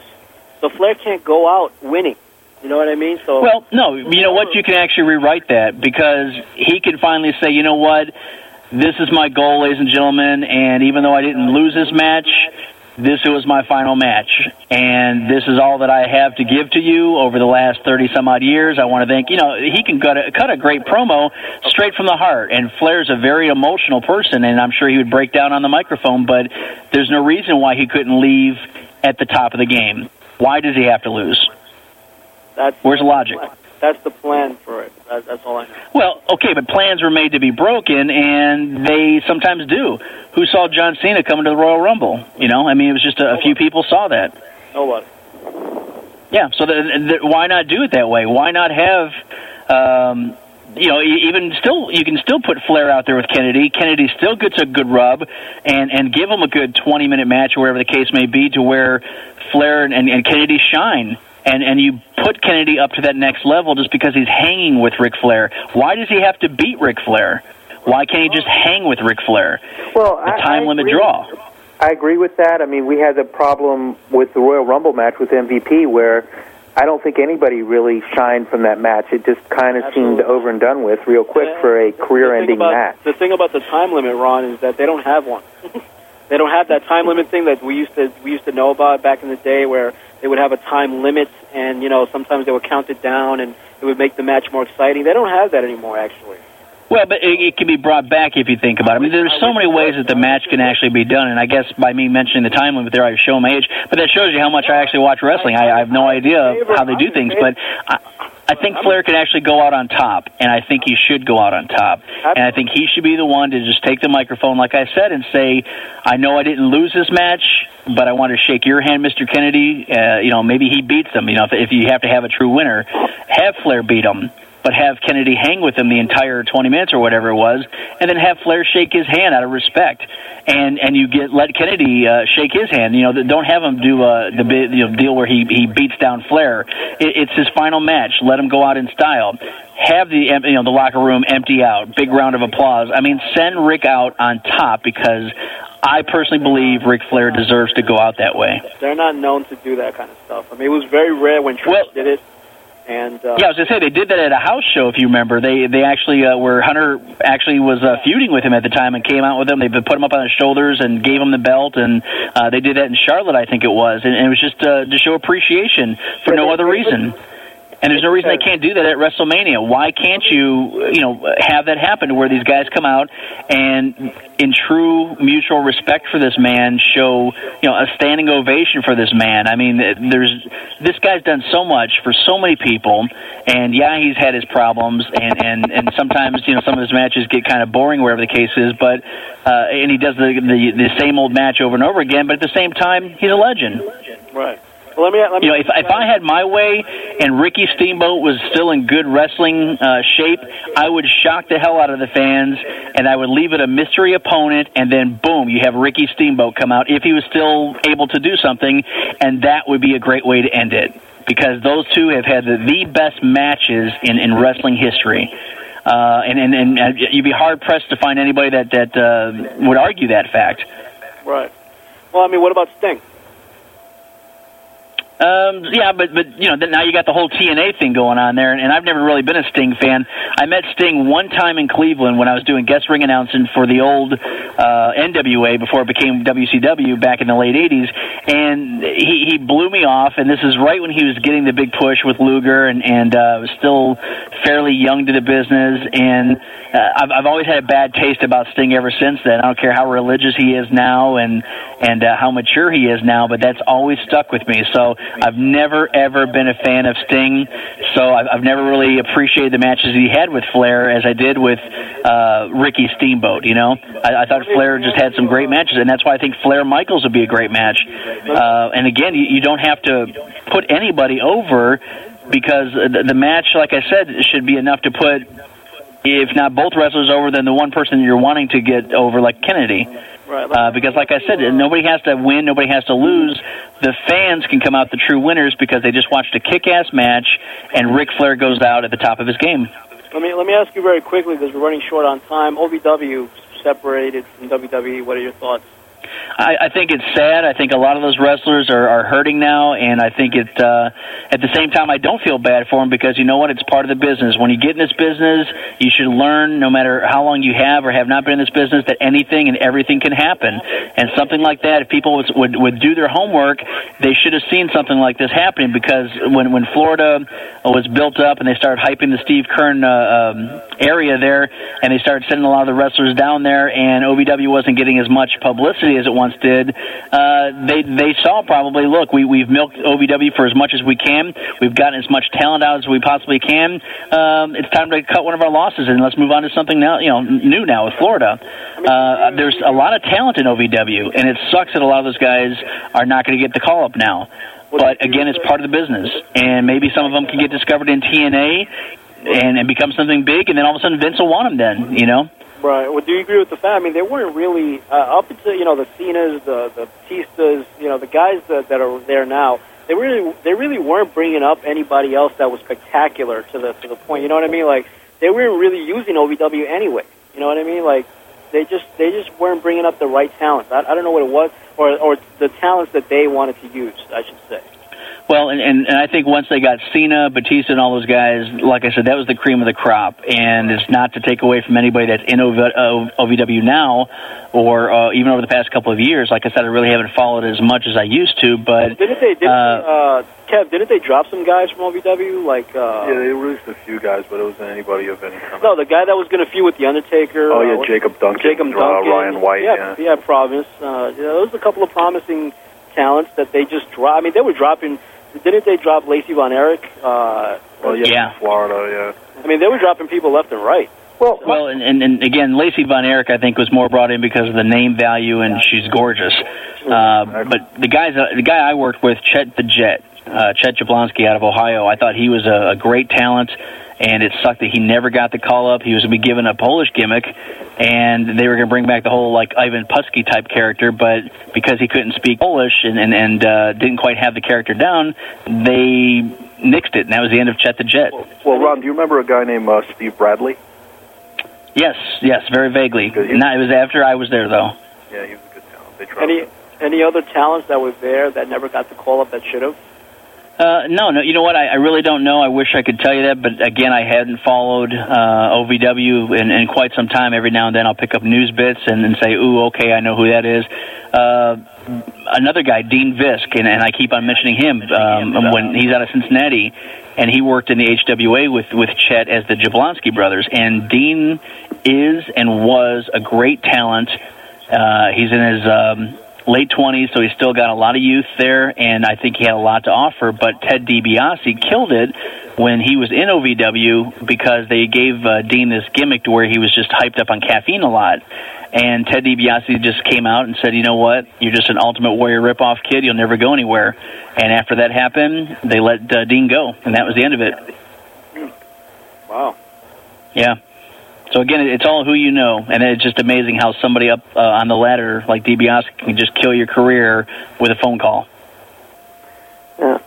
so Flair can't go out winning. You know what I mean? So Well, no, you know what? You can actually rewrite that because he can finally say, you know what? This is my goal, ladies and gentlemen, and even though I didn't lose this match, this was my final match, and this is all that I have to give to you over the last 30 some odd years. I want to thank, you know, he can cut a, cut a great promo straight from the heart, and Flair's a very emotional person, and I'm sure he would break down on the microphone, but there's no reason why he couldn't leave at the top of the game. Why does he have to lose? that's Where's the logic? That's the plan for it. That, that's all I know. Well, okay, but plans were made to be broken, and they sometimes do. Who saw John Cena coming to the Royal Rumble? You know, I mean, it was just a, a few people saw that. Nobody. Yeah, so the, the, why not do it that way? Why not have, um, you know, even still, you can still put Flair out there with Kennedy. Kennedy still gets a good rub, and and give him a good twenty minute match, or wherever the case may be, to where Flair and, and, and Kennedy shine. And and you put Kennedy up to that next level just because he's hanging with Ric Flair. Why does he have to beat Ric Flair? Why can't he just hang with Ric Flair? Well, the time I limit agree. draw. I agree with that. I mean, we had the problem with the Royal Rumble match with MVP where I don't think anybody really shined from that match. It just kind of seemed over and done with real quick for a career-ending match. the thing about the time limit, Ron, is that they don't have one. they don't have that time limit thing that we used to we used to know about back in the day, where they would have a time limit, and you know sometimes they would count it down, and it would make the match more exciting. They don't have that anymore, actually. Well, but it, it can be brought back if you think about it. I mean, there's so many ways that the match can actually be done, and I guess by me mentioning the time limit there, I show my age. But that shows you how much I actually watch wrestling. I, I have no idea how they do things, but I, I think Flair can actually go out on top, and I think he should go out on top. And I think he should be the one to just take the microphone, like I said, and say, "I know I didn't lose this match, but I want to shake your hand, Mr. Kennedy. Uh, you know, maybe he beats him. You know, if, if you have to have a true winner, have Flair beat him." But have Kennedy hang with him the entire 20 minutes or whatever it was, and then have Flair shake his hand out of respect, and and you get let Kennedy uh, shake his hand. You know, don't have him do uh, the you know, deal where he he beats down Flair. It, it's his final match. Let him go out in style. Have the you know the locker room empty out. Big round of applause. I mean, send Ric out on top because I personally believe Ric Flair deserves to go out that way. They're not known to do that kind of stuff. I mean, it was very rare when Trish did it, and uh, Yeah, I was gonna say they did that at a house show. If you remember, they they actually uh, where Hunter actually was uh, feuding with him at the time and came out with him. They put him up on his shoulders and gave him the belt, and uh, they did that in Charlotte, I think it was, and, and it was just uh, to show appreciation for no other reason. And there's no reason they can't do that at WrestleMania. Why can't you, you know, have that happen to where these guys come out and, in true mutual respect for this man, show, you know, a standing ovation for this man? I mean, there's this guy's done so much for so many people, and yeah, he's had his problems, and and and sometimes you know some of his matches get kind of boring, wherever the case is. But uh, and he does the, the the same old match over and over again. But at the same time, he's a legend. right. Let me let me. You know, if if I had my way and Ricky Steamboat was still in good wrestling uh, shape, I would shock the hell out of the fans, and I would leave it a mystery opponent, and then boom, you have Ricky Steamboat come out if he was still able to do something, and that would be a great way to end it because those two have had the, the best matches in in wrestling history. Uh, and, and and uh, you'd be hard pressed to find anybody that that uh, would argue that fact. Right. Well, I mean, what about Sting? Um, yeah, but but you know now you got the whole TNA thing going on there, and, and I've never really been a Sting fan. I met Sting one time in Cleveland when I was doing guest ring announcing for the old uh, NWA before it became WCW back in the late '80s, and he he blew me off. And this is right when he was getting the big push with Luger, and and uh, was still fairly young to the business. And uh, I've I've always had a bad taste about Sting ever since then. I don't care how religious he is now, and and uh, how mature he is now, but that's always stuck with me. So I've never ever been a fan of Sting. So I've, I've never really appreciated the matches he had with Flair as I did with uh, Ricky Steamboat. You know, I, I thought Flair just had some great matches, and that's why I think Flair Michaels would be a great match. Uh, and again, you, you don't have to put anybody over because the, the match, like I said, should be enough to put. If not both wrestlers over, then the one person you're wanting to get over, like Kennedy. Right. Uh, because, like I said, nobody has to win, nobody has to lose. The fans can come out the true winners because they just watched a kick-ass match, and Ric Flair goes out at the top of his game. Let me let me ask you very quickly because we're running short on time. OVW separated from WWE. What are your thoughts? I, I think it's sad. I think a lot of those wrestlers are, are hurting now, and I think it. Uh, at the same time, I don't feel bad for them because you know what? It's part of the business. When you get in this business, you should learn, no matter how long you have or have not been in this business, that anything and everything can happen. And something like that, if people would would, would do their homework, they should have seen something like this happening. Because when when Florida was built up and they started hyping the Steve Keirn uh, um, area there, and they started sending a lot of the wrestlers down there, and OVW wasn't getting as much publicity as it once did. Uh, they they saw probably, look, we we've milked OVW for as much as we can. We've gotten as much talent out as we possibly can. Um, it's time to cut one of our losses and let's move on to something now, you know, new now with Florida. Uh, there's a lot of talent in OVW, and it sucks that a lot of those guys are not going to get the call up now. But again, it's part of the business, and maybe some of them can get discovered in TNA and, and become something big, and then all of a sudden Vince will want them. Then you know. Right. Well, do you agree with the fact? I mean, they weren't really uh, up until you know the Cena's, the the Batistas, you know, the guys that that are there now. They really they really weren't bringing up anybody else that was spectacular to the to the point. You know what I mean? Like they weren't really using OVW anyway. You know what I mean? Like they just they just weren't bringing up the right talents. I, I don't know what it was, or or the talents that they wanted to use. I should say. Well, and, and, and I think once they got Cena, Batista, and all those guys, like I said, that was the cream of the crop. And it's not to take away from anybody that's in OV, uh, OVW now, or uh, even over the past couple of years. Like I said, I really haven't followed it as much as I used to. But Didn't they? Didn't uh, they, uh, Kev? Didn't they drop some guys from OVW? Like uh, yeah, they released a few guys, but it wasn't anybody of any kind. no, the guy that was going to feud with the Undertaker. Oh uh, yeah, what- Jacob Duncan, Jacob uh, Duncan, Ryan White. yeah, Yeah, yeah, Providence. Uh, yeah, there was a couple of promising talents that they just dropped. I mean, they were dropping. Didn't they drop Lacey Von Erich? Uh, Well, yeah, Yeah. Florida. Yeah. I mean, they were dropping people left and right. Well, well, and, and, and again, Lacey Von Erich, I think, was more brought in because of the name value, and she's gorgeous. Uh, but the guys, the guy I worked with, Chet the Jet, uh, Chet Jablonski out of Ohio, I thought he was a, a great talent, and it sucked that he never got the call up. He was going to be given a Polish gimmick, and they were going to bring back the whole like Ivan Putski type character, but because he couldn't speak Polish and and, and uh, didn't quite have the character down, they nixed it, and that was the end of Chet the Jet. Well, Ron, do you remember a guy named uh, Steve Bradley? Yes, yes, very vaguely. No, it was after I was there, though. Yeah, he was a good talent. They Any any other talents that were there that never got the call up that should have? Uh, no, no. You know what? I, I really don't know. I wish I could tell you that, but again, I hadn't followed uh, OVW in, in quite some time. Every now and then, I'll pick up news bits and, and say, "Ooh, okay, I know who that is." Uh, another guy, Dean Visk, and, and I keep on mentioning him um, when he's out of Cincinnati, and he worked in the HWA with with Chet as the Jablonski brothers. And Dean is and was a great talent. Uh, he's in his um, late 20s, so he's still got a lot of youth there, and I think he had a lot to offer. But Ted DiBiase killed it when he was in OVW because they gave uh, Dean this gimmick to where he was just hyped up on caffeine a lot. And Ted DiBiase just came out and said, "You know what? You're just an Ultimate Warrior ripoff kid. You'll never go anywhere." And after that happened, they let uh, Dean go, and that was the end of it. Wow. Yeah. So again, it's all who you know, and it's just amazing how somebody up uh, on the ladder like DiBiase can just kill your career with a phone call. Yeah.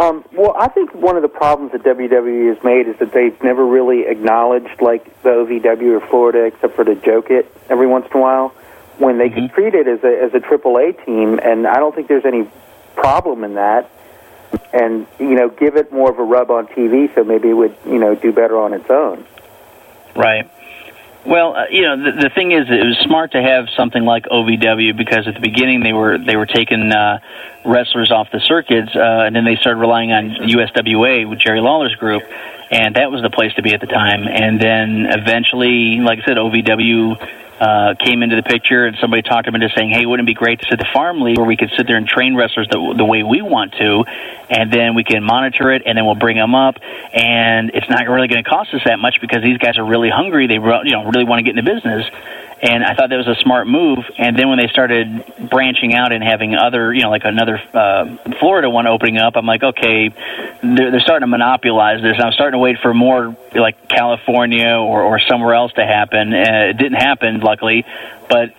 Um, well, I think one of the problems that WWE has made is that they've never really acknowledged like the OVW or Florida, except for to joke it every once in a while, when they could treat it as a as a AAA team, and I don't think there's any problem in that. and you know give it more of a rub on TV, so maybe it would you know do better on its own. Right. Well, uh, you know, the, the thing is, it was smart to have something like OVW because at the beginning they were they were taking uh, wrestlers off the circuits, uh, and then they started relying on USWA with Jerry Lawler's group, and that was the place to be at the time. And then eventually, like I said, OVW uh, came into the picture, and somebody talked them into saying, "Hey, wouldn't it be great to sit the farm league where we could sit there and train wrestlers the, the way we want to, and then we can monitor it, and then we'll bring them up, and it's not really going to cost us that much because these guys are really hungry. They you know really want to get into business." And I thought that was a smart move. And then when they started branching out and having other, you know, like another uh, Florida one opening up, I'm like, okay, they're, they're starting to monopolize this. I'm starting to wait for more like California or, or somewhere else to happen. Uh, it didn't happen, luckily, but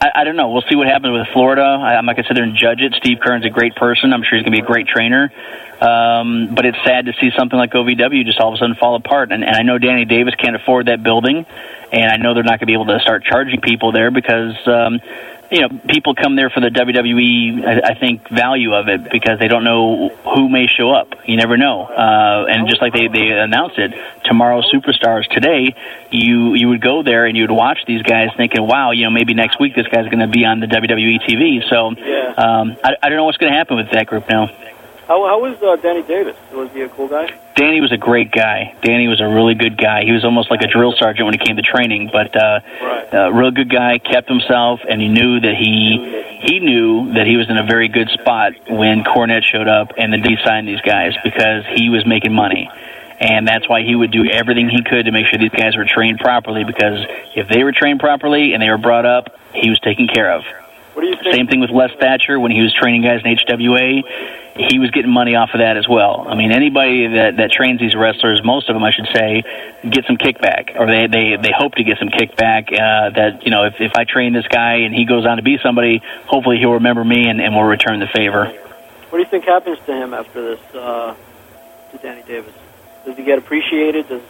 I, I don't know. We'll see what happens with Florida. I, I'm not going to sit there and judge it. Steve Keirn's a great person. I'm sure he's going to be a great trainer. Um, but it's sad to see something like OVW just all of a sudden fall apart. And, and I know Danny Davis can't afford that building, and I know they're not going to be able to start charging people there because. Um, you know, people come there for the WWE, I, I think, value of it because they don't know who may show up. You never know. Uh, and just like they, they announced it, tomorrow superstars today, you you would go there and you would watch these guys thinking, wow, you know, maybe next week this guy's going to be on the WWE TV. So um, I, I don't know what's going to happen with that group now. How, how was uh, Danny Davis? Was he a cool guy? Danny was a great guy. Danny was a really good guy. He was almost like a drill sergeant when it came to training, but uh, uh, real good guy. Kept himself, and he knew that he he knew that he was in a very good spot when Cornette showed up and then he signed these guys because he was making money. And that's why he would do everything he could to make sure these guys were trained properly. Because if they were trained properly and they were brought up, he was taken care of. What do you think? Same thing with Les Thatcher when he was training guys in HWA. He was getting money off of that as well. I mean, anybody that that trains these wrestlers, most of them, I should say, get some kickback, or they they they hope to get some kickback. Uh, that you know, if if I train this guy and he goes on to be somebody, hopefully he'll remember me and, and will return the favor. What do you think happens to him after this? Uh, to Danny Davis, does he get appreciated? Does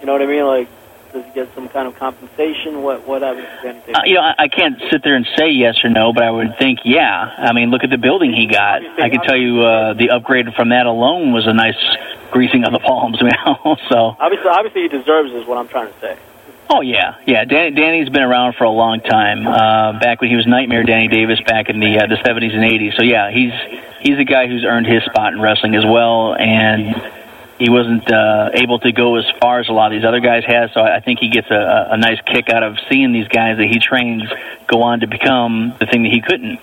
you know what I mean? Like, does he get some kind of compensation? What what happens to Danny Davis? Uh, you know, I, I can't sit there and say yes or no, but I would think yeah. I mean, look at the building he got. I can tell you uh, the upgrade from that alone was a nice greasing of the palms. You know, so Obviously, obviously, he deserves is what I'm trying to say. Oh yeah, yeah. Dan, Danny's been around for a long time. Uh, back when he was Nightmare Danny Davis back in the uh, the 70s and 80s. So yeah, he's he's a guy who's earned his spot in wrestling as well, and he wasn't uh, able to go as far as a lot of these other guys has. So I think he gets a, a nice kick out of seeing these guys that he trains go on to become the thing that he couldn't.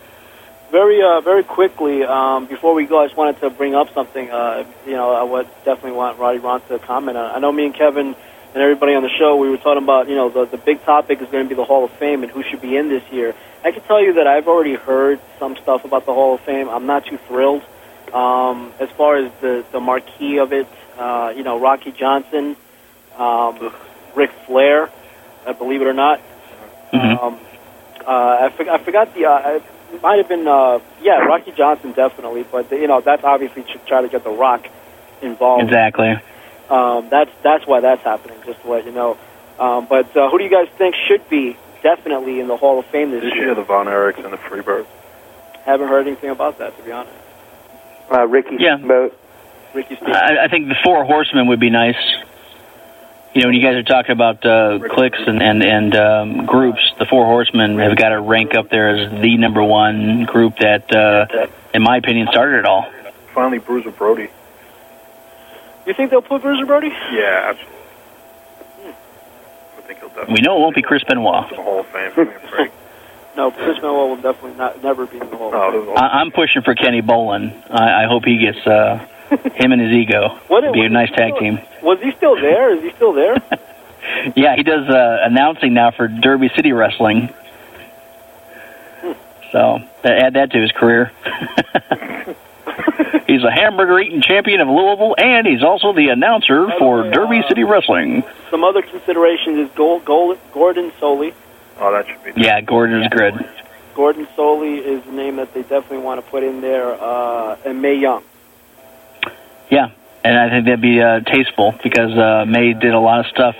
Very, uh, very quickly, um, before we go, I just wanted to bring up something. Uh, you know, I would definitely want Rowdy Ron to comment on. I know me and Kevin and everybody on the show, we were talking about, you know, the, the big topic is going to be the Hall of Fame and who should be in this year. I can tell you that I've already heard some stuff about the Hall of Fame. I'm not too thrilled. Um, as far as the, the marquee of it, uh, you know, Rocky Johnson, um, Ric Flair, uh, believe it or not. Um, uh, I, for, I forgot the. Uh, it might have been. Uh, yeah, Rocky Johnson definitely, but you know that's obviously to try to get the Rock involved. Exactly. Um, that's that's why that's happening. Just to let you know. Um, but uh, who do you guys think should be definitely in the Hall of Fame this, This year? year, the Von Erichs and the Freebird. Haven't heard anything about that to be honest. Uh, Ricky Yeah. Steamboat. Ricky I, I think the Four Horsemen would be nice. You know, when you guys are talking about uh, cliques and and, and um, groups, the Four Horsemen have got to rank up there as the number one group that, uh, in my opinion, started it all. Finally, Bruiser Brody. You think they'll put Bruiser Brody? Yeah, absolutely. I think he'll definitely We know it won't be Chris Benoit. the Hall of Fame. Give me a break. No, Chris Manuel will definitely not never be in the Hall of Fame. No, I, I'm pushing for Kenny Bolin. I, I hope he gets uh, him and his ego. What- Be a nice tag team. Was he still there? Is he still there? Yeah, he does uh, announcing now for Derby City Wrestling. So add that to his career. he's a hamburger eating champion of Louisville, and he's also the announcer for Derby City Wrestling. Some other considerations is Gol Gol Gordon Solie. Oh, that should be. Yeah, Gordon's good. Gordon Solie is the name that they definitely want to put in there, uh, and Mae Young. Yeah, and I think that'd be uh, tasteful because uh, Mae did a lot of stuff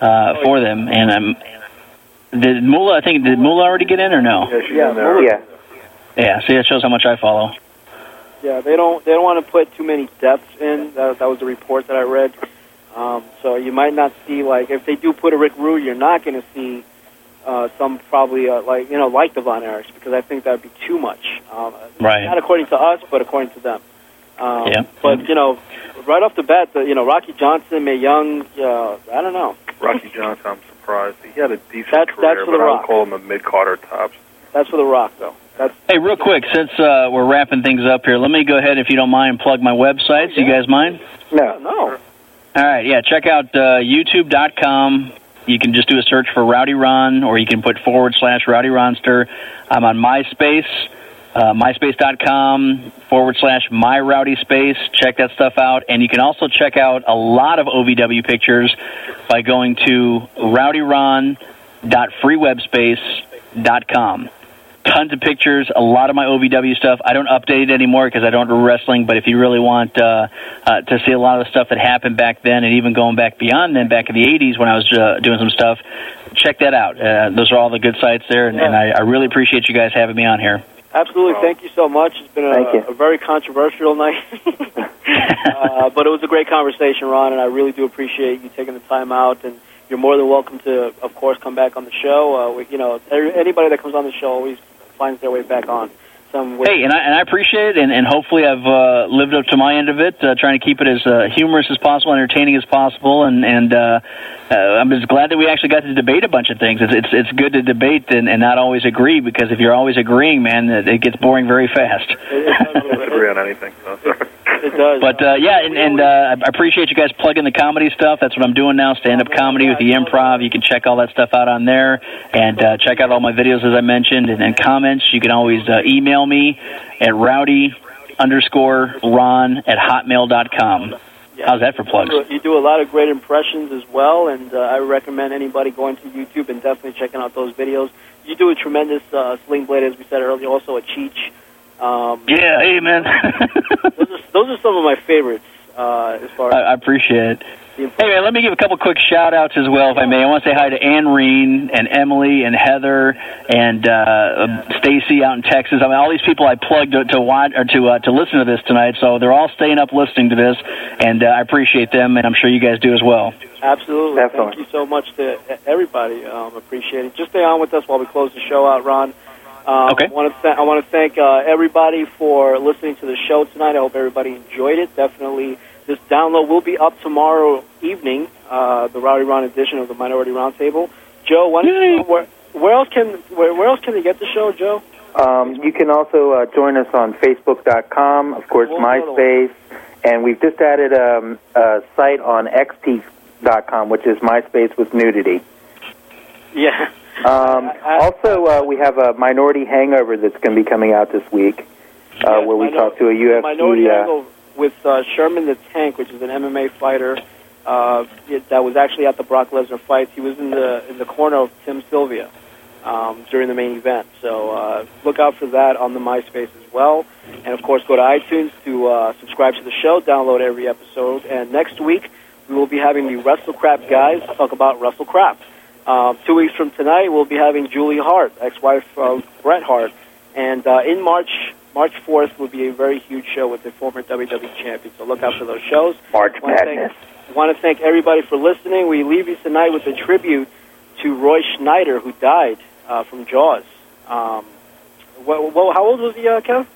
uh, for them. And um, did Moolah? I think did Moolah already get in or no? Yeah, she's Yeah, in there. Yeah. Yeah, see, that shows how much I follow. Yeah, they don't they don't want to put too many depths in. That, that was the report that I read. Um, so you might not see like if they do put a Rick Rude, you're not going to see uh, some probably uh, like you know like the Von Erichs because I think that'd be too much. Um, Right. Not according to us, but according to them. Um, Yeah. But you know, right off the bat, the, you know Rocky Johnson, Mae Young. Uh, I don't know. Rocky Johnson, I'm surprised. He had a decent That's- career, that's for but The I Rock. would call him a mid-carder tops. That's for the Rock, though. That's Hey, real quick, since uh, we're wrapping things up here, let me go ahead, if you don't mind, plug my website. websites. You guys mind? No. No. All right, yeah, check out uh, YouTube.com. You can just do a search for Rowdy Ron, or you can put forward slash Rowdy Ronster. I'm on MySpace, uh, MySpace.com forward slash My Rowdy Space. Check that stuff out, and you can also check out a lot of OVW pictures by going to RowdyRon.freewebspace.com. Tons of pictures, a lot of my OVW stuff. I don't update it anymore because I don't do wrestling. But if you really want uh, uh, to see a lot of the stuff that happened back then, and even going back beyond then, back in the '80s when I was uh, doing some stuff, check that out. Uh, those are all the good sites there, and, and I, I really appreciate you guys having me on here. Absolutely. Thank you so much. It's been a, a very controversial night. uh, but it was a great conversation, Ron, and I really do appreciate you taking the time out. And you're more than welcome to, of course, come back on the show. Uh, we, you know, anybody that comes on the show always finds their way back on. Some way. Hey, and I, and I appreciate it, and, and hopefully I've uh, lived up to my end of it, uh, trying to keep it as uh, humorous as possible, entertaining as possible, and and uh, uh, I'm just glad that we actually got to debate a bunch of things. It's it's, it's good to debate and, and not always agree because if you're always agreeing, man, it, it gets boring very fast. Don't agree on anything. So, sorry. It does. But uh, yeah, and, and uh, I appreciate you guys plugging the comedy stuff. That's what I'm doing now, stand-up comedy with the improv. You can check all that stuff out on there, and uh, check out all my videos as I mentioned, and, and comments. You can always uh, email me at rowdy underscore ron at hotmail dot com. How's that for plugs? You do a lot of great impressions as well, and uh, I recommend anybody going to YouTube and definitely checking out those videos. You do a tremendous uh, sling blade, as we said earlier, also a cheech. Um, Yeah, amen. those, are, those are some of my favorites uh, as far as I, I appreciate it. Hey man, let me give a couple quick shout outs as well, if I may. I want to say hi to Ann Reen and Emily and Heather and uh, Stacy out in Texas. I mean, all these people I plugged to to watch or to uh, to listen to this tonight, so they're all staying up listening to this, and uh, I appreciate them, and I'm sure you guys do as well. Absolutely. Definitely. Thank you so much to everybody. Um, appreciate it. Just stay on with us while we close the show out, Ron. Um, Okay. I want to th- I want to thank uh, everybody for listening to the show tonight. I hope everybody enjoyed it. Definitely, this download will be up tomorrow evening. Uh, the Rowdy Ron edition of the Minority Roundtable. Joe, when, where, where else can where, where else can they get the show, Joe? Um, you can also uh, join us on Facebook.com, of course, What was MySpace, and we've just added um, a site on XP.com, which is MySpace with nudity. Yeah. Um, also, uh, we have a Minority Hangover that's going to be coming out this week, uh, where we talk to a Minority UFC. Uh, Angle with uh, Sherman the Tank, which is an MMA fighter uh, it- that was actually at the Brock Lesnar fights. He was in the in the corner of Tim Sylvia um, during the main event. So uh, look out for that on the MySpace as well. And of course, go to iTunes to uh, subscribe to the show, download every episode. And next week we will be having the WrestleCrap guys talk about WrestleCrap. Um, two weeks from tonight, we'll be having Julie Hart, ex-wife of Bret Hart, and uh, in March, March 4th, will be a very huge show with the former WWE champion. So look out for those shows. March Want to Madness. thank, want to thank everybody for listening. We leave you tonight with a tribute to Roy Schneider, who died uh, from Jaws. Um, well, well, how old was he, uh, Kev?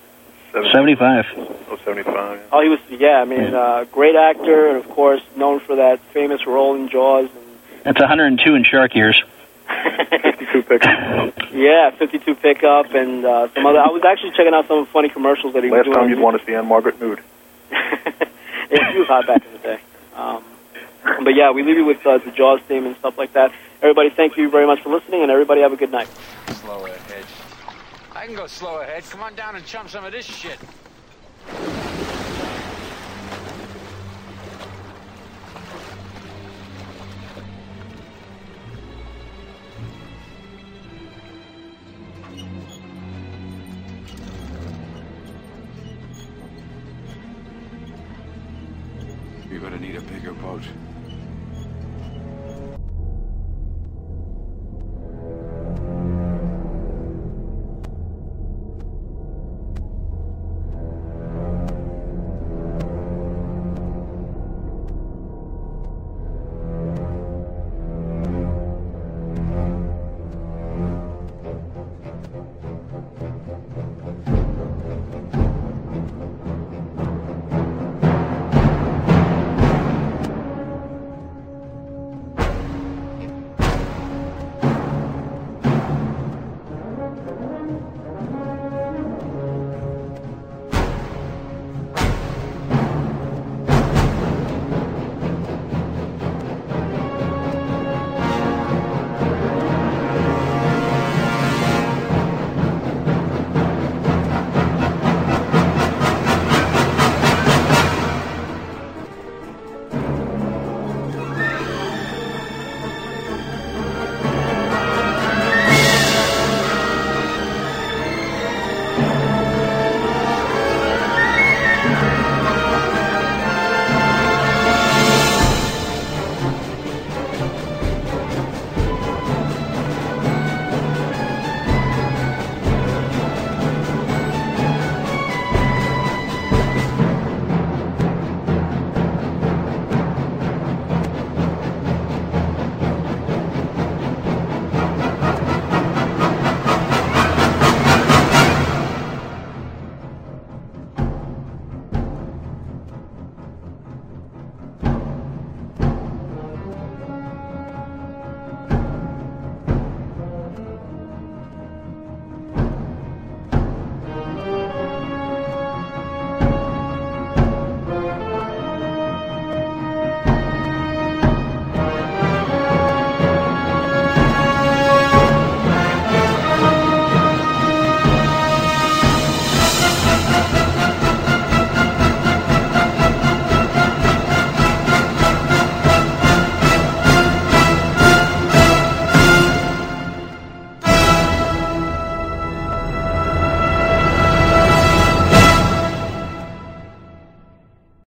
75. Oh, 75. Oh, he was, yeah, I mean, uh, great actor, and of course, known for that famous role in Jaws. That's 102 in shark years. 52 pickup. Yeah, 52 pickup and uh, some other. I was actually checking out some funny commercials that he was Last doing. time you'd want to see Ann-Margret nude. Yeah, he was hot back in the day. Um, but yeah, we leave you with uh, the Jaws theme and stuff like that. Everybody, thank you very much for listening, and everybody have a good night. Slow ahead. I can go slow ahead. Come on down and chump some of this shit. You're gonna need a bigger boat.